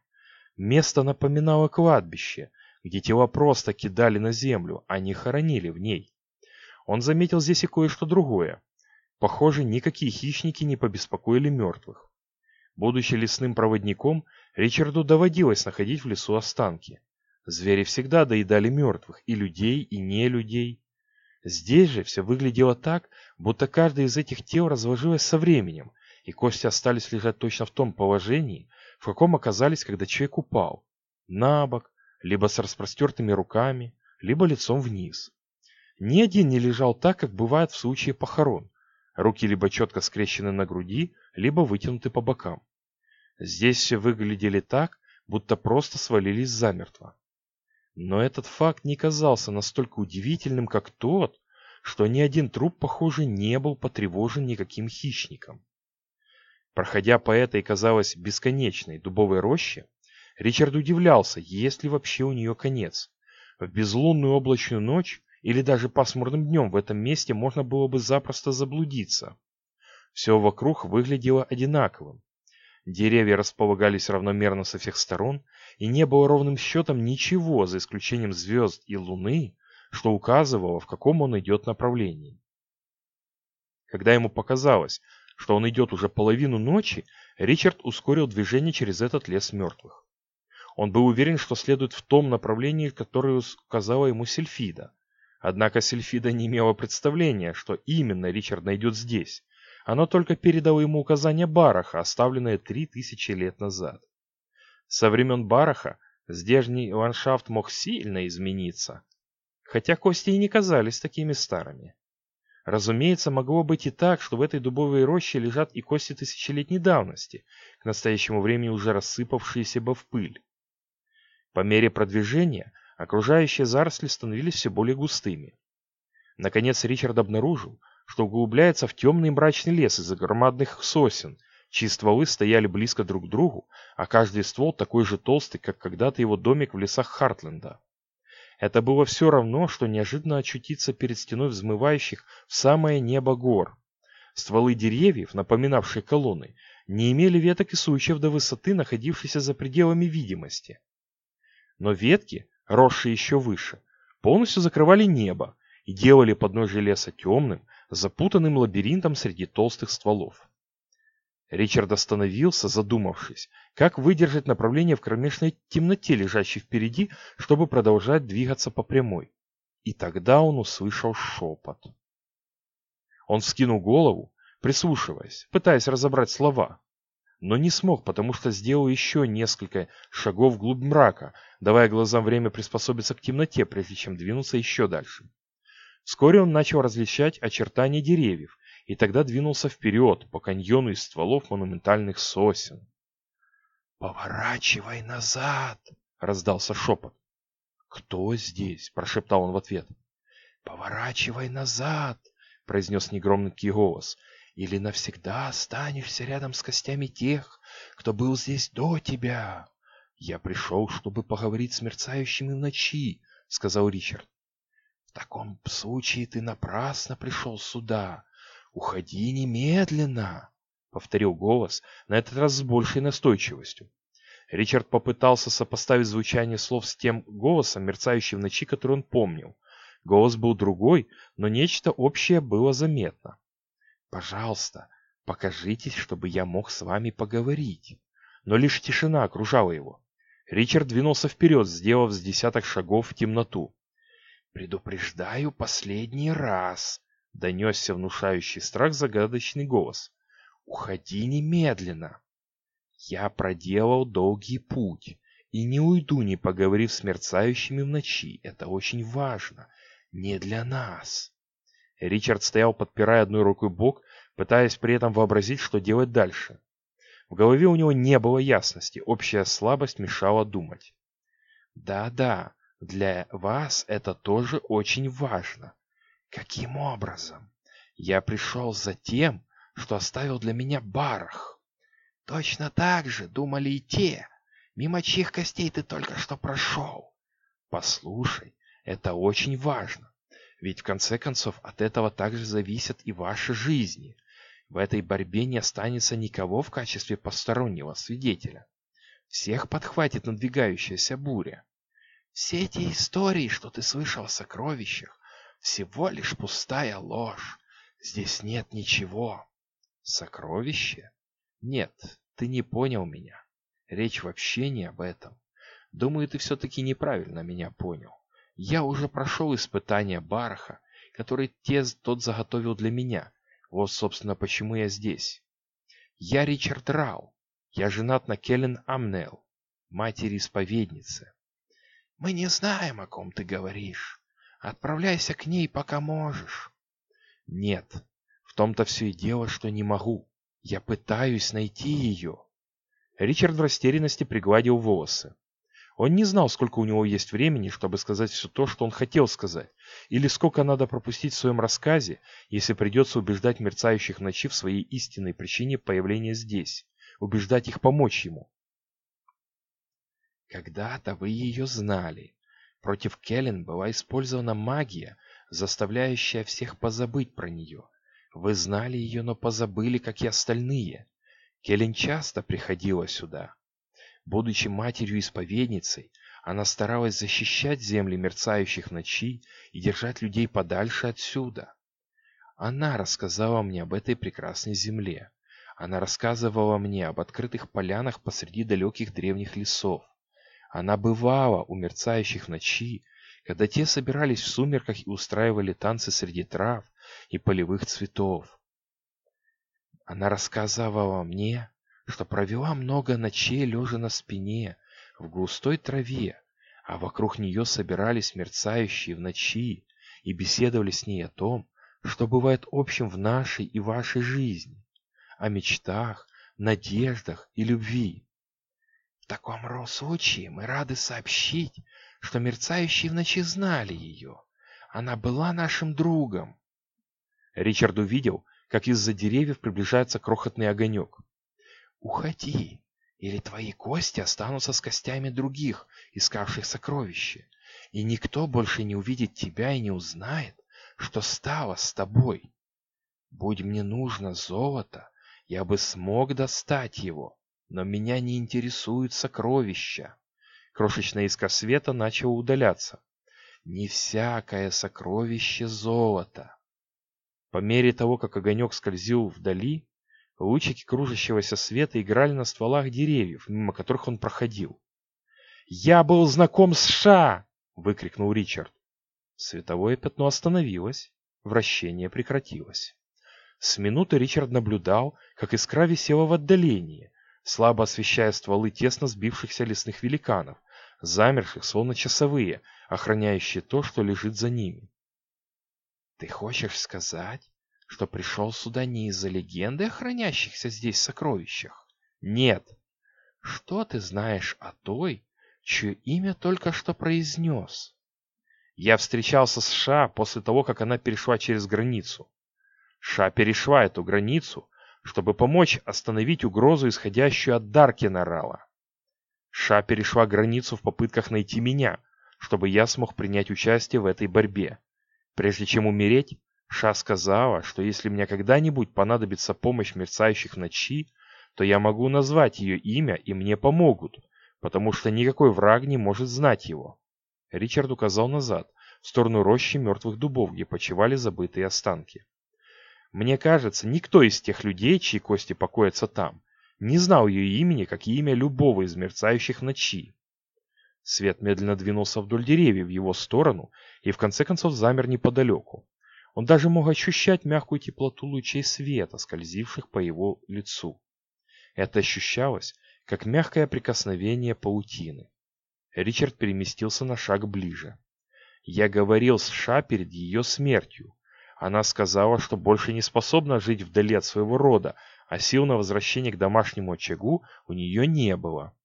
Место напоминало кладбище, где тела просто кидали на землю, а не хоронили в ней. Он заметил здесь и кое-что другое. Похоже, никакие хищники не побеспокоили мертвых. Будучи лесным проводником, Ричарду доводилось находить в лесу останки. Звери всегда доедали мертвых, и людей, и не людей. Здесь же все выглядело так, будто каждое из этих тел разложилось со временем, и кости остались лежать точно в том положении, в каком оказались, когда человек упал. На бок, либо с распростертыми руками, либо лицом вниз. Ни один не лежал так, как бывает в случае похорон. Руки либо четко скрещены на груди, либо вытянуты по бокам. Здесь все выглядели так, будто просто свалились замертво. Но этот факт не казался настолько удивительным, как тот, что ни один труп, похоже, не был потревожен никаким хищником. Проходя по этой, казалось, бесконечной дубовой роще, Ричард удивлялся, есть ли вообще у нее конец. В безлунную облачную ночь или даже пасмурным днем в этом месте можно было бы запросто заблудиться. Все вокруг выглядело одинаковым. Деревья располагались равномерно со всех сторон, и не было ровным счетом ничего, за исключением звезд и луны, что указывало, в каком он идет направлении. Когда ему показалось, что он идет уже половину ночи, Ричард ускорил движение через этот лес мертвых. Он был уверен, что следует в том направлении, которое указала ему Сельфида. Однако Сельфида не имела представления, что именно Ричард найдет здесь. Оно только передало ему указание Бараха, оставленное три тысячи лет назад. Со времен Бараха здешний ландшафт мог сильно измениться, хотя кости и не казались такими старыми. Разумеется, могло быть и так, что в этой дубовой роще лежат и кости тысячелетней давности, к настоящему времени уже рассыпавшиеся бы в пыль. По мере продвижения окружающие заросли становились все более густыми. Наконец Ричард обнаружил, что углубляется в темный мрачный лес из-за громадных сосен, чьи стволы стояли близко друг к другу, а каждый ствол такой же толстый, как когда-то его домик в лесах Хартленда. Это было все равно, что неожиданно очутиться перед стеной взмывающих в самое небо гор. Стволы деревьев, напоминавшие колонны, не имели веток и сучьев до высоты, находившейся за пределами видимости. Но ветки, росшие еще выше, полностью закрывали небо и делали подножие леса темным, запутанным лабиринтом среди толстых стволов. Ричард остановился, задумавшись, как выдержать направление в кромешной темноте, лежащей впереди, чтобы продолжать двигаться по прямой. И тогда он услышал шепот. Он вскинул голову, прислушиваясь, пытаясь разобрать слова, но не смог, потому что сделал еще несколько шагов вглубь мрака, давая глазам время приспособиться к темноте, прежде чем двинуться еще дальше. Вскоре он начал различать очертания деревьев, и тогда двинулся вперед по каньону из стволов монументальных сосен. «Поворачивай назад!» — раздался шепот. «Кто здесь?» — прошептал он в ответ. «Поворачивай назад!» — произнес негромкий голос. «Или навсегда останешься рядом с костями тех, кто был здесь до тебя!» «Я пришел, чтобы поговорить с мерцающими в ночи», — сказал Ричард. «В таком случае ты напрасно пришел сюда. «Уходи немедленно!» — повторил голос, на этот раз с большей настойчивостью. Ричард попытался сопоставить звучание слов с тем голосом, мерцающим в ночи, который он помнил. Голос был другой, но нечто общее было заметно. «Пожалуйста, покажитесь, чтобы я мог с вами поговорить». Но лишь тишина окружала его. Ричард двинулся вперед, сделав с десяток шагов в темноту. «Предупреждаю последний раз», Донесся внушающий страх загадочный голос. «Уходи немедленно!» «Я проделал долгий путь и не уйду, не поговорив с мерцающими в ночи. Это очень важно. Не для нас!» Ричард стоял, подпирая одной рукой бок, пытаясь при этом вообразить, что делать дальше. В голове у него не было ясности, общая слабость мешала думать. «Да-да, для вас это тоже очень важно. Каким образом? Я пришел за тем, что оставил для меня барах. Точно так же думали и те, мимо чьих костей ты только что прошел. Послушай, это очень важно. Ведь в конце концов от этого также зависят и ваши жизни. В этой борьбе не останется никого в качестве постороннего свидетеля. Всех подхватит надвигающаяся буря. Все эти истории, что ты слышал о сокровищах, всего лишь пустая ложь. Здесь нет ничего. Сокровище? Нет, ты не понял меня. Речь вообще не об этом. Думаю, ты все-таки неправильно меня понял. Я уже прошел испытание Бараха, который тез тот заготовил для меня. Вот, собственно, почему я здесь. Я Ричард Рау. Я женат на Келлен Амнел, матери-исповедницы. Мы не знаем, о ком ты говоришь. Отправляйся к ней, пока можешь. Нет, в том-то все и дело, что не могу. Я пытаюсь найти ее. Ричард в растерянности пригладил волосы. Он не знал, сколько у него есть времени, чтобы сказать все то, что он хотел сказать, или сколько надо пропустить в своем рассказе, если придется убеждать мерцающих ночи в своей истинной причине появления здесь, убеждать их помочь ему. Когда-то вы ее знали. Против Келлен была использована магия, заставляющая всех позабыть про нее. Вы знали ее, но позабыли, как и остальные. Келлен часто приходила сюда. Будучи матерью-исповедницей, она старалась защищать земли мерцающих ночи и держать людей подальше отсюда. Она рассказала мне об этой прекрасной земле. Она рассказывала мне об открытых полянах посреди далеких древних лесов. Она бывала у мерцающих ночи, когда те собирались в сумерках и устраивали танцы среди трав и полевых цветов. Она рассказывала мне, что провела много ночей лежа на спине в густой траве, а вокруг нее собирались мерцающие в ночи и беседовали с ней о том, что бывает общим в нашей и вашей жизни, о мечтах, надеждах и любви. В таком случае мы рады сообщить, что мерцающие в ночи знали ее. Она была нашим другом. Ричард увидел, как из-за деревьев приближается крохотный огонек. Уходи, или твои кости останутся с костями других, искавших сокровища, и никто больше не увидит тебя и не узнает, что стало с тобой. Будь мне нужно золото, я бы смог достать его, но меня не интересуют сокровища. Крошечная искра света начала удаляться. Не всякое сокровище золото. По мере того, как огонек скользил вдали, Лучики кружащегося света играли на стволах деревьев, мимо которых он проходил. «Я был знаком с Ша!» — выкрикнул Ричард. Световое пятно остановилось, вращение прекратилось. С минуты Ричард наблюдал, как искра висела в отдалении, слабо освещая стволы тесно сбившихся лесных великанов, замерших, словно часовые, охраняющие то, что лежит за ними. «Ты хочешь сказать, что пришел сюда не из-за легенды о хранящихся здесь сокровищах. Нет. Что ты знаешь о той, чье имя только что произнес? Я встречался с Ша после того, как она перешла через границу. Ша перешла эту границу, чтобы помочь остановить угрозу, исходящую от Даркенарала. Ша перешла границу в попытках найти меня, чтобы я смог принять участие в этой борьбе. Прежде чем умереть, Ша сказала, что если мне когда-нибудь понадобится помощь мерцающих ночи, то я могу назвать ее имя и мне помогут, потому что никакой враг не может знать его. Ричард указал назад, в сторону рощи мертвых дубов, где почивали забытые останки. Мне кажется, никто из тех людей, чьи кости покоятся там, не знал ее имени, как и имя любого из мерцающих ночи. Свет медленно двинулся вдоль деревьев в его сторону и в конце концов замер неподалеку. Он даже мог ощущать мягкую теплоту лучей света, скользивших по его лицу. Это ощущалось, как мягкое прикосновение паутины. Ричард переместился на шаг ближе. Я говорил с Ша перед ее смертью. Она сказала, что больше не способна жить вдали от своего рода, а сил на возвращение к домашнему очагу у нее не было.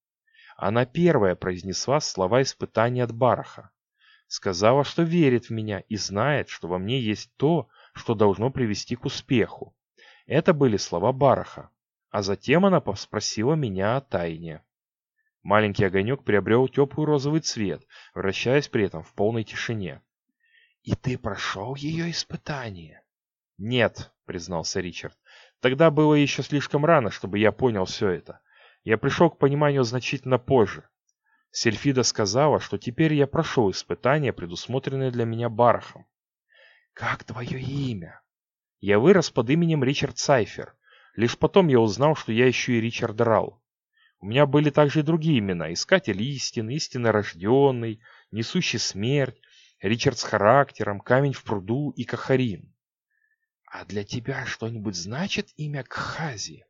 Она первая произнесла слова испытания от Бараха. Сказала, что верит в меня и знает, что во мне есть то, что должно привести к успеху. Это были слова Бараха. А затем она спросила меня о тайне. Маленький огонек приобрел теплый розовый цвет, вращаясь при этом в полной тишине. «И ты прошел ее испытание?» «Нет», — признался Ричард. «Тогда было еще слишком рано, чтобы я понял все это. Я пришел к пониманию значительно позже. Сельфида сказала, что теперь я прошел испытание, предусмотренное для меня Барахом. «Как твое имя?» Я вырос под именем Ричард Сайфер. Лишь потом я узнал, что я еще и Ричард Ралл. У меня были также и другие имена. Искатель истин, истинно рожденный, несущий смерть, Ричард с характером, камень в пруду и Кахарин. А для тебя что-нибудь значит имя Гхази?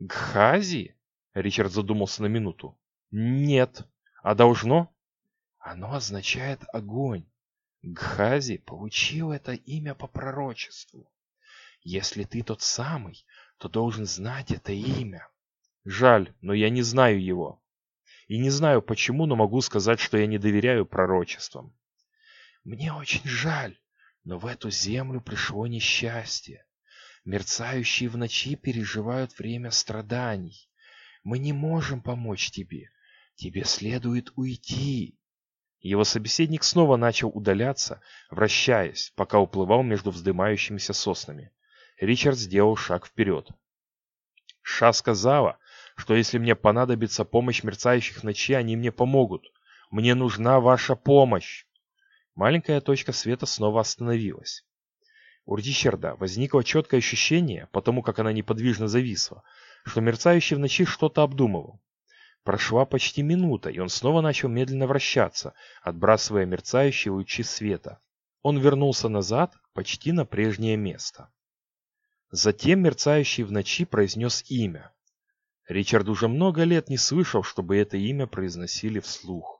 Гхази? Ричард задумался на минуту. Нет. А должно? Оно означает огонь. Гхази получил это имя по пророчеству. Если ты тот самый, то должен знать это имя. Жаль, но я не знаю его. И не знаю почему, но могу сказать, что я не доверяю пророчествам. Мне очень жаль, но в эту землю пришло несчастье. Мерцающие в ночи переживают время страданий. Мы не можем помочь тебе. Тебе следует уйти. Его собеседник снова начал удаляться, вращаясь, пока уплывал между вздымающимися соснами. Ричард сделал шаг вперед. Ша сказала, что если мне понадобится помощь мерцающих ночи, они мне помогут. Мне нужна ваша помощь. Маленькая точка света снова остановилась. У Ричарда возникло четкое ощущение, потому как она неподвижно зависла, что мерцающий в ночи что-то обдумывал. Прошла почти минута, и он снова начал медленно вращаться, отбрасывая мерцающие лучи света. Он вернулся назад, почти на прежнее место. Затем мерцающий в ночи произнес имя. Ричард уже много лет не слышал, чтобы это имя произносили вслух.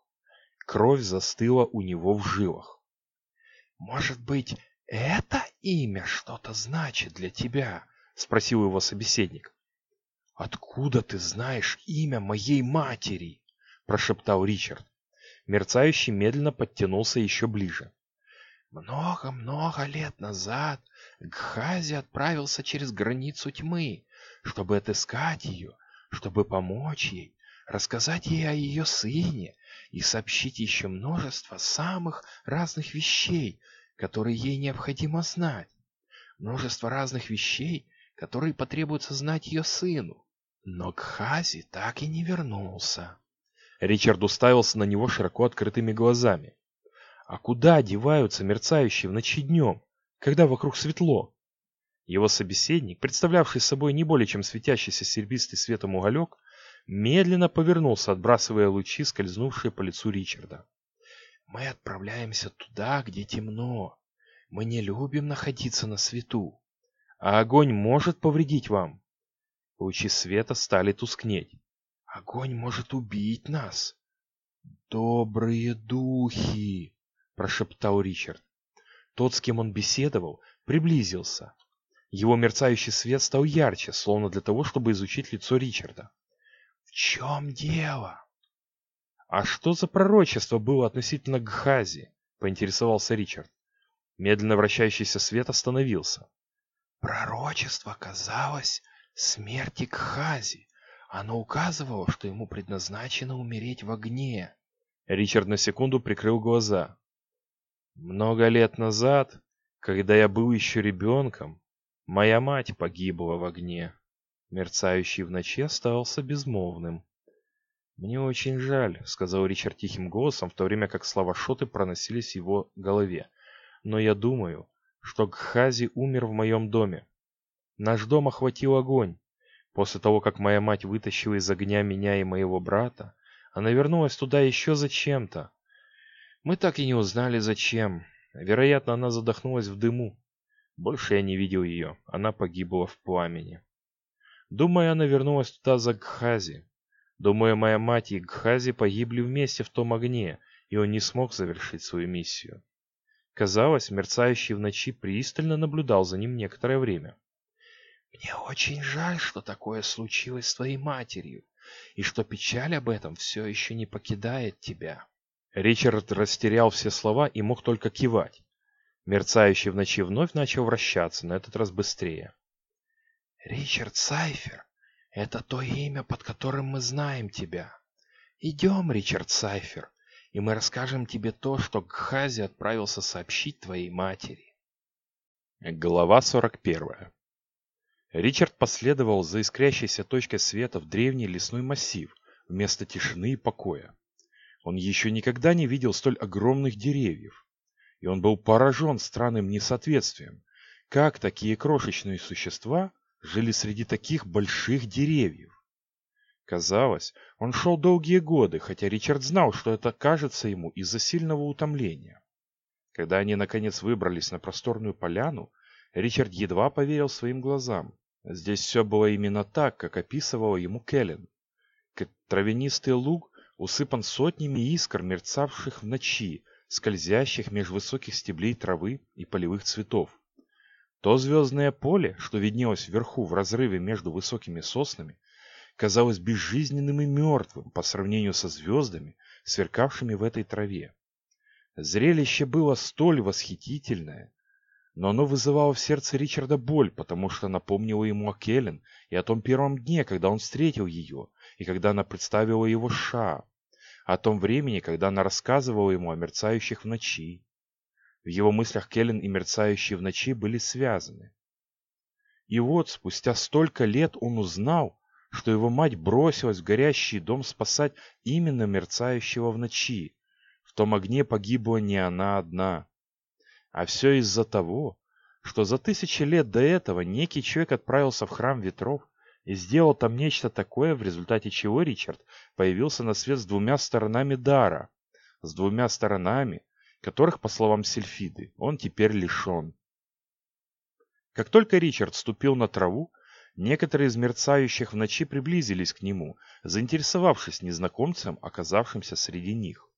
Кровь застыла у него в жилах. «Может быть, это имя что-то значит для тебя?» — спросил его собеседник. «Откуда ты знаешь имя моей матери?» – прошептал Ричард. Мерцающий медленно подтянулся еще ближе. «Много-много лет назад Гхази отправился через границу тьмы, чтобы отыскать ее, чтобы помочь ей, рассказать ей о ее сыне и сообщить еще множество самых разных вещей, которые ей необходимо знать. Множество разных вещей, которые потребуется знать ее сыну. Но Кхази так и не вернулся. Ричард уставился на него широко открытыми глазами. А куда деваются мерцающие в ночи днем, когда вокруг светло? Его собеседник, представлявший собой не более чем светящийся серебристый светом уголек, медленно повернулся, отбрасывая лучи, скользнувшие по лицу Ричарда. «Мы отправляемся туда, где темно. Мы не любим находиться на свету. А огонь может повредить вам?» Лучи света стали тускнеть. «Огонь может убить нас!» «Добрые духи!» – прошептал Ричард. Тот, с кем он беседовал, приблизился. Его мерцающий свет стал ярче, словно для того, чтобы изучить лицо Ричарда. «В чем дело?» «А что за пророчество было относительно Гхази?» – поинтересовался Ричард. Медленно вращающийся свет остановился. «Пророчество казалось смерти Кхази. Оно указывало, что ему предназначено умереть в огне. Ричард на секунду прикрыл глаза. Много лет назад, когда я был еще ребенком, моя мать погибла в огне. Мерцающий в ночи остался безмолвным. «Мне очень жаль», — сказал Ричард тихим голосом, в то время как слова Шоты проносились в его голове. «Но я думаю, что Гхази умер в моем доме. Наш дом охватил огонь. После того, как моя мать вытащила из огня меня и моего брата, она вернулась туда еще зачем-то. Мы так и не узнали зачем. Вероятно, она задохнулась в дыму. Больше я не видел ее. Она погибла в пламени. Думаю, она вернулась туда за Гхази. Думаю, моя мать и Гхази погибли вместе в том огне, и он не смог завершить свою миссию. Казалось, мерцающий в ночи пристально наблюдал за ним некоторое время. Мне очень жаль, что такое случилось с твоей матерью, и что печаль об этом все еще не покидает тебя. Ричард растерял все слова и мог только кивать. Мерцающий в ночи вновь начал вращаться, на этот раз быстрее. Ричард Сайфер, Это то имя, под которым мы знаем тебя. Идем, Ричард Сайфер, и мы расскажем тебе то, что Гхази отправился сообщить твоей матери. Глава 41. Ричард последовал за искрящейся точкой света в древний лесной массив вместо тишины и покоя. Он еще никогда не видел столь огромных деревьев, и он был поражен странным несоответствием. Как такие крошечные существа жили среди таких больших деревьев? Казалось, он шел долгие годы, хотя Ричард знал, что это кажется ему из-за сильного утомления. Когда они наконец выбрались на просторную поляну, Ричард едва поверил своим глазам. Здесь все было именно так, как описывала ему Келлен. Травянистый луг усыпан сотнями искр, мерцавших в ночи, скользящих меж высоких стеблей травы и полевых цветов. То звездное поле, что виднелось вверху в разрыве между высокими соснами, казалось безжизненным и мертвым по сравнению со звездами, сверкавшими в этой траве. Зрелище было столь восхитительное, но оно вызывало в сердце Ричарда боль, потому что напомнило ему о Келлен и о том первом дне, когда он встретил ее, и когда она представила его Ша, о том времени, когда она рассказывала ему о мерцающих в ночи. В его мыслях Келлен и мерцающие в ночи были связаны. И вот, спустя столько лет он узнал, что его мать бросилась в горящий дом спасать именно мерцающего в ночи. В том огне погибла не она одна. А все из-за того, что за тысячи лет до этого некий человек отправился в храм ветров и сделал там нечто такое, в результате чего Ричард появился на свет с двумя сторонами дара, с двумя сторонами, которых, по словам Сельфиды, он теперь лишен. Как только Ричард ступил на траву, некоторые из мерцающих в ночи приблизились к нему, заинтересовавшись незнакомцем, оказавшимся среди них.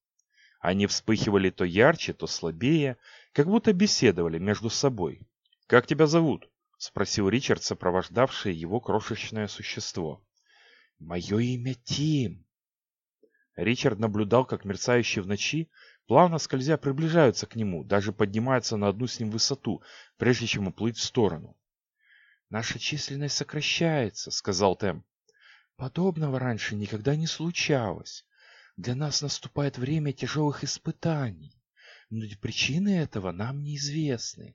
Они вспыхивали то ярче, то слабее, как будто беседовали между собой. «Как тебя зовут?» — спросил Ричард, сопровождавший его крошечное существо. «Мое имя Тим». Ричард наблюдал, как мерцающие в ночи, плавно скользя, приближаются к нему, даже поднимаются на одну с ним высоту, прежде чем уплыть в сторону. «Наша численность сокращается», — сказал Тем. «Подобного раньше никогда не случалось. Для нас наступает время тяжелых испытаний, но причины этого нам неизвестны.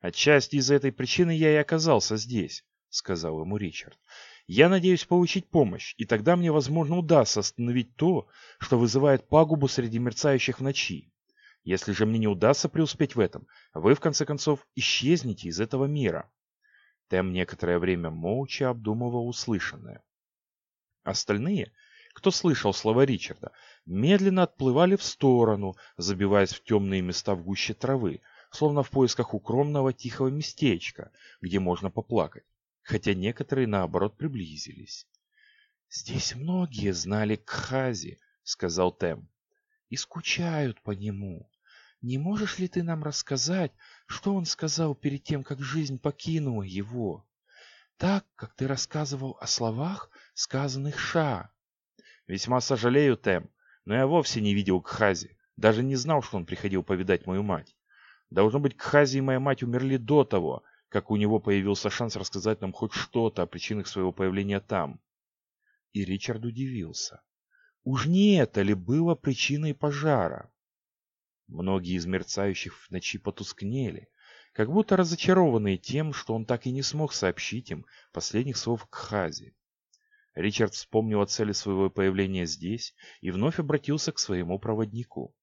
Отчасти из-за этой причины я и оказался здесь, сказал ему Ричард. Я надеюсь получить помощь, и тогда мне, возможно, удастся остановить то, что вызывает пагубу среди мерцающих в ночи. Если же мне не удастся преуспеть в этом, вы, в конце концов, исчезнете из этого мира. Тем некоторое время молча обдумывал услышанное. Остальные кто слышал слова Ричарда, медленно отплывали в сторону, забиваясь в темные места в гуще травы, словно в поисках укромного тихого местечка, где можно поплакать, хотя некоторые, наоборот, приблизились. «Здесь многие знали Кхази», — сказал Тем, — «и скучают по нему. Не можешь ли ты нам рассказать, что он сказал перед тем, как жизнь покинула его? Так, как ты рассказывал о словах, сказанных Ша». Весьма сожалею, Тем, но я вовсе не видел Кхази. Даже не знал, что он приходил повидать мою мать. Должно быть, Кхази и моя мать умерли до того, как у него появился шанс рассказать нам хоть что-то о причинах своего появления там. И Ричард удивился. Уж не это ли было причиной пожара? Многие из мерцающих в ночи потускнели, как будто разочарованные тем, что он так и не смог сообщить им последних слов Кхази. Ричард вспомнил о цели своего появления здесь и вновь обратился к своему проводнику.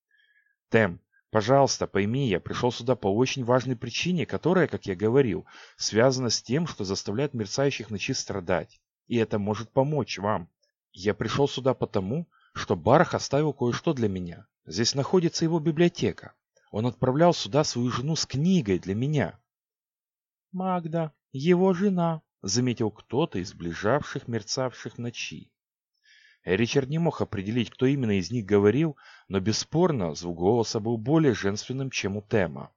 «Тем, пожалуйста, пойми, я пришел сюда по очень важной причине, которая, как я говорил, связана с тем, что заставляет мерцающих ночи страдать. И это может помочь вам. Я пришел сюда потому, что Барах оставил кое-что для меня. Здесь находится его библиотека. Он отправлял сюда свою жену с книгой для меня». «Магда, его жена», заметил кто-то из ближавших мерцавших ночи. Ричард не мог определить, кто именно из них говорил, но бесспорно звук голоса был более женственным, чем у Тема.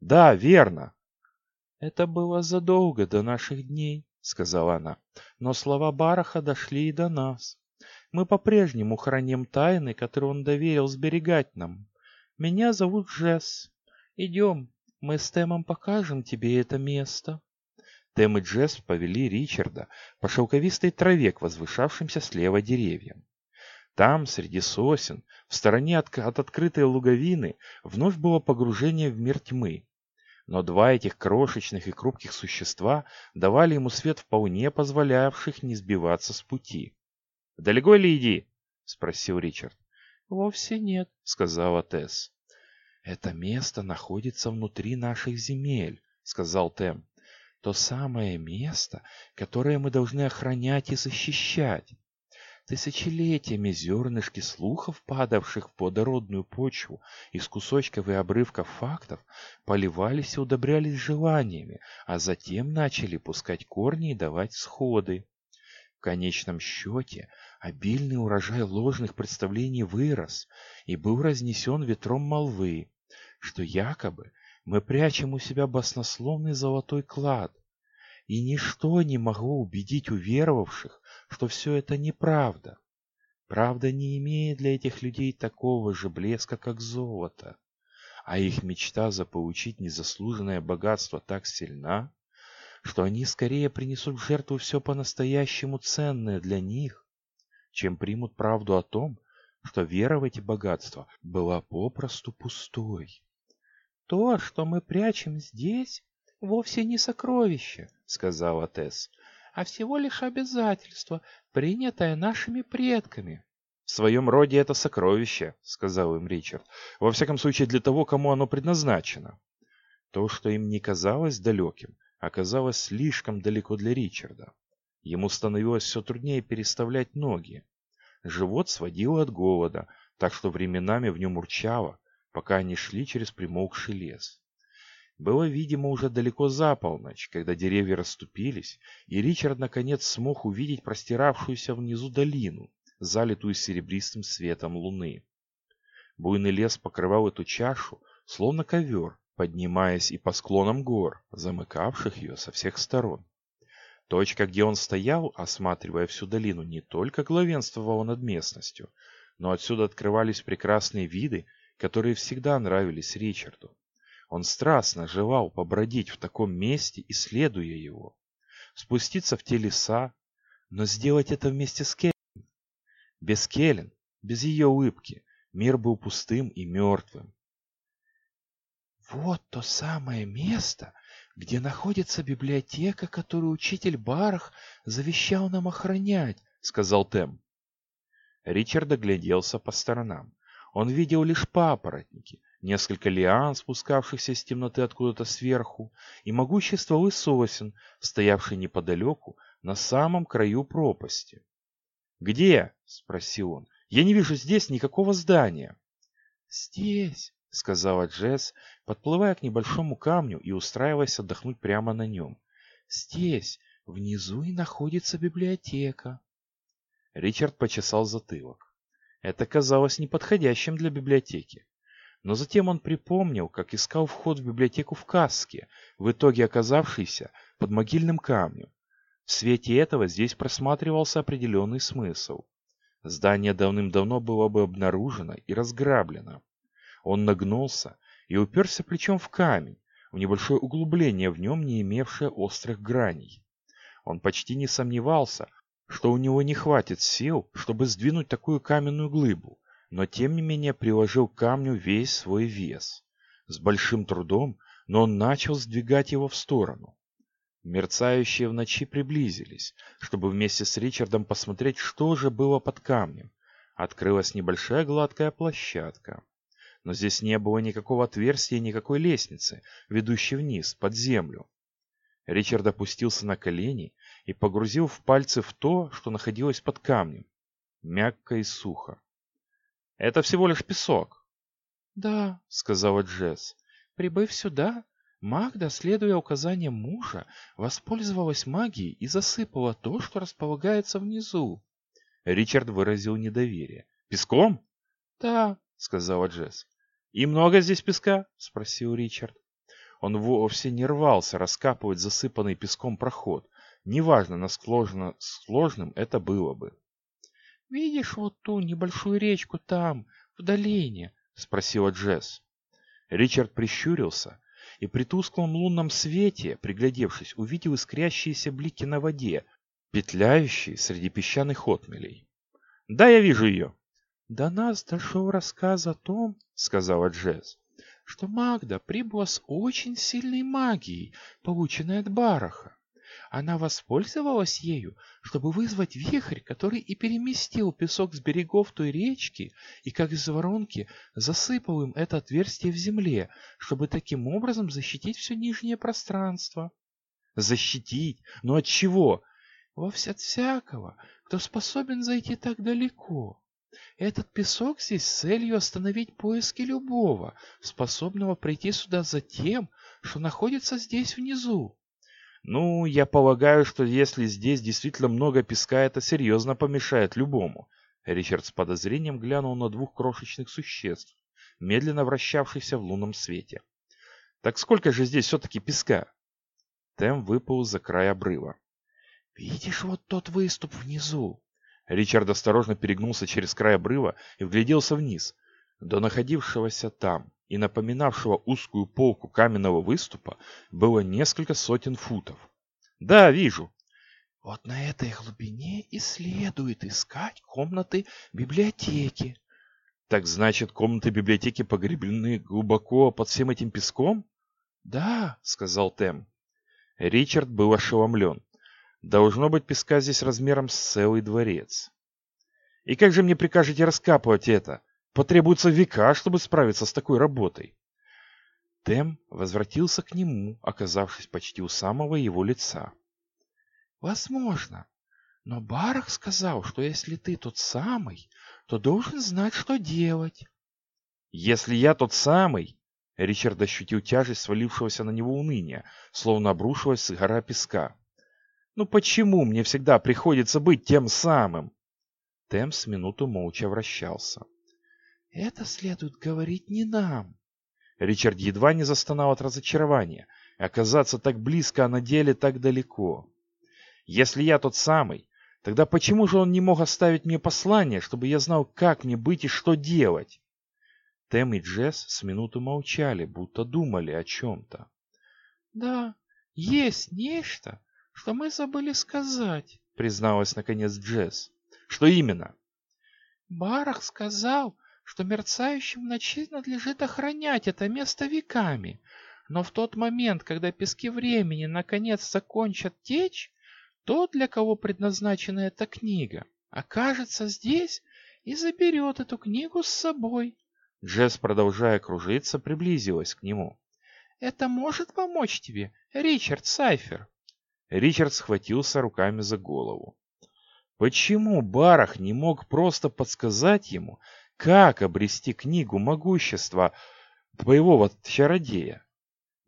«Да, верно!» «Это было задолго до наших дней», — сказала она, — «но слова Бараха дошли и до нас. Мы по-прежнему храним тайны, которые он доверил сберегать нам. Меня зовут Жесс. Идем, мы с Темом покажем тебе это место». Тем и Джесс повели Ричарда по шелковистой траве к возвышавшимся слева деревьям. Там, среди сосен, в стороне от, от открытой луговины, вновь было погружение в мир тьмы. Но два этих крошечных и крупких существа давали ему свет вполне позволявших не сбиваться с пути. «Далеко ли иди?» — спросил Ричард. «Вовсе нет», — сказала Тесс. «Это место находится внутри наших земель», — сказал Тем. «То самое место, которое мы должны охранять и защищать. Тысячелетиями зернышки слухов, падавших в плодородную почву из кусочков и обрывков фактов, поливались и удобрялись желаниями, а затем начали пускать корни и давать сходы. В конечном счете, обильный урожай ложных представлений вырос и был разнесен ветром молвы, что якобы мы прячем у себя баснословный золотой клад, и ничто не могло убедить уверовавших, что все это неправда. Правда не имеет для этих людей такого же блеска, как золото, а их мечта заполучить незаслуженное богатство так сильна, что они скорее принесут в жертву все по-настоящему ценное для них, чем примут правду о том, что вера в эти богатства была попросту пустой. «То, что мы прячем здесь, вовсе не сокровище», — сказала Тесс а всего лишь обязательство, принятое нашими предками. «В своем роде это сокровище», — сказал им Ричард. «Во всяком случае, для того, кому оно предназначено». То, что им не казалось далеким, оказалось слишком далеко для Ричарда. Ему становилось все труднее переставлять ноги. Живот сводило от голода, так что временами в нем урчало, пока они шли через примолкший лес. Было, видимо, уже далеко за полночь, когда деревья расступились, и Ричард наконец смог увидеть простиравшуюся внизу долину, залитую серебристым светом луны. Буйный лес покрывал эту чашу, словно ковер, поднимаясь и по склонам гор, замыкавших ее со всех сторон. Точка, где он стоял, осматривая всю долину, не только главенствовала над местностью, но отсюда открывались прекрасные виды, которые всегда нравились Ричарду. Он страстно желал побродить в таком месте, исследуя его, спуститься в те леса, но сделать это вместе с Келлен. Без Келлен, без ее улыбки, мир был пустым и мертвым. «Вот то самое место, где находится библиотека, которую учитель Барах завещал нам охранять», — сказал Тем. Ричард огляделся по сторонам. Он видел лишь папоротники, несколько лиан, спускавшихся из темноты откуда-то сверху, и могучие стволы сосен, стоявшие неподалеку, на самом краю пропасти. «Где?» — спросил он. «Я не вижу здесь никакого здания». «Здесь», — сказала Джесс, подплывая к небольшому камню и устраиваясь отдохнуть прямо на нем. «Здесь, внизу и находится библиотека». Ричард почесал затылок. Это казалось неподходящим для библиотеки. Но затем он припомнил, как искал вход в библиотеку в Каске, в итоге оказавшийся под могильным камнем. В свете этого здесь просматривался определенный смысл. Здание давным-давно было бы обнаружено и разграблено. Он нагнулся и уперся плечом в камень, в небольшое углубление в нем, не имевшее острых граней. Он почти не сомневался, что у него не хватит сил, чтобы сдвинуть такую каменную глыбу, но тем не менее приложил к камню весь свой вес. С большим трудом, но он начал сдвигать его в сторону. Мерцающие в ночи приблизились, чтобы вместе с Ричардом посмотреть, что же было под камнем. Открылась небольшая гладкая площадка. Но здесь не было никакого отверстия и никакой лестницы, ведущей вниз, под землю. Ричард опустился на колени и погрузил в пальцы в то, что находилось под камнем. Мягко и сухо. Это всего лишь песок. Да, сказала Джесс. Прибыв сюда, Магда, следуя указаниям мужа, воспользовалась магией и засыпала то, что располагается внизу. Ричард выразил недоверие. «Песком?» «Да», — сказала Джесс. «И много здесь песка?» — спросил Ричард. Он вовсе не рвался раскапывать засыпанный песком проход. Неважно, насколько сложным это было бы. «Видишь вот ту небольшую речку там, в долине?» — спросила Джесс. Ричард прищурился и при тусклом лунном свете, приглядевшись, увидел искрящиеся блики на воде, петляющие среди песчаных отмелей. «Да, я вижу ее!» «До нас дошел рассказ о том, — сказала Джесс, — что Магда прибыла с очень сильной магией, полученной от Бараха. Она воспользовалась ею, чтобы вызвать вихрь, который и переместил песок с берегов той речки, и как из воронки засыпал им это отверстие в земле, чтобы таким образом защитить все нижнее пространство. Защитить? Но от чего? Вовсе от всякого, кто способен зайти так далеко. Этот песок здесь с целью остановить поиски любого, способного прийти сюда за тем, что находится здесь внизу. Ну, я полагаю, что если здесь действительно много песка, это серьезно помешает любому. Ричард с подозрением глянул на двух крошечных существ, медленно вращавшихся в лунном свете. Так сколько же здесь все-таки песка? Тем выпал за край обрыва. Видишь вот тот выступ внизу? Ричард осторожно перегнулся через край обрыва и вгляделся вниз. До находившегося там и напоминавшего узкую полку каменного выступа было несколько сотен футов. «Да, вижу». «Вот на этой глубине и следует искать комнаты библиотеки». «Так значит, комнаты библиотеки погребены глубоко под всем этим песком?» «Да», — сказал Тем. Ричард был ошеломлен. Должно быть песка здесь размером с целый дворец. «И как же мне прикажете раскапывать это?» Потребуется века, чтобы справиться с такой работой. Тем возвратился к нему, оказавшись почти у самого его лица. «Возможно. Но Барах сказал, что если ты тот самый, то должен знать, что делать». «Если я тот самый...» Ричард ощутил тяжесть свалившегося на него уныния, словно обрушилась гора песка. «Ну почему мне всегда приходится быть тем самым?» Тем с минуту молча вращался. Это следует говорить не нам. Ричард едва не застонал от разочарования. Оказаться так близко, а на деле так далеко. Если я тот самый, тогда почему же он не мог оставить мне послание, чтобы я знал, как мне быть и что делать? Тем и Джесс с минуту молчали, будто думали о чем-то. «Да, есть нечто, что мы забыли сказать», — призналась наконец Джесс. «Что именно?» «Барах сказал, что мерцающим ночи надлежит охранять это место веками. Но в тот момент, когда пески времени наконец закончат течь, тот, для кого предназначена эта книга, окажется здесь и заберет эту книгу с собой. Джесс, продолжая кружиться, приблизилась к нему. «Это может помочь тебе, Ричард Сайфер?» Ричард схватился руками за голову. Почему Барах не мог просто подсказать ему, как обрести книгу могущества боевого чародея?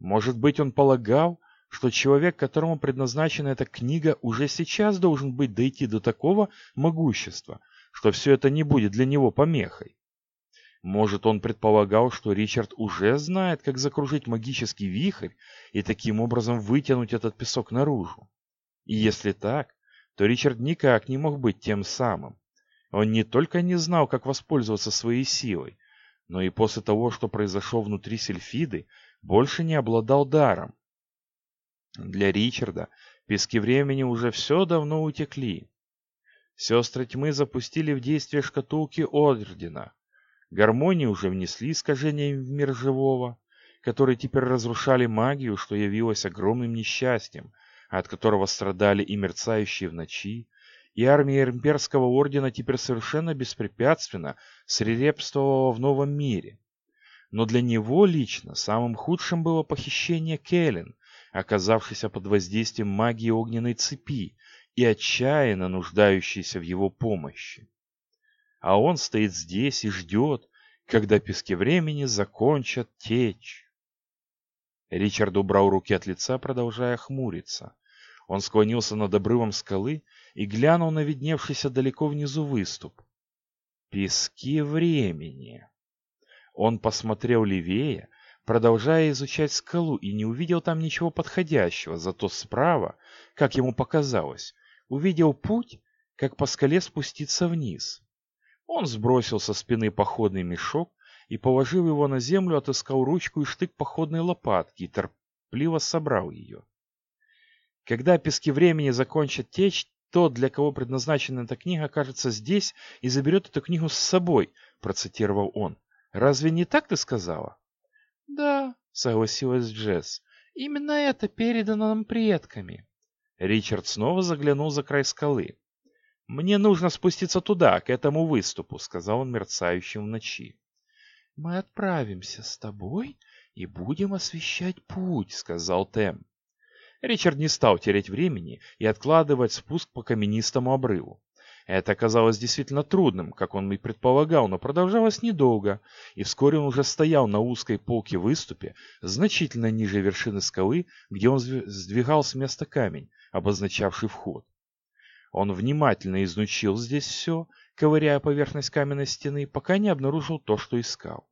Может быть, он полагал, что человек, которому предназначена эта книга, уже сейчас должен быть дойти до такого могущества, что все это не будет для него помехой. Может, он предполагал, что Ричард уже знает, как закружить магический вихрь и таким образом вытянуть этот песок наружу. И если так, то Ричард никак не мог быть тем самым. Он не только не знал, как воспользоваться своей силой, но и после того, что произошло внутри Сельфиды, больше не обладал даром. Для Ричарда пески времени уже все давно утекли. Сестры тьмы запустили в действие шкатулки Ордена. Гармонии уже внесли искажения в мир живого, которые теперь разрушали магию, что явилось огромным несчастьем, от которого страдали и мерцающие в ночи, и армия имперского ордена теперь совершенно беспрепятственно свирепствовала в новом мире. Но для него лично самым худшим было похищение Келлен, оказавшейся под воздействием магии огненной цепи и отчаянно нуждающейся в его помощи. А он стоит здесь и ждет, когда пески времени закончат течь. Ричард убрал руки от лица, продолжая хмуриться. Он склонился над обрывом скалы и глянул на видневшийся далеко внизу выступ. Пески времени. Он посмотрел левее, продолжая изучать скалу, и не увидел там ничего подходящего, зато справа, как ему показалось, увидел путь, как по скале спуститься вниз. Он сбросил со спины походный мешок и, положив его на землю, отыскал ручку и штык походной лопатки и торпливо собрал ее. Когда пески времени закончат течь, тот, для кого предназначена эта книга, окажется здесь и заберет эту книгу с собой, процитировал он. Разве не так ты сказала? Да, согласилась Джесс. Именно это передано нам предками. Ричард снова заглянул за край скалы. «Мне нужно спуститься туда, к этому выступу», — сказал он мерцающим в ночи. «Мы отправимся с тобой и будем освещать путь», — сказал Тем. Ричард не стал терять времени и откладывать спуск по каменистому обрыву. Это оказалось действительно трудным, как он и предполагал, но продолжалось недолго, и вскоре он уже стоял на узкой полке выступе, значительно ниже вершины скалы, где он сдвигал с места камень, обозначавший вход. Он внимательно изучил здесь все, ковыряя поверхность каменной стены, пока не обнаружил то, что искал.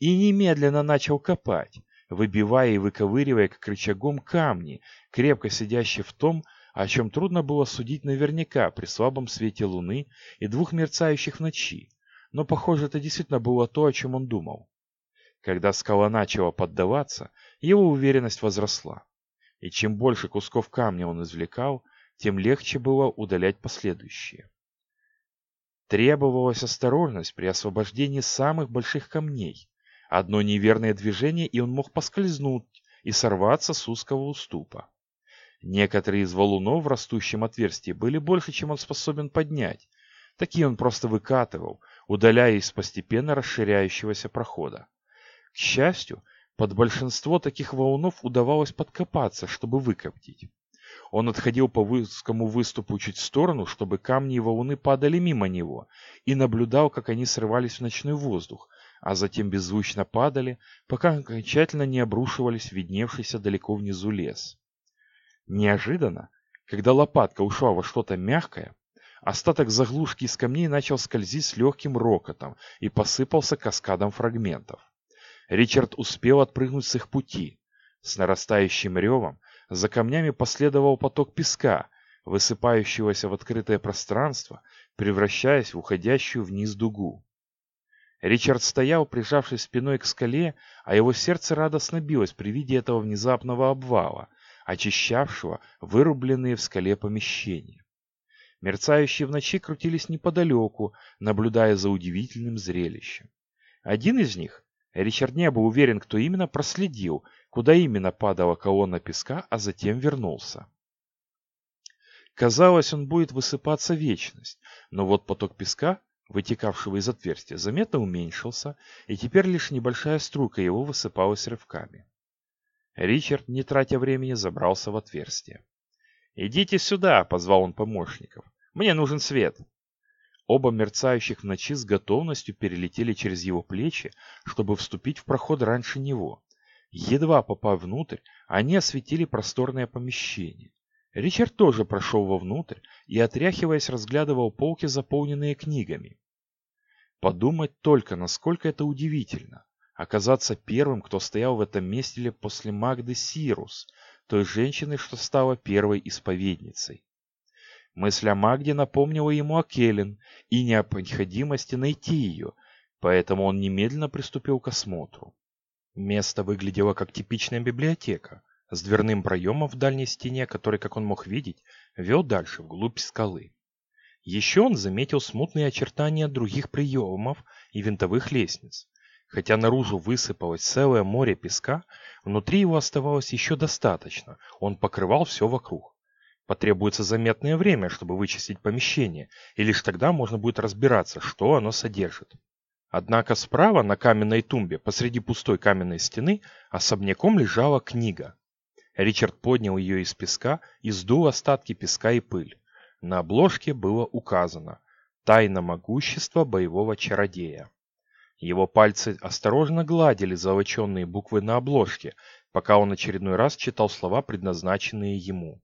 И немедленно начал копать, выбивая и выковыривая как рычагом камни, крепко сидящие в том, о чем трудно было судить наверняка при слабом свете луны и двух мерцающих ночи. Но, похоже, это действительно было то, о чем он думал. Когда скала начала поддаваться, его уверенность возросла. И чем больше кусков камня он извлекал, тем легче было удалять последующие. Требовалась осторожность при освобождении самых больших камней. Одно неверное движение, и он мог поскользнуть и сорваться с узкого уступа. Некоторые из валунов в растущем отверстии были больше, чем он способен поднять. Такие он просто выкатывал, удаляя из постепенно расширяющегося прохода. К счастью, под большинство таких валунов удавалось подкопаться, чтобы выкоптить. Он отходил по узкому выступу чуть в сторону, чтобы камни и валуны падали мимо него, и наблюдал, как они срывались в ночной воздух, а затем беззвучно падали, пока окончательно не обрушивались видневшийся далеко внизу лес. Неожиданно, когда лопатка ушла во что-то мягкое, остаток заглушки из камней начал скользить с легким рокотом и посыпался каскадом фрагментов. Ричард успел отпрыгнуть с их пути. С нарастающим ревом за камнями последовал поток песка, высыпающегося в открытое пространство, превращаясь в уходящую вниз дугу. Ричард стоял, прижавшись спиной к скале, а его сердце радостно билось при виде этого внезапного обвала, очищавшего вырубленные в скале помещения. Мерцающие в ночи крутились неподалеку, наблюдая за удивительным зрелищем. Один из них, Ричард не был уверен, кто именно, проследил, куда именно падала колонна песка, а затем вернулся. Казалось, он будет высыпаться вечность, но вот поток песка, вытекавшего из отверстия, заметно уменьшился, и теперь лишь небольшая струйка его высыпалась рывками. Ричард, не тратя времени, забрался в отверстие. «Идите сюда!» — позвал он помощников. «Мне нужен свет!» Оба мерцающих в ночи с готовностью перелетели через его плечи, чтобы вступить в проход раньше него. Едва попав внутрь, они осветили просторное помещение. Ричард тоже прошел вовнутрь и, отряхиваясь, разглядывал полки, заполненные книгами. Подумать только, насколько это удивительно оказаться первым, кто стоял в этом месте после Магды Сирус, той женщины, что стала первой исповедницей. Мысль о Магде напомнила ему о Келлен и необходимости найти ее, поэтому он немедленно приступил к осмотру. Место выглядело как типичная библиотека, с дверным проемом в дальней стене, который, как он мог видеть, вел дальше, вглубь скалы. Еще он заметил смутные очертания других приемов и винтовых лестниц, Хотя наружу высыпалось целое море песка, внутри его оставалось еще достаточно, он покрывал все вокруг. Потребуется заметное время, чтобы вычистить помещение, и лишь тогда можно будет разбираться, что оно содержит. Однако справа на каменной тумбе, посреди пустой каменной стены, особняком лежала книга. Ричард поднял ее из песка и сдул остатки песка и пыль. На обложке было указано «Тайна могущества боевого чародея». Его пальцы осторожно гладили золоченные буквы на обложке, пока он очередной раз читал слова, предназначенные ему.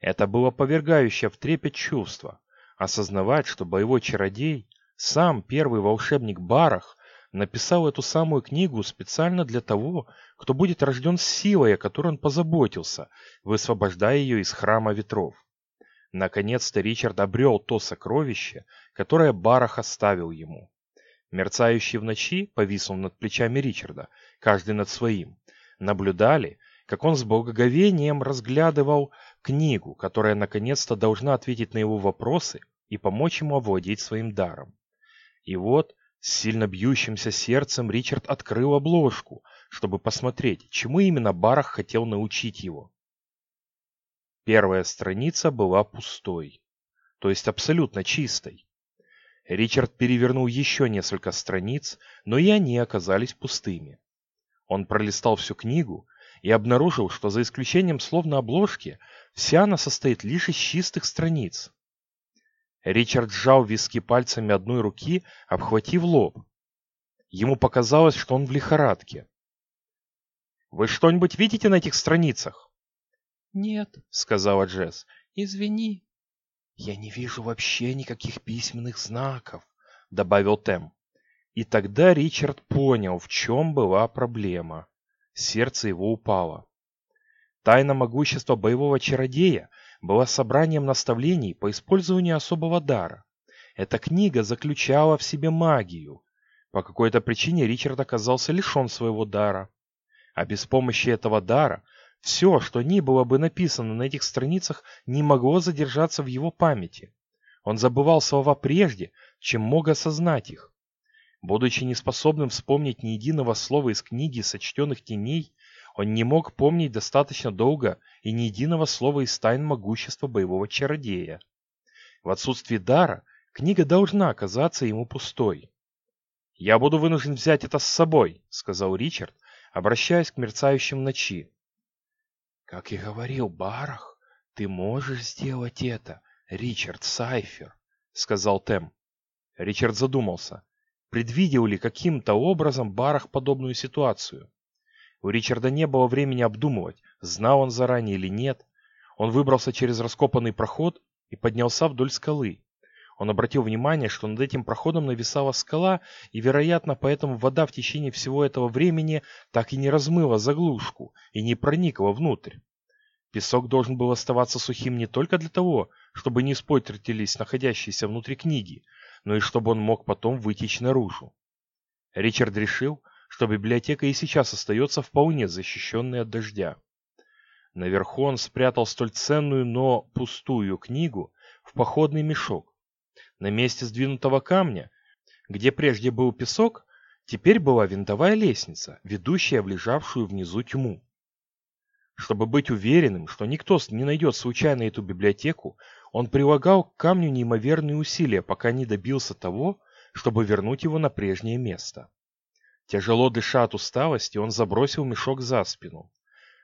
Это было повергающее в трепет чувство. Осознавать, что боевой чародей, сам первый волшебник Барах, написал эту самую книгу специально для того, кто будет рожден с силой, о которой он позаботился, высвобождая ее из храма ветров. Наконец-то Ричард обрел то сокровище, которое Барах оставил ему. мерцающие в ночи, повиснув над плечами Ричарда, каждый над своим, наблюдали, как он с благоговением разглядывал книгу, которая наконец-то должна ответить на его вопросы и помочь ему овладеть своим даром. И вот, с сильно бьющимся сердцем Ричард открыл обложку, чтобы посмотреть, чему именно Барах хотел научить его. Первая страница была пустой, то есть абсолютно чистой. Ричард перевернул еще несколько страниц, но и они оказались пустыми. Он пролистал всю книгу и обнаружил, что за исключением слов на обложке, вся она состоит лишь из чистых страниц. Ричард сжал виски пальцами одной руки, обхватив лоб. Ему показалось, что он в лихорадке. «Вы что-нибудь видите на этих страницах?» «Нет», — сказала Джесс. «Извини». «Я не вижу вообще никаких письменных знаков», — добавил Тем. И тогда Ричард понял, в чем была проблема. Сердце его упало. Тайна могущества боевого чародея была собранием наставлений по использованию особого дара. Эта книга заключала в себе магию. По какой-то причине Ричард оказался лишен своего дара. А без помощи этого дара все, что ни было бы написано на этих страницах, не могло задержаться в его памяти. Он забывал слова прежде, чем мог осознать их. Будучи неспособным вспомнить ни единого слова из книги сочтенных теней, он не мог помнить достаточно долго и ни единого слова из тайн могущества боевого чародея. В отсутствии дара книга должна оказаться ему пустой. «Я буду вынужден взять это с собой», — сказал Ричард, обращаясь к мерцающим ночи. «Как и говорил Барах, ты можешь сделать это, Ричард Сайфер», — сказал Тем. Ричард задумался предвидел ли каким-то образом Барах подобную ситуацию. У Ричарда не было времени обдумывать, знал он заранее или нет. Он выбрался через раскопанный проход и поднялся вдоль скалы. Он обратил внимание, что над этим проходом нависала скала, и, вероятно, поэтому вода в течение всего этого времени так и не размыла заглушку и не проникла внутрь. Песок должен был оставаться сухим не только для того, чтобы не испортились находящиеся внутри книги, но и чтобы он мог потом вытечь наружу. Ричард решил, что библиотека и сейчас остается вполне защищенной от дождя. Наверху он спрятал столь ценную, но пустую книгу в походный мешок. На месте сдвинутого камня, где прежде был песок, теперь была винтовая лестница, ведущая в лежавшую внизу тьму. Чтобы быть уверенным, что никто не найдет случайно эту библиотеку, он прилагал к камню неимоверные усилия, пока не добился того, чтобы вернуть его на прежнее место. Тяжело дыша от усталости, он забросил мешок за спину.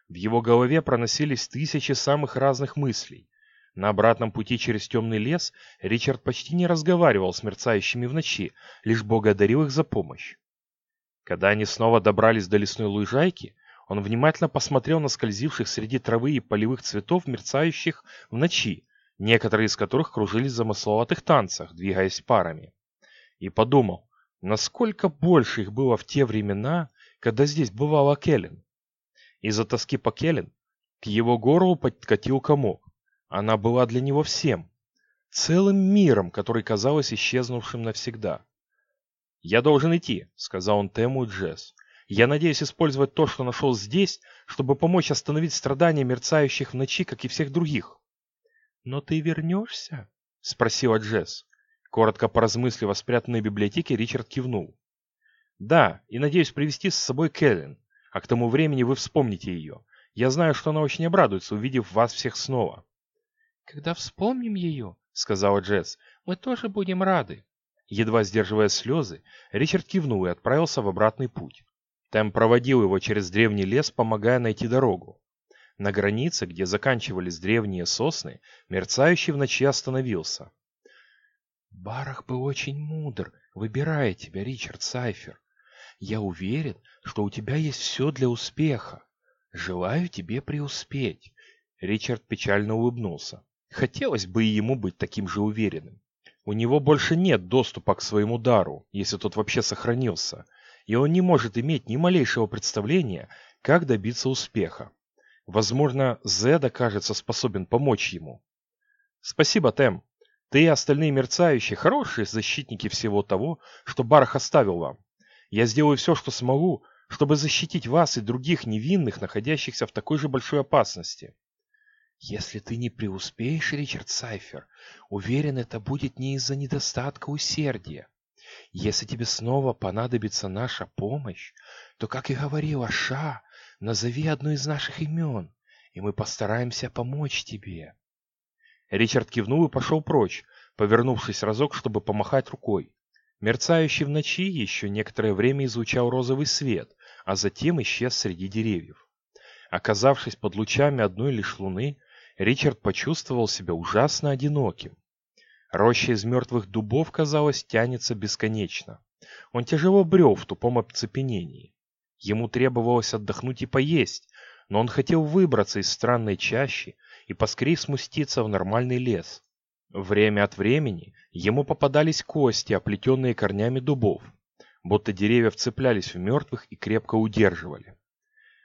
В его голове проносились тысячи самых разных мыслей. На обратном пути через темный лес Ричард почти не разговаривал с мерцающими в ночи, лишь благодарил их за помощь. Когда они снова добрались до лесной лужайки, он внимательно посмотрел на скользивших среди травы и полевых цветов, мерцающих в ночи, некоторые из которых кружились в замысловатых танцах, двигаясь парами. И подумал, насколько больше их было в те времена, когда здесь бывала Келлен. Из-за тоски по Келлен к его горлу подкатил комок. Она была для него всем, целым миром, который казалось исчезнувшим навсегда. «Я должен идти», — сказал он Тему и Джесс. Я надеюсь использовать то, что нашел здесь, чтобы помочь остановить страдания мерцающих в ночи, как и всех других. «Но ты вернешься?» — спросила Джесс. Коротко поразмыслив о спрятанной библиотеке, Ричард кивнул. «Да, и надеюсь привести с собой Кэлен, а к тому времени вы вспомните ее. Я знаю, что она очень обрадуется, увидев вас всех снова». «Когда вспомним ее», — сказала Джесс, — «мы тоже будем рады». Едва сдерживая слезы, Ричард кивнул и отправился в обратный путь. Тэм проводил его через древний лес, помогая найти дорогу. На границе, где заканчивались древние сосны, мерцающий в ночи остановился. «Барах был очень мудр, выбирая тебя, Ричард Сайфер. Я уверен, что у тебя есть все для успеха. Желаю тебе преуспеть». Ричард печально улыбнулся. Хотелось бы и ему быть таким же уверенным. У него больше нет доступа к своему дару, если тот вообще сохранился, и он не может иметь ни малейшего представления, как добиться успеха. Возможно, Зед окажется способен помочь ему. «Спасибо, Тем. Ты и остальные мерцающие хорошие защитники всего того, что Барах оставил вам. Я сделаю все, что смогу, чтобы защитить вас и других невинных, находящихся в такой же большой опасности. Если ты не преуспеешь, Ричард Сайфер, уверен, это будет не из-за недостатка усердия. Если тебе снова понадобится наша помощь, то, как и говорил Аша, назови одно из наших имен, и мы постараемся помочь тебе. Ричард кивнул и пошел прочь, повернувшись разок, чтобы помахать рукой. Мерцающий в ночи еще некоторое время излучал розовый свет, а затем исчез среди деревьев. Оказавшись под лучами одной лишь луны, Ричард почувствовал себя ужасно одиноким. Роща из мертвых дубов, казалось, тянется бесконечно. Он тяжело брел в тупом оцепенении. Ему требовалось отдохнуть и поесть, но он хотел выбраться из странной чащи и поскорее смуститься в нормальный лес. Время от времени ему попадались кости, оплетенные корнями дубов, будто деревья вцеплялись в мертвых и крепко удерживали.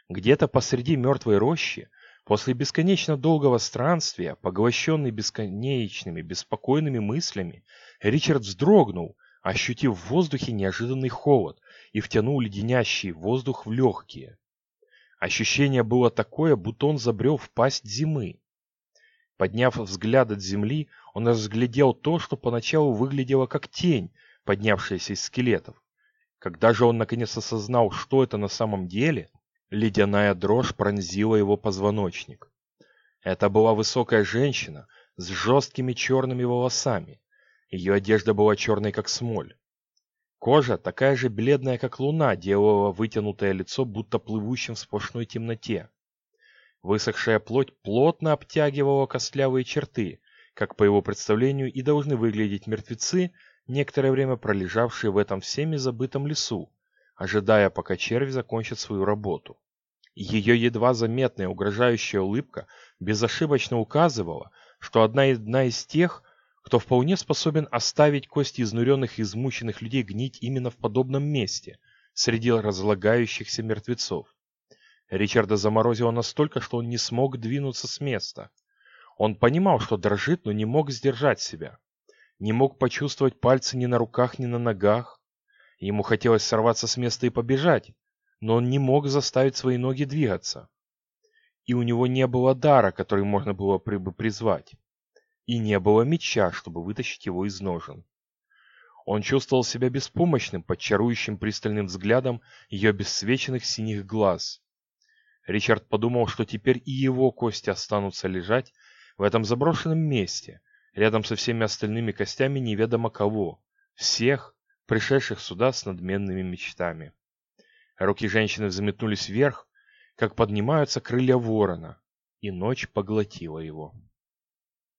Где-то посреди мертвой рощи, после бесконечно долгого странствия, поглощенный бесконечными, беспокойными мыслями, Ричард вздрогнул, ощутив в воздухе неожиданный холод и втянул леденящий воздух в легкие. Ощущение было такое, будто он забрел в пасть зимы. Подняв взгляд от земли, он разглядел то, что поначалу выглядело как тень, поднявшаяся из скелетов. Когда же он наконец осознал, что это на самом деле, ледяная дрожь пронзила его позвоночник. Это была высокая женщина с жесткими черными волосами. Ее одежда была черной, как смоль. Кожа, такая же бледная, как луна, делала вытянутое лицо, будто плывущим в сплошной темноте. Высохшая плоть плотно обтягивала костлявые черты, как по его представлению и должны выглядеть мертвецы, некоторое время пролежавшие в этом всеми забытом лесу, ожидая, пока червь закончит свою работу. Ее едва заметная угрожающая улыбка безошибочно указывала, что одна, одна из тех, кто вполне способен оставить кости изнуренных и измученных людей гнить именно в подобном месте, среди разлагающихся мертвецов. Ричарда заморозило настолько, что он не смог двинуться с места. Он понимал, что дрожит, но не мог сдержать себя. Не мог почувствовать пальцы ни на руках, ни на ногах. Ему хотелось сорваться с места и побежать, но он не мог заставить свои ноги двигаться. И у него не было дара, который можно было бы призвать. И не было меча, чтобы вытащить его из ножен. Он чувствовал себя беспомощным под чарующим пристальным взглядом ее обесцвеченных синих глаз. Ричард подумал, что теперь и его кости останутся лежать в этом заброшенном месте, рядом со всеми остальными костями неведомо кого, всех, пришедших сюда с надменными мечтами. Руки женщины взметнулись вверх, как поднимаются крылья ворона, и ночь поглотила его.